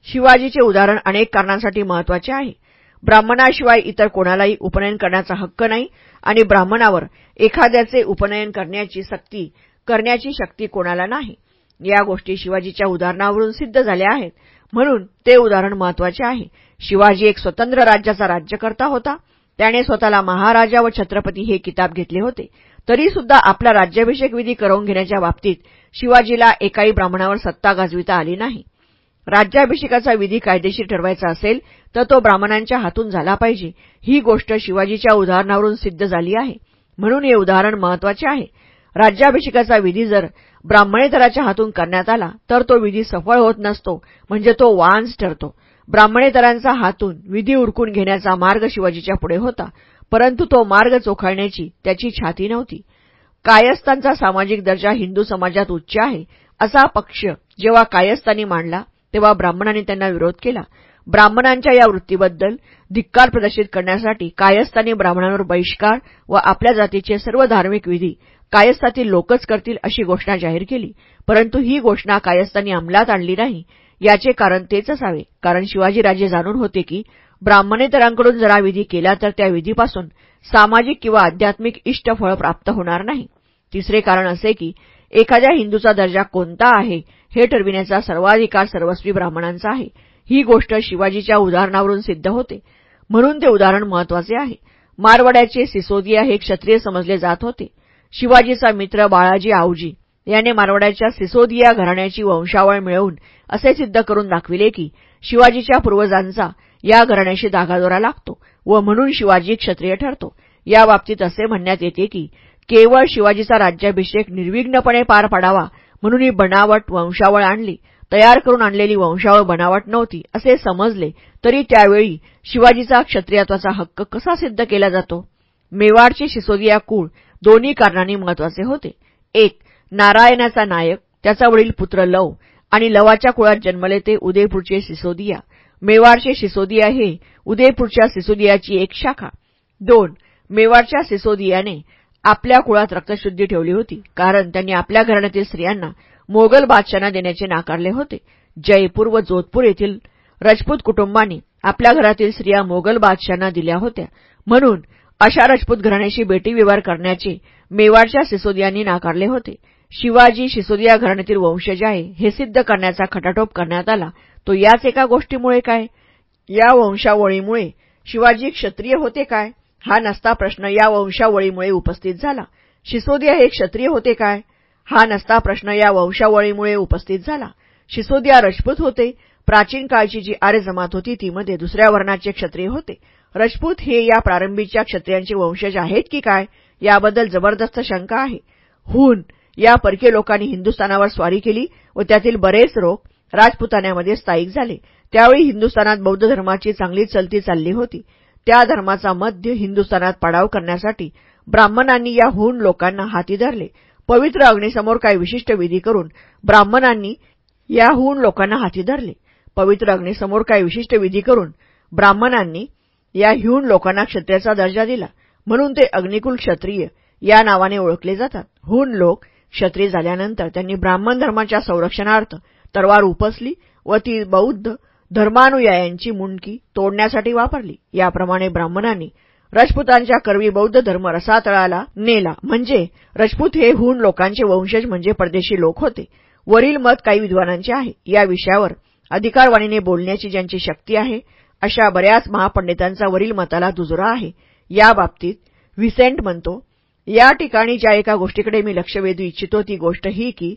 शिवाजीचे उदाहरण अनेक कारणांसाठी महत्त्वाचे आहे. ब्राह्मणाशिवाय इतर कोणालाही उपनयन करण्याचा हक्क नाही आणि ब्राह्मणावर एखाद्याचे उपनयन करण्याची सक्ती करण्याची शक्ती कोणाला नाही. या गोष्टी शिवाजीच्या उदाहरणावरून सिद्ध झाल्या आहेत. म्हणून ते उदाहरण महत्त्वाचे आहे. शिवाजी एक स्वतंत्र राज्याचा राज्यकर्ता होता. त्याने स्वतःला महाराजा व छत्रपती हे किताब घेतले होते. तरीसुद्धा आपला राज्याभिषेक विधी करून घेण्याच्या बाबतीत शिवाजीला एकाही ब्राह्मणावर सत्ता गाजविता आली नाही. राज्याभिषेकाचा विधी कायदेशीर ठरवायचा असेल तर तो ब्राह्मणांच्या हातून झाला पाहिजे. ही गोष्ट शिवाजीच्या उदाहरणावरून सिद्ध झाली आहे. म्हणून हे उदाहरण महत्त्वाचे आहे. राज्याभिषेकाचा विधी जर ब्राह्मणेतराच्या हातून करण्यात आला तर तो विधी सफळ होत नसतो म्हणजे तो वांस ठरतो. ब्राह्मणेतरांचा हातून विधी उरकून घेण्याचा मार्ग शिवाजीच्या पुढे होता. परंतु तो मार्ग चोखाळण्याची त्याची छाती नव्हती. कायस्थांचा सामाजिक दर्जा हिंदू समाजात उच्च आहे असा पक्ष जेव्हा कायस्थांनी मांडला तेव्हा ब्राह्मणांनी त्यांना विरोध केला. ब्राह्मणांच्या या वृत्तीबद्दल धिक्कार प्रदर्शित करण्यासाठी कायस्थांनी ब्राह्मणांवर बहिष्कार व आपल्या जातीचे सर्व धार्मिक विधी कायस्थातील लोकच करतील अशी घोषणा जाहीर केली. परंतु ही घोषणा कायस्थांनी अंमलात आणली नाही. याचे कारण तेच असावे. कारण शिवाजीराजे जाणून होते की ब्राह्मणेतरांकडून जरा विधी केला तर त्या विधीपासून सामाजिक किंवा आध्यात्मिक इष्टफळ प्राप्त होणार नाही. तिसरे कारण असे की एखाद्या हिंदूचा दर्जा कोणता आहे हे ठरविण्याचा सर्वाधिकार सर्वस्वी ब्राह्मणांचा आहे. ही गोष्ट शिवाजीच्या उदाहरणावरून सिद्ध होते. म्हणून ते उदाहरण महत्त्वाचे आहे. मारवाड्याचे सिसोदिया हे क्षत्रिय समजले जात होते. शिवाजीचा मित्र बाळाजी आवजी याने मारवाड्याच्या सिसोदिया घराण्याची वंशावळ मिळवून असे सिद्ध करून दाखविले की शिवाजीच्या पूर्वजांचा या घराण्याशी धागादोरा लागतो व म्हणून शिवाजी क्षत्रिय ठरतो. या बाबतीत असे म्हणण्यात येते की केवळ शिवाजीचा राज्याभिषेक निर्विघ्नपणे पार पाडावा म्हणून ही बनावट वंशावळ आणली. तयार करून आणलेली वंशावळ बनावट नव्हती असे समजले तरी त्यावेळी शिवाजीचा क्षत्रियत्वाचा हक्क कसा सिद्ध केला जातो? मेवाडचे सिसोदिया कुळ दोन्ही कारणांनी महत्त्वाचे होते. एक नारायणाचा नायक त्याचा वडील पुत्र लव आणि लवाच्या कुळात जन्मले ते उदयपूरचे सिसोदिया. मेवाडचे सिसोदिया हे उदयपूरच्या सिसोदियाची एक शाखा. दोन मेवाडच्या सिसोदियाने आपल्या कुळात रक्तशुद्धी ठेवली होती कारण त्यांनी आपल्या घराण्यातील स्त्रियांना मोगल बादशांना देण्याचे नाकारले होते. जयपूर व जोधपूर येथील रजपूत कुटुंबांनी आपल्या घरातील स्त्रिया मोगल बादशांना दिल्या होत्या. म्हणून अशा रजपूत घराण्याशी बेटी व्यवहार करण्याचे मेवाडच्या सिसोदियांनी नाकारले होते. शिवाजी शिसोदिया घराण्यातील वंशज आहे हे सिद्ध करण्याचा खटाटोप करण्यात आला. तो याच एका गोष्टीमुळे काय? या वंशावळीमुळे शिवाजी क्षत्रिय होते काय? हा नसता प्रश्न या वंशावळीमुळे उपस्थित झाला. शिसोदिया हे क्षत्रिय होते काय? हा नसता प्रश्न या वंशावळीमुळे उपस्थित झाला. शिसोदिया रजपूत होते. प्राचीन काळची जी आर्य जमात होती तीमध्ये दुसऱ्या वर्णाचे क्षत्रिय होते. रजपूत हे या प्रारंभीच्या क्षत्रियांचे वंशज आहेत की काय? याबद्दल जबरदस्त शंका आहे. हून या परकीय लोकांनी हिंदुस्थानावर स्वारी केली व त्यातील बरेच लोक राजपुतान्यामध्ये स्थायिक झाले. त्यावेळी हिंदुस्थानात बौद्ध धर्माची चांगली चलती चालली होती. त्या धर्माचा मध्य हिंदुस्थानात पाडाव करण्यासाठी ब्राह्मणांनी या हून लोकांना हाती धरले. पवित्र अग्नीसमोर काही विशिष्ट विधी करून ब्राह्मणांनी या हून लोकांना हाती धरले. पवित्र अग्नीसमोर काही विशिष्ट विधी करून ब्राह्मणांनी या ह्यून लोकांना क्षत्रियाचा दर्जा दिला. म्हणून ते अग्निकुल क्षत्रिय या नावाने ओळखले जातात. हून लोक क्षत्रिय झाल्यानंतर त्यांनी ब्राह्मण धर्माच्या संरक्षणार्थ तरवार उपसली व ती बौद्ध धर्मानुयायांची मुंडकी तोडण्यासाठी वापरली. याप्रमाणे ब्राह्मणांनी रजपुतांच्या कर्वी बौद्ध धर्म रसातळाला नेला. म्हणजे रजपूत हे हून लोकांचे वंशज म्हणजे परदेशी लोक होते. वरील मत काही विद्वानांचे आहे. या विषयावर अधिकारवाणीने बोलण्याची ज्यांची शक्ती आहे अशा बऱ्याच महापंडितांचा वरील मताला दुजोरा आहे. या बाबतीत व्हिसेंट म्हणतो या ठिकाणी ज्या एका गोष्टीकडे मी लक्ष वेधू इच्छितो ती गोष्ट ही की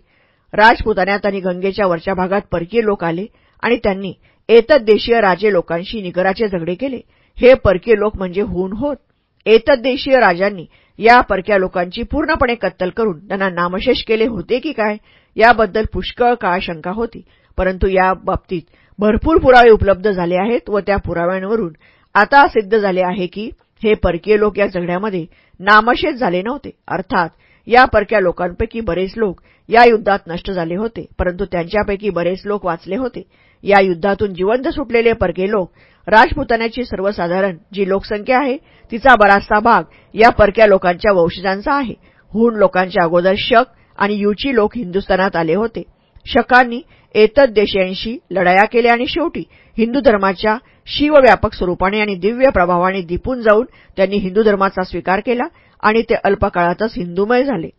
राजपुतान्यात आणि गंगेच्या वरच्या भागात परकीय लोक आले आणि त्यांनी एतद्देशीय राजे लोकांशी निगराचे झगडे केले. हे परकीय लोक म्हणजे हून होत. एतद्देशीय राजांनी या परक्या लोकांची पूर्णपणे कत्तल करून त्यांना नामशेष केले होते की काय? याबद्दल पुष्कळ काळ शंका होती. परंतु या बाबतीत भरपूर पुरावे उपलब्ध झाले आहेत व त्या पुराव्यांवरून आता सिद्ध झाले आहे की हे परकीय लोक या झगड्यामध्ये नामशेष झाले नव्हते. अर्थात या परक्या लोकांपैकी बरेच लोक या युद्धात नष्ट झाले होते परंतु त्यांच्यापैकी बरेच लोक वाचले होते. या युद्धातून जिवंत सुटलेले परके लोक राजपुतान्याची सर्वसाधारण जी लोकसंख्या आहे तिचा बराचसा भाग या परक्या लोकांच्या वंशजांचा आहे. हुण लोकांच्या अगोदर शक आणि युची लोक हिंदुस्थानात आले होते. शकांनी एतद देशांशी लढाया केल्या आणि शेवटी हिंदू धर्माच्या शिवव्यापक स्वरूपाने आणि दिव्य प्रभावाने दिपून जाऊन त्यांनी हिंदू धर्माचा स्वीकार केला आणि ते अल्पकाळातच हिंदूमय झाले.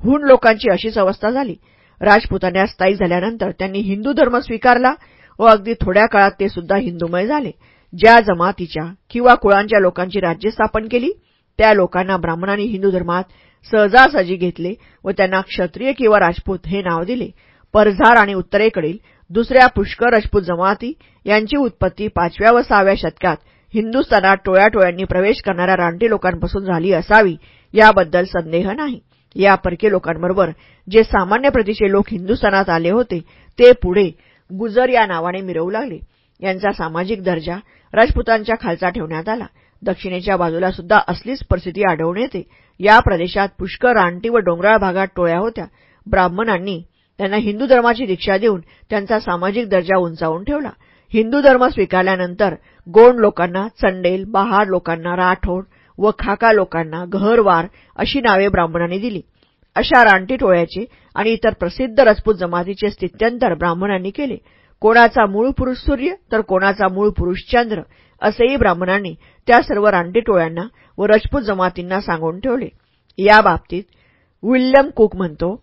हुण लोकांची अशीच अवस्था झाली. राजपुतान्या स्थायिक झाल्यानंतर त्यांनी हिंदू धर्म स्वीकारला व अगदी थोड्या काळात ते सुद्धा हिंदूमय झाले. ज्या जमातीच्या किंवा कुळांच्या लोकांची राज्य स्थापन केली त्या लोकांना ब्राह्मणांनी हिंदू धर्मात सहजासहजी घेतले व त्यांना क्षत्रिय किंवा राजपूत हे नाव दिले. परझार आणि उत्तरेकडील दुसऱ्या पुष्कर राजपूत जमाती यांची उत्पत्ती पाचव्या व सहाव्या शतकात हिंदुस्थानात टोळ्याटोळ्यांनी प्रवेश करणाऱ्या रानटी लोकांपासून झाली असावी याबद्दल संदेह नाही. या परके लोकांबरोबर जे सामान्य प्रतीचे लोक हिंदुस्थानात आले होते ते पुढे गुजर या नावाने मिरवू लागले. यांचा सामाजिक दर्जा राजपुतांच्या खालचा ठेवण्यात आला. दक्षिणेच्या बाजूला सुद्धा असलीच परिस्थिती आढळून येते. या प्रदेशात पुष्कळ रानटी व डोंगराळ भागात टोळ्या होत्या. ब्राह्मणांनी त्यांना हिंदू धर्माची दीक्षा देऊन त्यांचा सामाजिक दर्जा उंचावून ठेवला. हिंदू धर्म स्वीकारल्यानंतर गोंड लोकांना चंडेल बहार लोकांना राठोड व खाका लोकांना गहरवार अशी नावे ब्राह्मणांनी दिली. अशा रानटी टोळ्याचे आणि इतर प्रसिद्ध रजपूत जमातीचे स्थित्यंतर ब्राह्मणांनी केले. कोणाचा मूळ पुरुष सूर्य तर कोणाचा मूळ पुरुष चंद्र असेही ब्राह्मणांनी त्या सर्व रानटी टोळ्यांना व रजपूत जमातींना सांगून ठेवले. या बाबतीत विल्यम कुक म्हणतो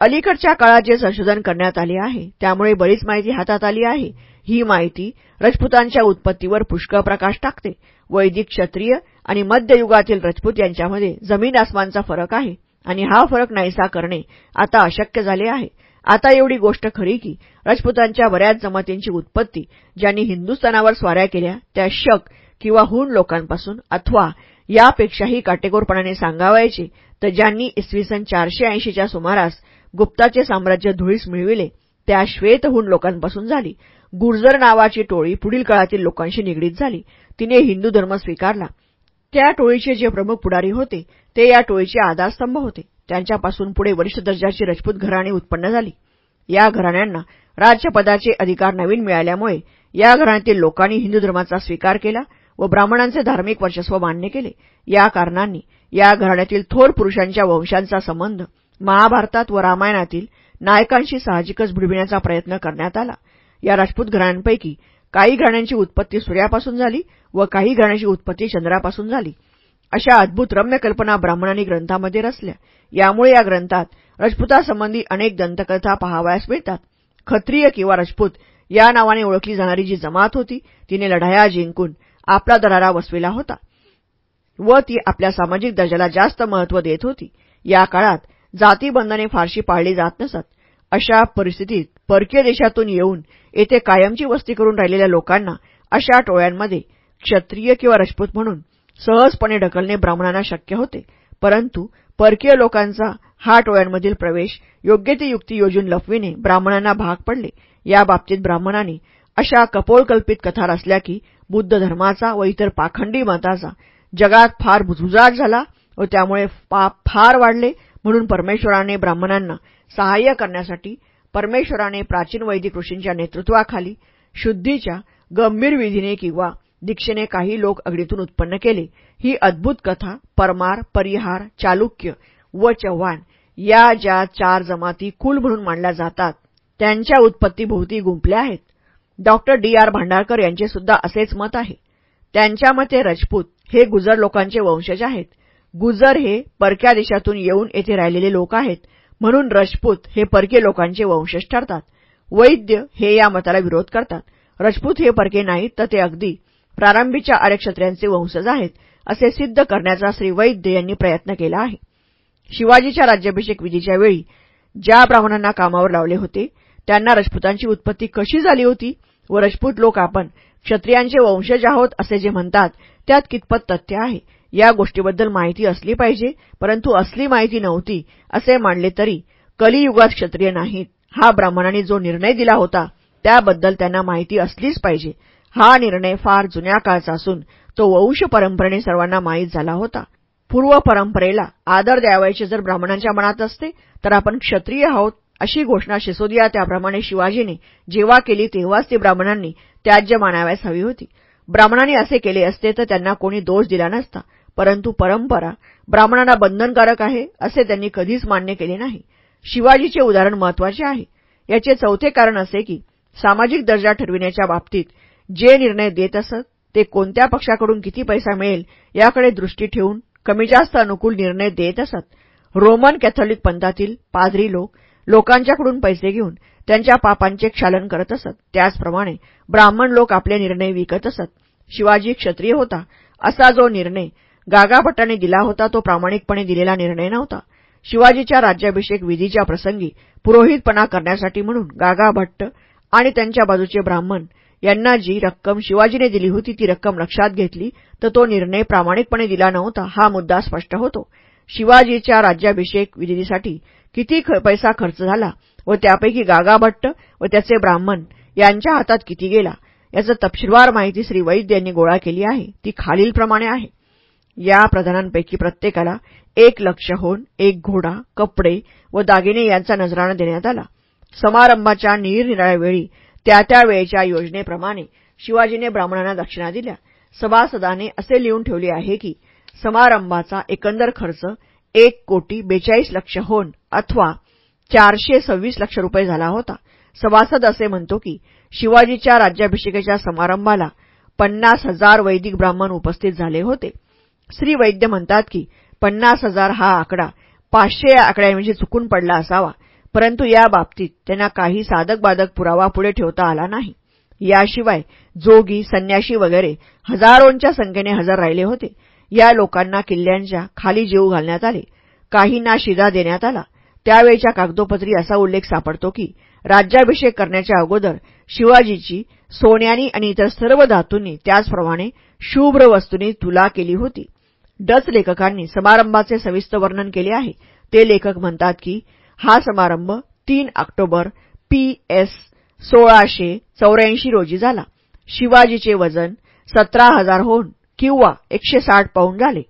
अलीकडच्या काळात जे संशोधन करण्यात आले आहे त्यामुळे बरीच माहिती हातात आली आहे. ही माहिती रजपुतांच्या उत्पत्तीवर पुष्कळ प्रकाश टाकते. वैदिक क्षत्रिय आणि मध्ययुगातील रजपूत यांच्यामध्ये जमीन आसमानचा फरक आहे आणि हा फरक नाहीसा करणे आता अशक्य झाले आहे. आता एवढी गोष्ट खरी की राजपुतांच्या बऱ्याच जमातींची उत्पत्ती ज्यांनी हिंदुस्थानावर स्वाऱ्या केल्या त्या शक किंवा हुण लोकांपासून अथवा यापेक्षाही काटेकोरपणाने सांगावायचे तर ज्यांनी इसवी सन चारशे ऐंशीच्या सुमारास गुप्ताचे साम्राज्य धुळीस मिळविले त्या श्वेतहून लोकांपासून झाली. गुर्जर नावाची टोळी पुढील काळातील लोकांशी निगडीत झाली. तिने हिंदू धर्म स्वीकारला. त्या टोळीचे जे प्रमुख पुढारी होते ते या टोळीचे आधारस्तंभ होते. त्यांच्यापासून पुढे वरिष्ठ दर्जाची रजपूत घराणी उत्पन्न झाली. या घराण्यांना राज्यपदाचे अधिकार नवीन मिळाल्यामुळे या घराण्यातील लोकांनी हिंदू धर्माचा स्वीकार केला व ब्राह्मणांचे धार्मिक वर्चस्व मान्य केले. या कारणांनी या घराण्यातील थोर पुरुषांच्या वंशांचा संबंध महाभारतात व रामायणातील नायकांशी साहजिकच भिडविण्याचा प्रयत्न करण्यात आला. या राजपूत घराण्यांपैकी काही घराण्यांची उत्पत्ती सूर्यापासून झाली व काही घराण्यांची उत्पत्ती चंद्रापासून झाली. अशा अद्भुत रम्य कल्पना ब्राह्मणांनी ग्रंथामध्ये रचल्या. यामुळे या ग्रंथात राजपुतासंबंधी अनेक दंतकथा पहावयास मिळतात. खत्रिय किंवा राजपूत या नावाने ओळखली जाणारी जी जमात होती तिने लढाया जिंकून आपला दरारा वसविला होता व ती आपल्या सामाजिक दर्जाला जास्त महत्त्व देत होती. या काळात जातीबंधने फारशी पाळली जात नसत. अशा परिस्थितीत परकीय देशातून येऊन येथे कायमची वस्ती करून राहिलेल्या लोकांना अशा टोळ्यांमध्ये क्षत्रिय किंवा राजपूत म्हणून सहजपणे ढकलणे ब्राह्मणांना शक्य होते. परंतु परकीय लोकांचा हा टोळ्यांमधील प्रवेश योग्य ती युक्ती योजून लपविणे ब्राह्मणांना भाग पडले. या बाबतीत ब्राह्मणांनी अशा कपोळकल्पित कथा रचल्या की बुद्ध धर्माचा व इतर पाखंडी मताचा जगात फार बुजुजाट झाला व त्यामुळे पाप फार वाढले म्हणून परमेश्वराने ब्राह्मणांना सहाय्य करण्यासाठी परमेश्वराने प्राचीन वैदिक ऋषींच्या नेतृत्वाखाली शुद्धीच्या गंभीर विधीने किंवा दीक्षेने काही लोक अगडीतून उत्पन्न केले. ही अद्भुत कथा परमार परिहार चालुक्य व चव्हाण या ज्या चार जमाती कुल म्हणून मांडल्या जातात त्यांच्या उत्पत्तीभोवती गुंपल्या आहेत. Doctor D. आर. भांडारकर यांचे सुद्धा असेच मत आहे. त्यांच्या मते रजपूत हे गुजर लोकांचे वंशज आहेत. गुजर हे परक्या देशातून येऊन येथे राहिलेले लोक आहेत. म्हणून रजपूत हे परके लोकांचे वंशज ठरतात. वैद्य हे या मताला विरोध करतात. रजपूत हे परके नाहीत तर ते अगदी प्रारंभीच्या आर्यक्षत्र्यांचे वंशज आहेत असे सिद्ध करण्याचा श्री वैद्य यांनी प्रयत्न केला आहे. शिवाजीच्या राज्याभिषेक विधीच्या वेळी ज्या ब्राह्मणांना कामावर लावले होते त्यांना रजपुतांची उत्पत्ती कशी झाली होती व रजपूत लोक आपण क्षत्रियांचे वंशज आहोत असे जे म्हणतात त्यात कितपत तथ्य आहे? या गोष्टीबद्दल माहिती असली पाहिजे परंतु असली माहिती नव्हती असे मानले तरी कलियुगात क्षत्रिय नाहीत. हा ब्राह्मणांनी जो निर्णय दिला होता त्याबद्दल त्यांना माहिती असलीच पाहिजे. हा निर्णय फार जुन्या काळचा असून तो वंश परंपरेने सर्वांना माहीत झाला होता. पूर्व परंपरेला आदर द्यावायचे जर ब्राह्मणांच्या मनात असते तर आपण क्षत्रिय आहोत अशी घोषणा शिसोदिया त्याप्रमाणे शिवाजीने जेव्हा केली तेव्हाच ती ब्राह्मणांनी त्याज्य मानाव्यास हवी होती. ब्राह्मणांनी असे केले असते तर त्यांना कोणी दोष दिला नसता. परंतु परंपरा ब्राह्मणांना बंधनकारक आहे असे त्यांनी कधीच मान्य केले नाही. शिवाजीचे उदाहरण महत्त्वाचे आहे. याचे चौथे कारण असे की सामाजिक दर्जा ठरविण्याच्या बाबतीत जे निर्णय देत असत ते कोणत्या पक्षाकडून किती पैसा मिळेल याकडे दृष्टी ठेवून कमी जास्त अनुकूल निर्णय देत असत. रोमन कॅथोलिक पंथातील पादरी लोक लोकांच्याकडून पैसे घेऊन त्यांच्या पापांचे क्षालन करत असत. त्याचप्रमाणे ब्राह्मण लोक आपले निर्णय विकत असत. शिवाजी क्षत्रिय होता. असा जो निर्णय गागाभट्टाने दिला होता तो प्रामाणिकपणे दिलेला निर्णय नव्हता. शिवाजीच्या राज्याभिषेक विधीच्या प्रसंगी पुरोहितपणा करण्यासाठी म्हणून गागाभट्ट आणि त्यांच्या बाजूचे ब्राह्मण यांना जी रक्कम शिवाजीने दिली होती ती रक्कम लक्षात घेतली तर तो निर्णय प्रामाणिकपणे दिला नव्हता हा मुद्दा स्पष्ट होतो. शिवाजीच्या राज्याभिषेक विधीसाठी किती पैसा खर्च झाला व त्यापैकी गागाभट्ट व त्याचे ब्राह्मण यांच्या हातात किती गेला याचं तपशीलवार माहिती श्री वैद्य यांनी गोळा केली आहे. ती खालीलप्रमाणे आहे. या प्रधानांपैकी प्रत्येकाला एक लक्ष होऊन एक घोडा कपडे व दागिने यांचा नजराणा देण्यात आला. समारंभाच्या निरनिराळ्या वेळी त्या त्या वेळेच्या योजनेप्रमाणे शिवाजीने ब्राह्मणांना दक्षिणा दिल्या. सभासदाने असे लिहून ठेवले आहे की समारंभाचा एकंदर खर्च एक कोटी बेचाळीस लक्ष होऊन अथवा चारशे सव्वीस लक्ष रुपये झाला होता. सभासद असे म्हणतो की शिवाजीच्या राज्याभिषेकाच्या समारंभाला पन्नास हजार वैदिक ब्राह्मण उपस्थित झाले होते. श्री वैद्य म्हणतात की पन्नास हजार हा आकडा पाचशे या आकड्याऐवजी चुकून पडला असावा. परंतु या बाबतीत त्यांना काही साधक बाधक पुरावा पुढे ठेवता आला नाही. याशिवाय जोगी संन्याशी वगैरे हजारोंच्या संख्येने हजर राहिले होते. या लोकांना किल्ल्यांच्या खाली जीव घालण्यात आले. काहींना शिदा देण्यात आला. त्यावेळच्या कागदोपत्री असा उल्लेख सापडतो की राज्याभिषेक करण्याच्या अगोदर शिवाजीची सोन्यानी आणि इतर सर्व धातूंनी त्याचप्रमाणे शुभ्र वस्तूंनी तुला केली होती. डच लेखकांनी समारंभाचे सविस्तर वर्णन केले आहे. ते लेखक म्हणतात की हा समारंभ तीन ऑक्टोबर पी एस सोळाशे चौऱ्याऐंशी रोजी झाला. शिवाजीचे वजन सतरा हजार होऊन किंवा एकशे साठ पाऊंड झाले.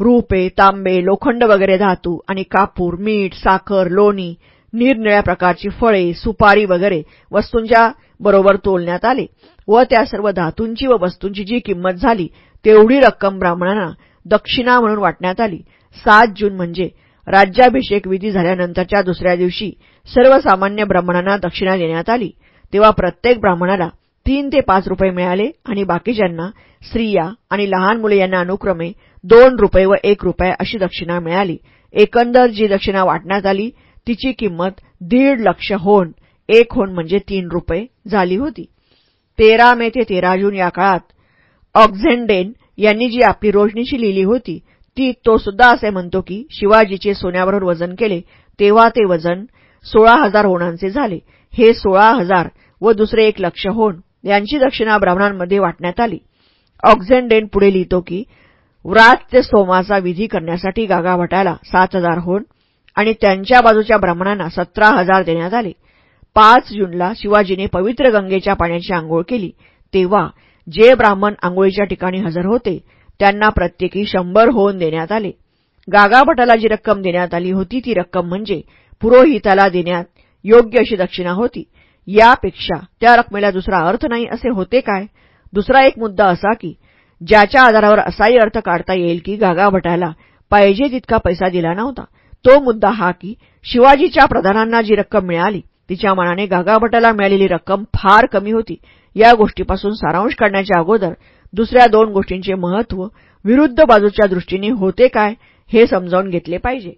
रुपे तांबे लोखंड वगैरे धातू आणि कापूर मीठ साखर लोणी निरनिळ्या प्रकारची फळे सुपारी वगैरे वस्तूंच्या बरोबर तोलण्यात आले व त्या सर्व धातूंची व वस्तूंची जी किंमत झाली तेवढी रक्कम ब्राह्मणांना दक्षिणा म्हणून वाटण्यात आली. सात जून म्हणजे राज्याभिषेक विधी झाल्यानंतरच्या दुसऱ्या दिवशी सर्वसामान्य ब्राह्मणांना दक्षिणा देण्यात आली. तेव्हा प्रत्येक ब्राह्मणाला तीन ते पाच रुपये मिळाले आणि बाकीच्यांना स्त्रिया आणि लहान मुले यांना अनुक्रमे दोन रुपये व एक रुपये अशी दक्षिणा मिळाली. एकंदर जी दक्षिणा वाटण्यात आली तिची किंमत दीड लक्ष होन एक होन म्हणजे तीन रुपये झाली होती. तेरा मे ते तेरा जून या काळात ऑक्झेंडेन यांनी जी आपली रोजनीशी लिहिली होती ती तो सुद्धा असे म्हणतो की शिवाजीचे सोन्याबरोबर वजन केले तेव्हा ते वजन सोळा हजार होणांचे झाले. हे सोळा हजार व दुसरे एक लक्ष होण यांची दक्षिणा ब्राह्मणांमध्ये वाटण्यात आली. ऑक्झेंडेन पुढे लिहितो की व्रात ते सोमाचा विधी करण्यासाठी गागाभटाला सात हजार होण आणि त्यांच्या बाजूच्या ब्राह्मणांना सतरा हजार देण्यात आले. पाच जूनला शिवाजीने पवित्र गंगेच्या पाण्याची आंघोळ केली. तेव्हा जे ब्राह्मण आंघोळीच्या ठिकाणी हजर होते त्यांना प्रत्येकी शंभर होऊन देण्यात आले. गागाभटाला जी रक्कम देण्यात आली होती ती रक्कम म्हणजे पुरोहिताला देण्यात योग्य अशी दक्षिणा होती. यापेक्षा त्या रकमेला दुसरा अर्थ नाही असे होते काय? दुसरा एक मुद्दा असा की ज्याच्या आधारावर असाही अर्थ काढता येईल की गागाभटाला पाहिजे तितका पैसा दिला नव्हता. तो मुद्दा हा की शिवाजीच्या प्रधानांना जी रक्कम मिळाली तिच्या मनाने गागाभटाला मिळालेली रक्कम फार कमी होती. या गोष्टीपासून सारांश काढण्याच्या अगोदर दुसऱ्या दोन गोष्टींचे महत्त्व विरुद्ध बाजूच्या दृष्टीने होते काय हे समजावून घेतले पाहिजे.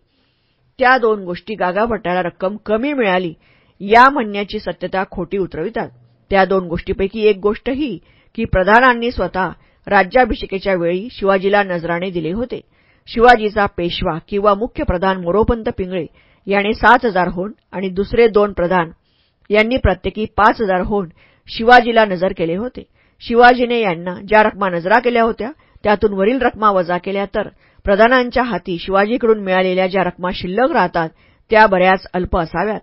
त्या दोन गोष्टी गागाभट्टाला रक्कम कमी मिळाली या म्हणण्याची सत्यता खोटी उतरवितात. त्या दोन गोष्टीपैकी एक गोष्ट ही की प्रधानांनी स्वतः राज्याभिषेकेच्या वेळी शिवाजीला नजराणे दिले होते. शिवाजीचा पेशवा किंवा मुख्य प्रधान मोरोपंत पिंगळे याने सात हजार होऊन आणि दुसरे दोन प्रधान यांनी प्रत्येकी पाच हजार होऊन शिवाजीला नजर केले होते. शिवाजीने यांना ज्या रकमा नजरा केल्या होत्या त्यातून वरील रकमा वजा केल्या तर प्रधानांच्या हाती शिवाजीकडून मिळालेल्या ज्या रकमा शिल्लक राहतात त्या बऱ्याच अल्प असाव्यात.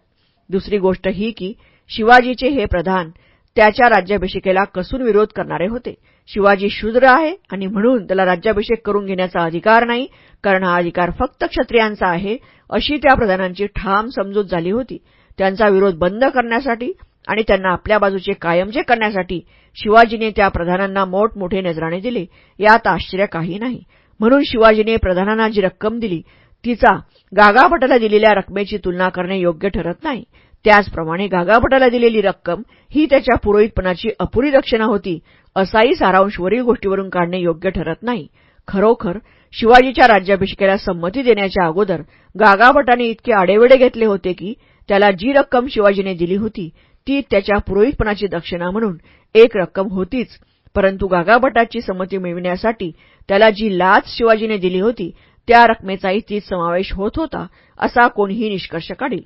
दुसरी गोष्ट ही की शिवाजीचे हे प्रधान त्याच्या राज्याभिषेकेला कसून विरोध करणारे होते. शिवाजी शूद्र आहे आणि म्हणून त्याला राज्याभिषेक करून घेण्याचा अधिकार नाही कारण हा अधिकार फक्त क्षत्रियांचा आहे अशी त्या प्रधानांची ठाम समजूत झाली होती. त्यांचा विरोध बंद करण्यासाठी आणि त्यांना आपल्या बाजूचे कायमचे करण्यासाठी शिवाजीने त्या प्रधानांना मोठमोठे नजराणे दिले यात आश्चर्य काही नाही. म्हणून शिवाजीने प्रधानांना जी रक्कम दिली तिचा गागाभटाला दिलेल्या रकमेची तुलना करणे योग्य ठरत नाही. त्याचप्रमाणे गागाभटाला दिलेली रक्कम ही त्याच्या पुरोहितपणाची अपुरी दक्षिणा होती असाही सारांश वरील गोष्टीवरून काढणे योग्य ठरत नाही. खरोखर शिवाजीच्या राज्याभिषेकाला संमती देण्याच्या अगोदर गागाभटाने इतके आडेवेडे घेतले होते की त्याला जी रक्कम शिवाजीने दिली होती ती त्याच्या पुरोहितपणाची दक्षिणा म्हणून एक रक्कम होतीच. परंतु गागाभटाची संमती मिळविण्यासाठी त्याला जी लाच शिवाजीने दिली होती त्या रकमेचाही तीच समावेश होत होता असा कोणीही निष्कर्ष काढील.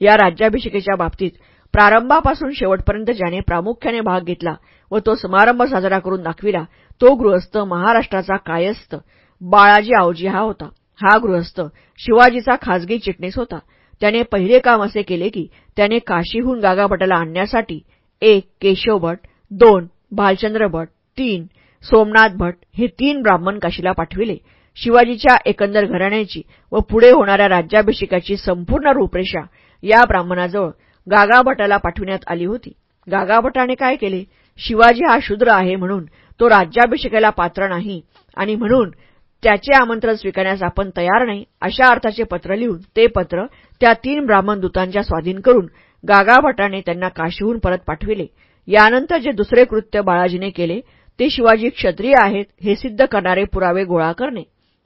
या राज्याभिषेकेच्या बाबतीत प्रारंभापासून शेवटपर्यंत ज्याने प्रामुख्याने भाग घेतला व तो समारंभ साजरा करून दाखविला तो गृहस्थ महाराष्ट्राचा कायस्थ. बाळाजी आवजी हा होता. हा गृहस्थ शिवाजीचा खाजगी चिटणीस होता. त्याने पहिले काम असे केले की त्याने काशीहून गागाभटाला आणण्यासाठी एक केशव भट दोन भालचंद्र भट तीन सोमनाथ भट हे तीन ब्राह्मण काशीला पाठविले. शिवाजीच्या एकंदर घराण्याची व पुढे होणाऱ्या राज्याभिषेकाची संपूर्ण रूपरेषा या ब्राह्मणाजवळ गागाभटाला पाठविण्यात आली होती. गागाभटाने काय केले? शिवाजी हा शूद्र आहे म्हणून तो राज्याभिषेकाला पात्र नाही आणि म्हणून त्याचे आमंत्रण स्वीकारण्यास आपण तयार नाही अशा अर्थाचे पत्र लिहून ते पत्र त्या तीन ब्राह्मण दूतांच्या स्वाधीन करून गागाभटाने त्यांना काशीहून परत पाठविले. यानंतर जे दुसरे कृत्य बाळाजीने केले ते शिवाजी क्षत्रिय आहेत हे सिद्ध करणारे पुरावे गोळा करणे.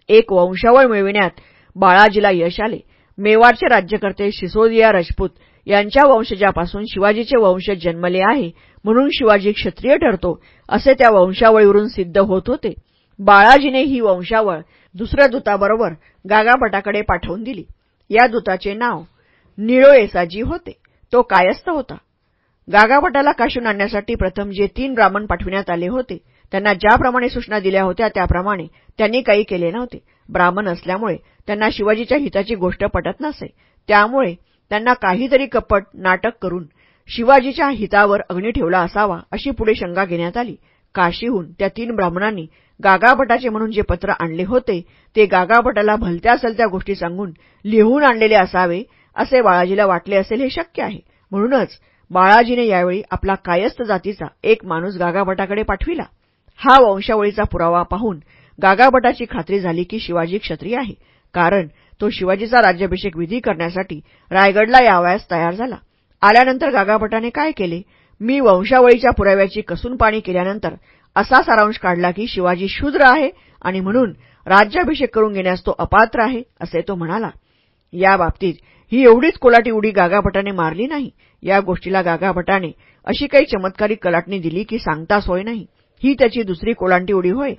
एक वंशावळ मिळविण्यात बाळाजीला यश आले. मेवाडचे राज्यकर्ते सिसोदिया राजपूत यांच्या वंशजापासून शिवाजीचे वंशज जन्मले आहे म्हणून शिवाजी क्षत्रिय ठरतो असे त्या वंशावळीवरून सिद्ध होत होते. बाळाजीने ही वंशावळ दुसऱ्या दूताबरोबर गागाभटाकडे पाठवून दिली. या दूताचे नाव निळोएसाजी होते. तो कायस्थ होता. गागाभटाला काशून आणण्यासाठी प्रथम जे तीन ब्राह्मण पाठविण्यात आले होते त्यांना ज्याप्रमाणे सूचना दिल्या होत्या त्याप्रमाणे त्यांनी काही केले नव्हते. ब्राह्मण असल्यामुळे त्यांना शिवाजीच्या हिताची गोष्ट पटत नसे. त्यामुळे त्यांना काहीतरी कपट नाटक करून शिवाजीच्या हितावर अग्नी ठेवला असावा अशी पुढे शंका घेण्यात आली. काशीहून त्या तीन ब्राह्मणांनी गागाभटाचे म्हणून जे पत्र आणले होते ते गागाभटाला भलत्या सलत्या गोष्टी सांगून लिहून आणलेले असावे असे बाळाजीला वाटले असेल हे शक्य आहे. म्हणूनच बाळाजीने यावेळी आपला कायस्थ जातीचा एक माणूस गागाभटाकडे पाठविला. हा वंशावळीचा पुरावा पाहून गागाभटाची खात्री झाली की शिवाजी क्षत्रिय आहे कारण तो शिवाजीचा राज्याभिषेक विधी करण्यासाठी रायगडला यावयास तयार झाला. आल्यानंतर गागाभटाने काय केले? मी वंशावळीच्या पुराव्याची कसून पाणी केल्यानंतर असा सारांश काढला की शिवाजी शूद्र आहे आणि म्हणून राज्याभिषेक करून घेण्यास तो अपात्र आहे असे तो म्हणाला. या बाबतीत ही एवढीच कोलाटी उडी गागाभटाने मारली नाही. या गोष्टीला गागाभटाने अशी काही चमत्कारी कलाटणी दिली की सांगताच होय नाही. ही त्याची दुसरी कोलांटी उडी होय.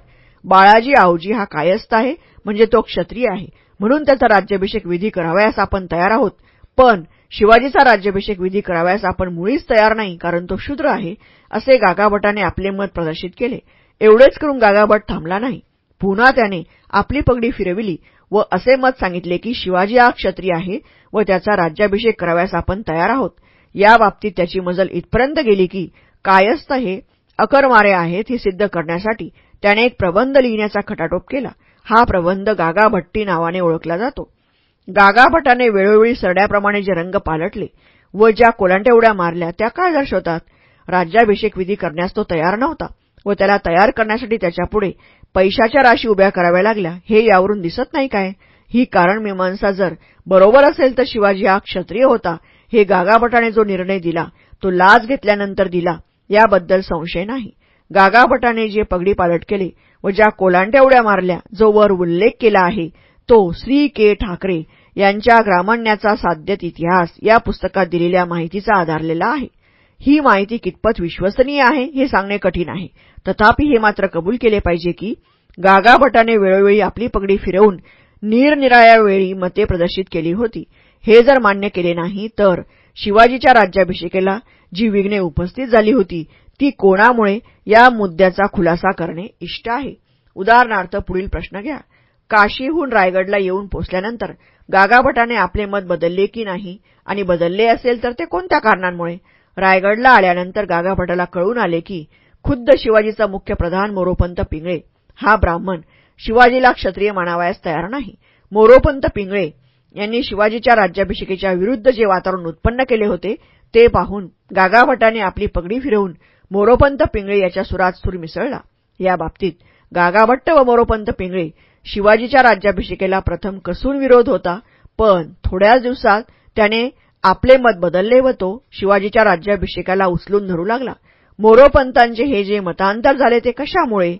बाळाजी आऊजी हा कायस्थ आहे म्हणजे तो क्षत्रिय आहे. म्हणून त्याचा राज्याभिषेक विधी करावयास आपण तयार आहोत. पण शिवाजीचा राज्याभिषेक विधी करावयास आपण मुळीच तयार नाही कारण तो शूद्र आहे असे गागाभटाने आपले मत प्रदर्शित केले. एवढेच करून गागाभट थांबला नाही. पुन्हा त्याने आपली पगडी फिरविली व असे मत सांगितले की शिवाजी हा क्षत्रिय आहे व त्याचा राज्याभिषेक करावयास आपण तयार आहोत. या बाबतीत त्याची मजल इथपर्यंत गेली की कायस्थ हे अकरमारे आहेत हे सिद्ध करण्यासाठी त्याने एक प्रबंध लिहिण्याचा खटाटोप केला. हा प्रबंध गागाभट्टी नावाने ओळखला जातो. गागाभटाने वेळोवेळी सरड्याप्रमाणे जे रंग पालटले व ज्या कोलांट्या उड्या मारल्या त्या काय दर्शवतात? राज्याभिषेक विधी करण्यास तो तयार नव्हता व त्याला तयार करण्यासाठी त्याच्यापुढे पैशाच्या राशी उभ्या कराव्या लागल्या. हे यावरून दिसत नाही काय? ही कारण मीमांसा जर बरोबर असेल तर शिवाजी हा क्षत्रिय होता. हे गागाभटाने जो निर्णय दिला तो लाच घेतल्यानंतर दिला याबद्दल संशय नाही. गागाभटाने जे पगडी पालट केले व ज्या कोलांट्या उड्या मारल्या जो वर उल्लेख केला आहे तो श्री के ठाकरे यांच्या ग्रामण्याचा साध्यत इतिहास या पुस्तकात दिलेल्या माहितीचा आधारलेला आहे. ही माहिती कितपत विश्वसनीय आहे हे सांगणे कठीण आहे. तथापि हे मात्र कबूल केले पाहिजे की गागाभटाने वेळोवेळी आपली पगडी फिरवून निरनिराळ्या वेळी मते प्रदर्शित केली होती. हे जर मान्य केले नाही तर शिवाजीच्या राज्याभिषेकेला जी विघ्ने उपस्थित झाली होती ती कोणामुळे या मुद्द्याचा खुलासा करणे इष्ट आहे. उदाहरणार्थ पुढील प्रश्न घ्या. काशीहून रायगडला येऊन पोचल्यानंतर गागाभटाने आपले मत बदलले की नाही आणि बदलले असेल तर ते कोणत्या कारणांमुळे? रायगडला आल्यानंतर गागाभटाला कळून आले की खुद्द शिवाजीचा मुख्य प्रधान मोरोपंत पिंगळे हा ब्राह्मण शिवाजीला क्षत्रिय मानावयास तयार नाही. मोरोपंत पिंगळे यांनी शिवाजीच्या राज्याभिषेकेच्या विरुद्ध जे वातावरण उत्पन्न केले होते ते पाहून गागाभटाने आपली पगडी फिरवून मोरोपंत पिंगळे याच्या सुरात सूर मिसळला. या बाबतीत गागाभट्ट व मोरोपंत पिंगळे शिवाजीच्या राज्याभिषेकेला प्रथम कसून विरोध होता पण थोड्याच दिवसात त्याने आपले मत बदलले व तो शिवाजीच्या राज्याभिषेकाला उचलून धरू लागला. मोरोपंतांचे हे जे मतांतर झाले ते कशामुळे?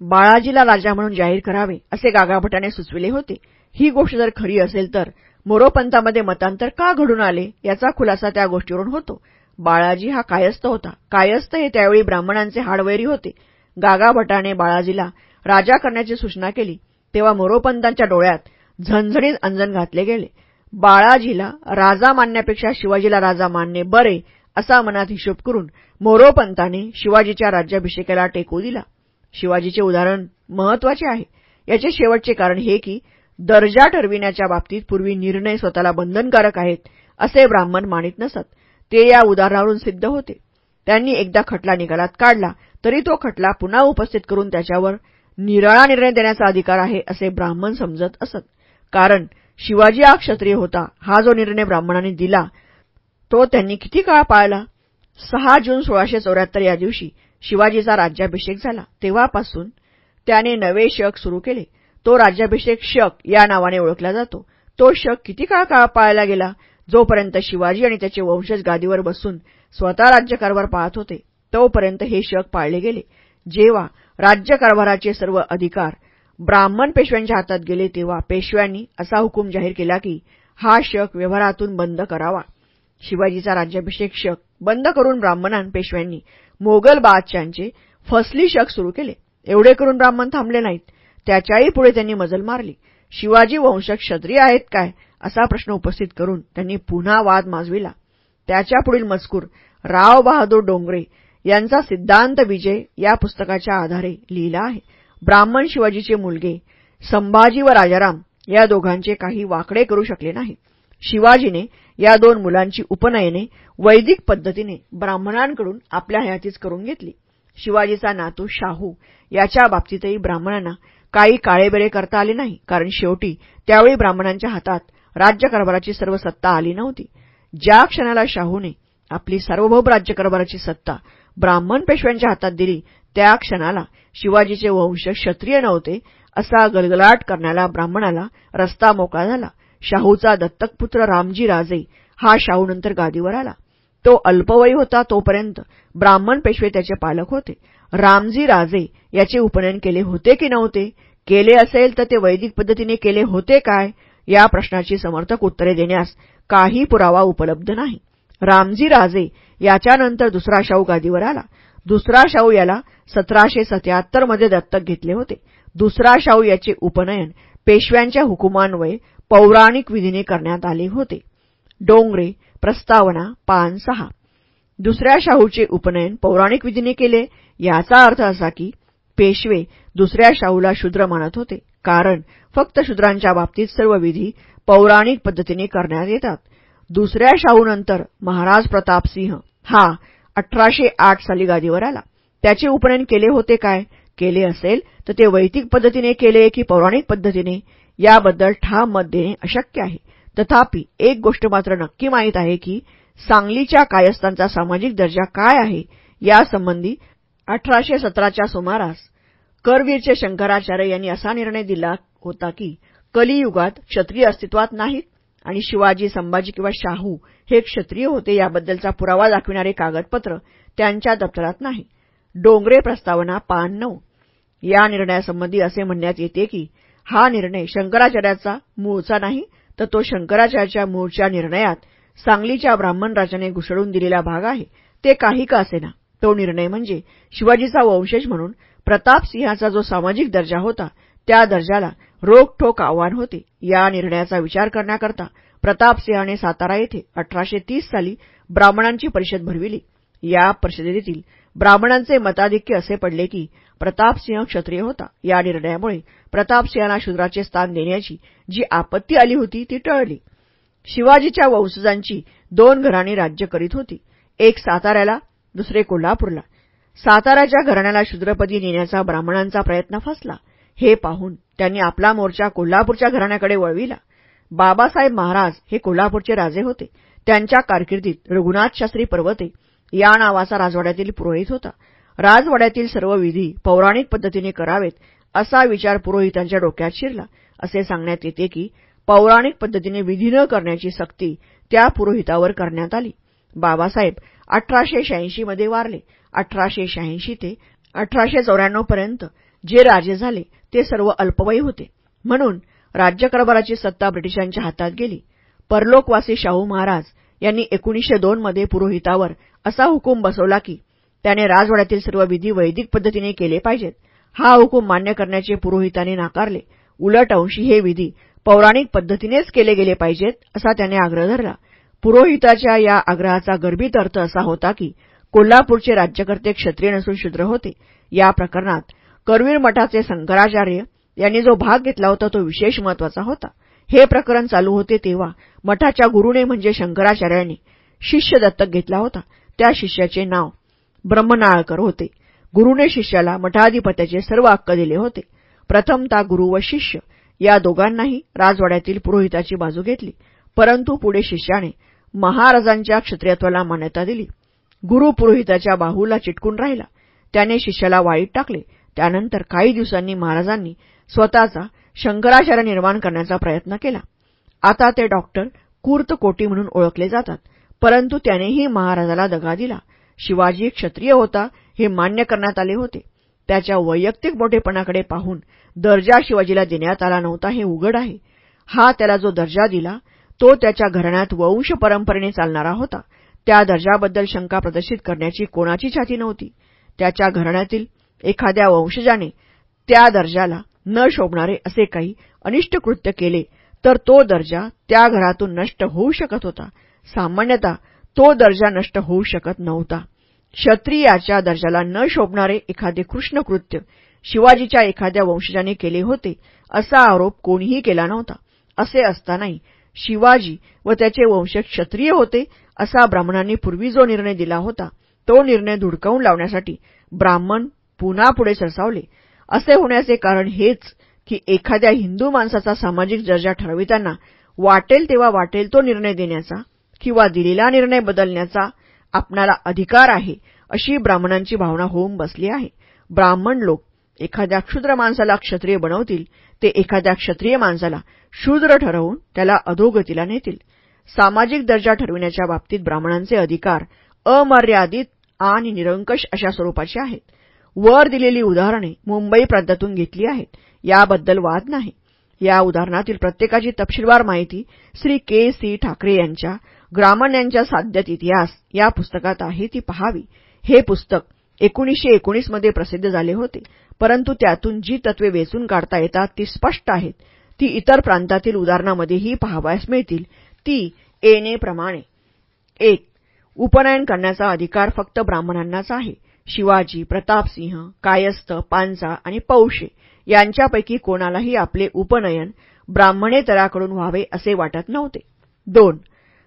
बाळाजीला राजा म्हणून जाहीर करावे असे गागाभटाने सुचविले होते. ही गोष्ट जर खरी असेल तर मोरोपंतामध्ये मतांतर का घडून आले याचा खुलासा त्या गोष्टीवरून होतो. बाळाजी हा कायस्थ होता. कायस्थ हे त्यावेळी ब्राह्मणांचे हाडवैरी होते. गागाभटाने बाळाजीला राजा करण्याची सूचना केली. तेव्हा मोरोपंतांच्या डोळ्यात झणझणीत अंजन घातले गेले. बाळाजीला राजा मानण्यापेक्षा शिवाजीला राजा मानणे बरे असा मनात हिशोब करून मोरोपंताने शिवाजीच्या राज्याभिषेकाला टेकू दिला. शिवाजीचे उदाहरण महत्त्वाचे आहे. याचे शेवटचे कारण हे की दर्जा ठरविण्याच्या बाबतीत पूर्वी निर्णय स्वतःला बंधनकारक आहेत असे ब्राह्मण मानित नसत. ते या उदाहरणावरून सिद्ध होते. त्यांनी एकदा खटला निकालात काढला तरी तो खटला पुन्हा उपस्थित करून त्याच्यावर निराळा निर्णय देण्याचा अधिकार आहे असे ब्राह्मण समजत असत. कारण शिवाजी हा क्षत्रिय होता. हा जो निर्णय ब्राह्मणांनी दिला तो त्यांनी किती काळ पाळला? सहा जून सोळाशे चौऱ्याहत्तर या दिवशी शिवाजीचा राज्याभिषेक झाला. तेव्हापासून त्याने नवे शक सुरू केले. तो राज्याभिषेक शक या नावाने ओळखला जातो. तो शक किती काळ काळ पाळला गेला? जोपर्यंत शिवाजी आणि त्याचे वंशज गादीवर बसून स्वतः राज्यकारभार पाहत होते तोपर्यंत हे शक पाळले गेले. जेव्हा राज्यकारभाराचे सर्व अधिकार ब्राह्मण पेशव्यांच्या हातात गेले तेव्हा पेशव्यांनी असा हुकूम जाहीर केला की हा शक व्यवहारातून बंद करावा. शिवाजीचा राज्याभिषेक शक बंद करून ब्राह्मणां पेशव्यांनी मोगल बादशांचे फसली शक सुरू केले. एवढे करून ब्राह्मण थांबले नाहीत. त्याच्याही पुढे त्यांनी मजल मारली. शिवाजी वंशक क्षत्रिय आहेत काय? असा प्रश्न उपस्थित करून त्यांनी पुन्हा वाद माजविला. त्याच्या पुढील मजकूर राव बहादूर डोंगरे यांचा सिद्धांत विजय या पुस्तकाच्या आधारे लिहिला आहे. ब्राह्मण शिवाजीचे मुलगे संभाजी व राजाराम या दोघांचे काही वाकडे करू शकले नाही. शिवाजीने या दोन मुलांची उपनयने वैदिक पद्धतीने ब्राह्मणांकडून आपल्या हयातीच करून घेतली. शिवाजीचा नातू शाहू याच्या बाबतीतही ब्राह्मणांना काही काळेबेरे करता आले नाही कारण शेवटी त्यावेळी ब्राह्मणांच्या हातात राज्यकारभाराची सर्व सत्ता आली नव्हती. ज्या क्षणाला शाहूने आपली सार्वभौम राज्यकारभाराची सत्ता ब्राह्मण पेशव्यांच्या हातात दिली. त्या क्षणाला शिवाजीचे वंश क्षत्रिय नव्हते असा गलगलाट करण्याला ब्राह्मणाला रस्ता मोकळा झाला. शाहूचा दत्तकपुत्र रामजी राजे हा शाहूनंतर गादीवर आला. तो अल्पवयी होता तोपर्यंत ब्राह्मण पेशवे त्याचे पालक होते. रामजी राजे याचे उपनयन केले होते की नव्हते? केले असेल तर ते वैदिक पद्धतीने केले होते काय? या प्रश्नाची समर्थक उत्तरे देण्यास काही पुरावा उपलब्ध नाही. रामजी राजे याच्यानंतर दुसरा शाहू गादीवर आला. दुसरा शाहू याला सतराशे सत्याहत्तरमध्ये दत्तक घेतले होते. दुसरा शाहू याचे उपनयन पेशव्यांच्या हुकुमान्वये पौराणिक विधीने करण्यात आले होते. डोंगरे प्रस्तावना पान सहा. दुसऱ्या शाहूचे उपनयन पौराणिक विधीने केले. याचा अर्थ असा की पेशवे दुसऱ्या शाहूला शूद्र मानत होते. कारण फक्त शूद्रांच्या बाबतीत सर्व विधी पौराणिक पद्धतीने करण्यात येतात. दुसऱ्या शाहूनंतर महाराज प्रतापसिंह हा अठराशे आठ साली गादीवर आला. त्याचे उपनयन केले होते काय? केले असेल तर ते वैदिक पद्धतीने केले की पौराणिक पद्धतीने? याबद्दल ठाम मत देणे अशक्य आहे. तथापि एक गोष्ट मात्र नक्की माहीत आहे की सांगलीच्या कायस्थांचा सामाजिक दर्जा काय आहे? यासंबंधी अठराशे सतराच्या सुमारास करवीरचे शंकराचार्य यांनी असा निर्णय दिला होता की कलियुगात क्षत्रिय अस्तित्वात नाहीत. आणि शिवाजी संभाजी किंवा शाहू हे क्षत्रिय होते याबद्दलचा पुरावा दाखविणारे कागदपत्र त्यांच्या दप्तरात नाही. डोंगरे प्रस्तावना पान नऊ. या निर्णयासंबंधी असे म्हणण्यात येते की हा निर्णय शंकराचार्याचा मूळचा नाही तर तो शंकराचार्याच्या मूळच्या निर्णयात सांगलीच्या ब्राह्मण राजाने घुसळून दिलेला भाग आहे. ते काही का असेना? तो निर्णय म्हणजे शिवाजीचा वंशज म्हणून प्रतापसिंहाचा जो सामाजिक दर्जा होता त्या दर्जाला रोखठोक आव्हान होते. या निर्णयाचा विचार करण्याकरता प्रतापसिंहाने सातारा येथे अठराशे तीस साली ब्राह्मणांची परिषद भरविली. या परिषदेतील ब्राह्मणांचे मताधिक्य असे पडले की प्रतापसिंह क्षत्रिय होता. या निर्णयामुळे प्रतापसिंहांना शूद्राचे स्थान देण्याची जी आपत्ती आली होती ती टळली. शिवाजीच्या वंशजांची दोन घराणी राज्य करीत होती. एक साताऱ्याला दुसरे कोल्हापूरला. साताऱ्याच्या घराण्याला शूद्रपदी नेण्याचा ब्राह्मणांचा प्रयत्न फसला. हे पाहून त्यांनी आपला मोर्चा कोल्हापूरच्या घराण्याकडे वळविला. बाबासाहेब महाराज हे कोल्हापूरचे राजे होते. त्यांच्या कारकिर्दीत रघुनाथ शास्त्री पर्वते या नावाचा राजवाड्यातील पुरोहित होता. राजवाड्यातील सर्व विधी पौराणिक पद्धतीने करावेत असा विचार पुरोहितांच्या डोक्यात शिरला. असे सांगण्यात येते की पौराणिक पद्धतीने विधी न करण्याची सक्ती त्या पुरोहितावर करण्यात आली. बाबासाहेब अठराशे शहाऐंशी मध्ये वारले. अठराशे शहाऐंशी ते अठराशे चौऱ्याण्णव पर्यंत जे राजे झाले ते सर्व अल्पवयी होते. म्हणून राज्यकारभाराची सत्ता ब्रिटिशांच्या हातात गेली. परलोकवासी शाहू महाराज यांनी एकोणीसशे दोनमध्ये पुरोहितावर असा हुकूम बसवला की त्याने राजवाड्यातील सर्व विधी वैदिक पद्धतीने केले पाहिजेत. हा हुकूम मान्य करण्याचे पुरोहितांनी नाकारले. उलट अंशी हे विधी पौराणिक पद्धतीनेच केले गेले पाहिजेत असा त्याने आग्रह धरला. पुरोहिताच्या या आग्रहाचा गर्भित अर्थ असा होता की कोल्हापूरचे राज्यकर्ते क्षत्रिय नसून शूद्र होते. या प्रकरणात करवीर मठाचे शंकराचार्य यांनी जो भाग घेतला होता तो विशेष महत्त्वाचा होता. हे प्रकरण चालू होते तेव्हा मठाच्या गुरुने म्हणजे शंकराचार्यांनी शिष्य दत्तक घेतला होता. त्या शिष्याचे नाव ब्रह्मनाळकर होते. गुरुने शिष्याला मठाधिपत्याचे सर्व हक्क दिले होते. प्रथमता गुरु व शिष्य या दोघांनाही राजवाड्यातील पुरोहिताची बाजू घेतली. परंतु पुढे शिष्याने महाराजांच्या क्षत्रियत्वाला मान्यता दिली. गुरु पुरोहिताच्या बाहूला चिटकून राहिला. त्याने शिष्याला वाईट टाकले. त्यानंतर काही दिवसांनी महाराजांनी स्वतःचा शंकराचार्य निर्माण करण्याचा प्रयत्न केला. आता ते डॉक्टर कूर्तकोटी म्हणून ओळखले जातात परंतु त्यानेही महाराजाला दगा दिला. शिवाजी क्षत्रिय होता हे मान्य करण्यात आले होते. त्याच्या वैयक्तिक मोठेपणाकडे पाहून दर्जा शिवाजीला देण्यात आला नव्हता हे उघड आहे. हा त्याला जो दर्जा दिला तो त्याच्या घराण्यात वंश परंपरेने चालणारा होता. त्या दर्जाबद्दल शंका प्रदर्शित करण्याची कोणाची छाती नव्हती. त्याच्या घराण्यातील एखाद्या वंशजाने त्या दर्जाला न शोभणारे असे काही अनिष्ट कृत्य केले तर तो दर्जा त्या घरातून नष्ट होऊ शकत होता. सामान्यतः तो दर्जा नष्ट होऊ शकत नव्हता. क्षत्रियाच्या दर्जाला न शोभणारे एखादे कृष्णकृत्य शिवाजीच्या एखाद्या वंशजाने केले होते असा आरोप कोणीही केला नव्हता. असे असतानाही शिवाजी व त्याचे वंश क्षत्रिय होते असा ब्राह्मणांनी पूर्वी जो निर्णय दिला होता तो निर्णय धुडकावून लावण्यासाठी ब्राह्मण पुन्हा पुढे सरसावले. असे होण्याचे कारण हेच की एखाद्या हिंदू माणसाचा सामाजिक दर्जा ठरविताना वाटेल तेव्हा वाटेल तो निर्णय देण्याचा किंवा दिलेला निर्णय बदलण्याचा आपणाला अधिकार आहे अशी ब्राह्मणांची भावना होऊन बसली आहे. ब्राह्मण लोक एखाद्या क्षुद्र माणसाला क्षत्रिय बनवतील ते एखाद्या क्षत्रिय माणसाला शूद्र ठरवून त्याला अधोगतीला नेतील. सामाजिक दर्जा ठरविण्याच्या बाबतीत ब्राह्मणांचे अधिकार अमर्यादित आणि निरंकश अशा स्वरूपाचे आहेत. वर दिलेली उदाहरणे मुंबई प्रांतातून घेतली आहेत. याबद्दल वाद नाही. या उदाहरणातील प्रत्येकाची तपशीलवार माहिती श्री के सी ठाकरे यांच्या ग्रामण्यांच्या साध्यत इतिहास या पुस्तकात आहे ती पहावी. हे पुस्तक एकोणीसशे एकोणीसमध्ये प्रसिद्ध झाले होते परंतु त्यातून जी तत्वे वेचून काढता येतात ती स्पष्ट आहेत. ती इतर प्रांतातील उदाहरणामध्येही पाहावयास मिळतील. ती एनेप्रमाणे एक उपनयन करण्याचा अधिकार फक्त ब्राह्मणांनाच आहे. शिवाजी प्रतापसिंह कायस्थ पांचा आणि पौशे यांच्यापैकी कोणालाही आपले उपनयन ब्राह्मणेतराकडून व्हावे असे वाटत नव्हते. दोन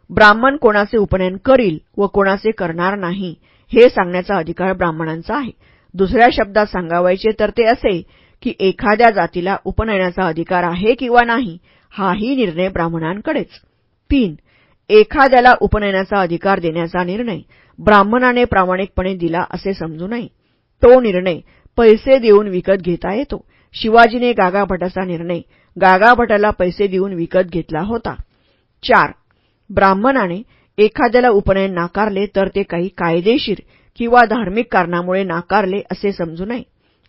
ब्राह्मण कोणाचे उपनयन करील व कोणाचे करणार नाही हे सांगण्याचा अधिकार ब्राह्मणांचा आहे. दुसऱ्या शब्दात सांगावायचे तर ते असे की एखाद्या जातीला उपनयनाचा अधिकार आहे किंवा नाही हाही निर्णय ब्राह्मणांकडेच. तीन एखाद्याला उपनयनाचा अधिकार देण्याचा निर्णय ब्राह्मणाने प्रामाणिकपणे दिला असे समजू नये. तो निर्णय पैसे देऊन विकत घेता येतो. शिवाजीने गागाभटाचा निर्णय गागाभटाला पैसे देऊन विकत घेतला होता. चार. ब्राह्मणाने एखाद्याला उपनयन नाकारले तर ते काही कायदेशीर किंवा धार्मिक कारणामुळे नाकारले असे समजू नये.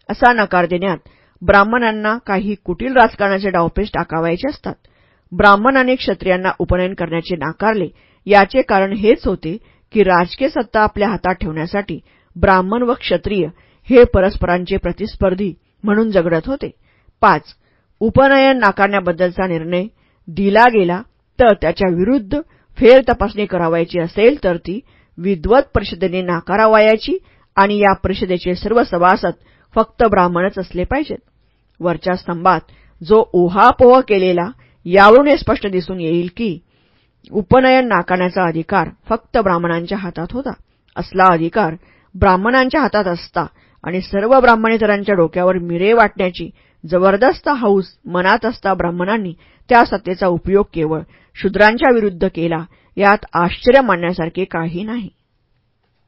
असा नकार देण्यात ब्राह्मणांना काही कुटील राजकारणाचे डावपेच टाकावायचे असतात. ब्राह्मणाने क्षत्रियांना उपनयन करण्याचे नाकारले याचे कारण हेच होते की राजकीय सत्ता आपल्या हातात ठेवण्यासाठी ब्राह्मण व क्षत्रिय हे परस्परांचे प्रतिस्पर्धी म्हणून जगडत होते. पाच उपनयन नाकारण्याबद्दलचा निर्णय दिला गेला तर त्याच्या विरुद्ध फेर तपासणी करावायची असेल तर ती विद्वत परिषदेने नाकारावायाची आणि या परिषदेचे सर्व सभासद फक्त ब्राह्मणच असले पाहिजेत. वरच्या स्तंभात जो ओहापोह केलेला यावरून हे स्पष्ट दिसून येईल की उपनयन नाकारण्याचा अधिकार फक्त ब्राह्मणांच्या हातात होता. असला अधिकार ब्राह्मणांच्या हातात असता आणि सर्व ब्राह्मणेतरांच्या डोक्यावर मिरे वाटण्याची जबरदस्त हौस मनात असता ब्राह्मणांनी त्या सत्तेचा उपयोग केवळ शूद्रांच्या विरुद्ध केला यात आश्चर्य मानण्यासारखे काही नाही.